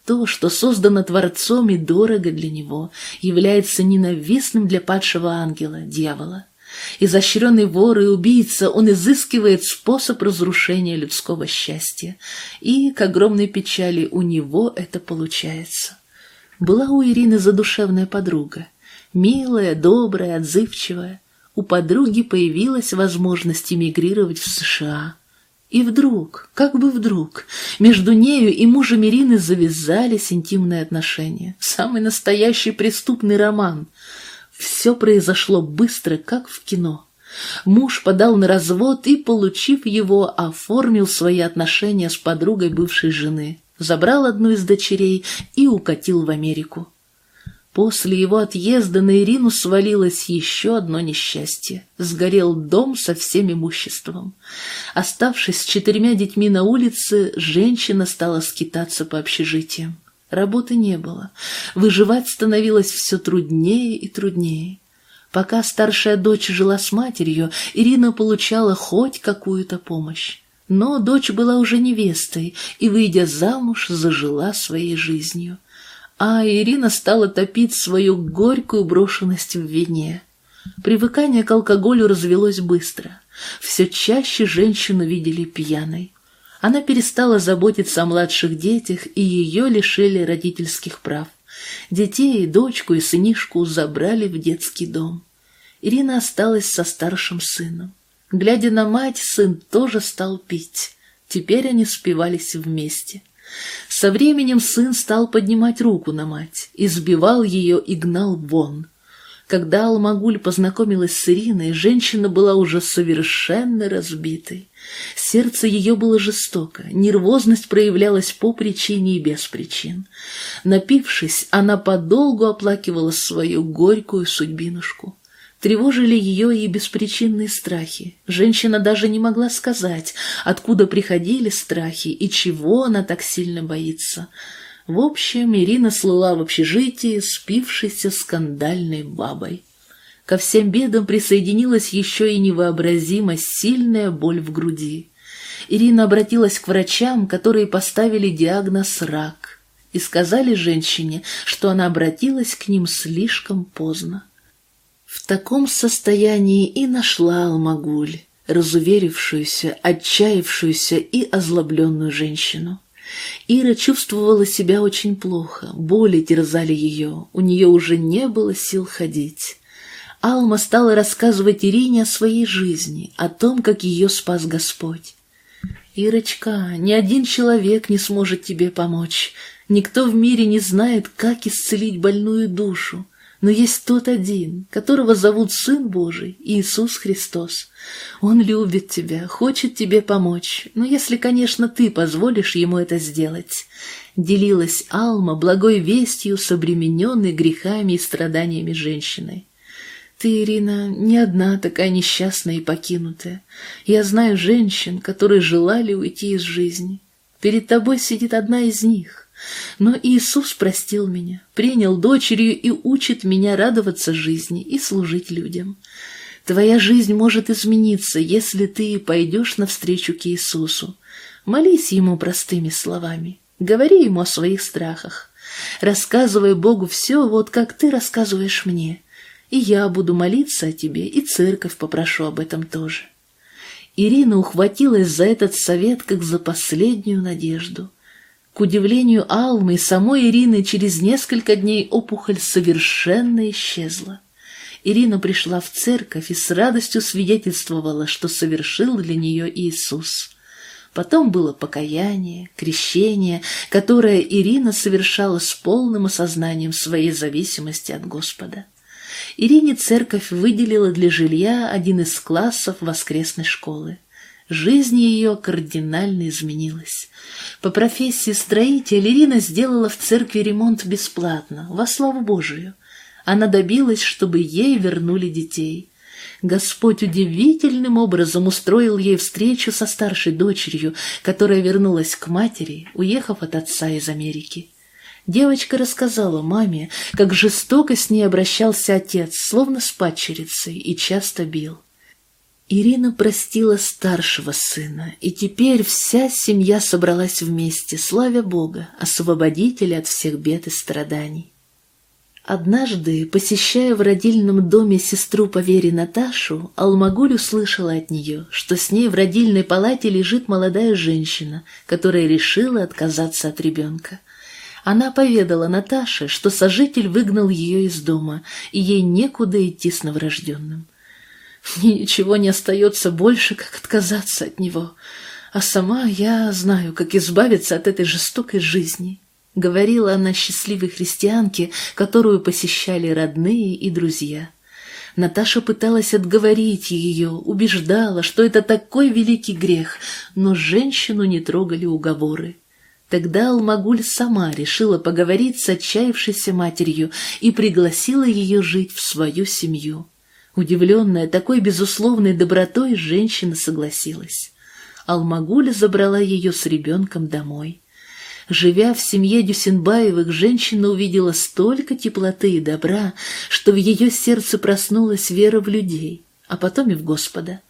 То, что создано Творцом и дорого для него, является ненавистным для падшего ангела, дьявола. Изощренный вор и убийца, он изыскивает способ разрушения людского счастья. И, к огромной печали, у него это получается. Была у Ирины задушевная подруга. Милая, добрая, отзывчивая. У подруги появилась возможность эмигрировать в США. И вдруг, как бы вдруг, между нею и мужем Ирины завязались интимные отношения. Самый настоящий преступный роман — все произошло быстро, как в кино. Муж подал на развод и, получив его, оформил свои отношения с подругой бывшей жены, забрал одну из дочерей и укатил в Америку. После его отъезда на Ирину свалилось еще одно несчастье. Сгорел дом со всем имуществом. Оставшись с четырьмя детьми на улице, женщина стала скитаться по общежитиям. Работы не было. Выживать становилось все труднее и труднее. Пока старшая дочь жила с матерью, Ирина получала хоть какую-то помощь. Но дочь была уже невестой и, выйдя замуж, зажила своей жизнью. А Ирина стала топить свою горькую брошенность в вине. Привыкание к алкоголю развелось быстро. Все чаще женщину видели пьяной. Она перестала заботиться о младших детях, и ее лишили родительских прав. Детей, дочку и сынишку забрали в детский дом. Ирина осталась со старшим сыном. Глядя на мать, сын тоже стал пить. Теперь они спивались вместе. Со временем сын стал поднимать руку на мать, избивал ее и гнал вон. Когда Алмагуль познакомилась с Ириной, женщина была уже совершенно разбитой. Сердце ее было жестоко, нервозность проявлялась по причине и без причин. Напившись, она подолгу оплакивала свою горькую судьбинушку. Тревожили ее и беспричинные страхи. Женщина даже не могла сказать, откуда приходили страхи и чего она так сильно боится. В общем, Ирина слыла в общежитии, спившейся скандальной бабой. Ко всем бедам присоединилась еще и невообразимо сильная боль в груди. Ирина обратилась к врачам, которые поставили диагноз «рак», и сказали женщине, что она обратилась к ним слишком поздно. В таком состоянии и нашла Алмагуль, разуверившуюся, отчаявшуюся и озлобленную женщину. Ира чувствовала себя очень плохо, боли терзали ее, у нее уже не было сил ходить. Алма стала рассказывать Ирине о своей жизни, о том, как ее спас Господь. «Ирочка, ни один человек не сможет тебе помочь. Никто в мире не знает, как исцелить больную душу. Но есть тот один, которого зовут Сын Божий, Иисус Христос. Он любит тебя, хочет тебе помочь, но если, конечно, ты позволишь ему это сделать. Делилась Алма благой вестью с обремененной грехами и страданиями женщиной. Ты, Ирина, не одна такая несчастная и покинутая. Я знаю женщин, которые желали уйти из жизни. Перед тобой сидит одна из них. Но Иисус простил меня, принял дочерью и учит меня радоваться жизни и служить людям. Твоя жизнь может измениться, если ты пойдешь навстречу к Иисусу. Молись Ему простыми словами, говори Ему о своих страхах. Рассказывай Богу все, вот как ты рассказываешь мне. И я буду молиться о тебе, и церковь попрошу об этом тоже. Ирина ухватилась за этот совет, как за последнюю надежду. К удивлению Алмы и самой Ирины через несколько дней опухоль совершенно исчезла. Ирина пришла в церковь и с радостью свидетельствовала, что совершил для нее Иисус. Потом было покаяние, крещение, которое Ирина совершала с полным осознанием своей зависимости от Господа. Ирине церковь выделила для жилья один из классов воскресной школы. Жизнь ее кардинально изменилась. По профессии строитель Ирина сделала в церкви ремонт бесплатно, во славу Божию. Она добилась, чтобы ей вернули детей. Господь удивительным образом устроил ей встречу со старшей дочерью, которая вернулась к матери, уехав от отца из Америки. Девочка рассказала маме, как жестоко с ней обращался отец, словно с падчерицей, и часто бил. Ирина простила старшего сына, и теперь вся семья собралась вместе, славя Бога, освободителя от всех бед и страданий. Однажды, посещая в родильном доме сестру по вере Наташу, Алмагуль услышала от нее, что с ней в родильной палате лежит молодая женщина, которая решила отказаться от ребенка. Она поведала Наташе, что сожитель выгнал ее из дома, и ей некуда идти с новорожденным. [LAUGHS] Мне ничего не остается больше, как отказаться от него. А сама я знаю, как избавиться от этой жестокой жизни. Говорила она счастливой христианке, которую посещали родные и друзья. Наташа пыталась отговорить ее, убеждала, что это такой великий грех, но женщину не трогали уговоры. Тогда Алмагуль сама решила поговорить с отчаявшейся матерью и пригласила ее жить в свою семью. Удивленная такой безусловной добротой, женщина согласилась. Алмагуля забрала ее с ребенком домой. Живя в семье Дюсенбаевых, женщина увидела столько теплоты и добра, что в ее сердце проснулась вера в людей, а потом и в Господа.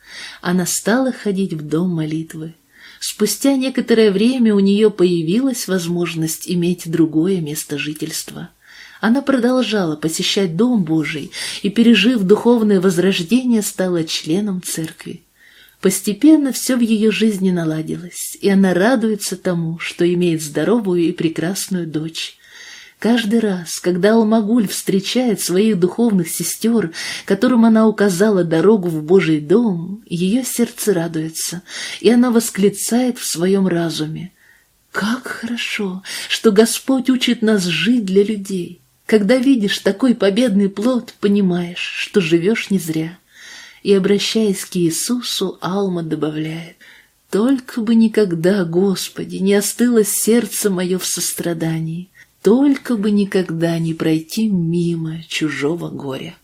Она стала ходить в дом молитвы. Спустя некоторое время у нее появилась возможность иметь другое место жительства. Она продолжала посещать Дом Божий и, пережив духовное возрождение, стала членом церкви. Постепенно все в ее жизни наладилось, и она радуется тому, что имеет здоровую и прекрасную дочь. Каждый раз, когда Алмагуль встречает своих духовных сестер, которым она указала дорогу в Божий дом, ее сердце радуется, и она восклицает в своем разуме. «Как хорошо, что Господь учит нас жить для людей!» Когда видишь такой победный плод, понимаешь, что живешь не зря. И, обращаясь к Иисусу, Алма добавляет, «Только бы никогда, Господи, не остыло сердце мое в сострадании, только бы никогда не пройти мимо чужого горя».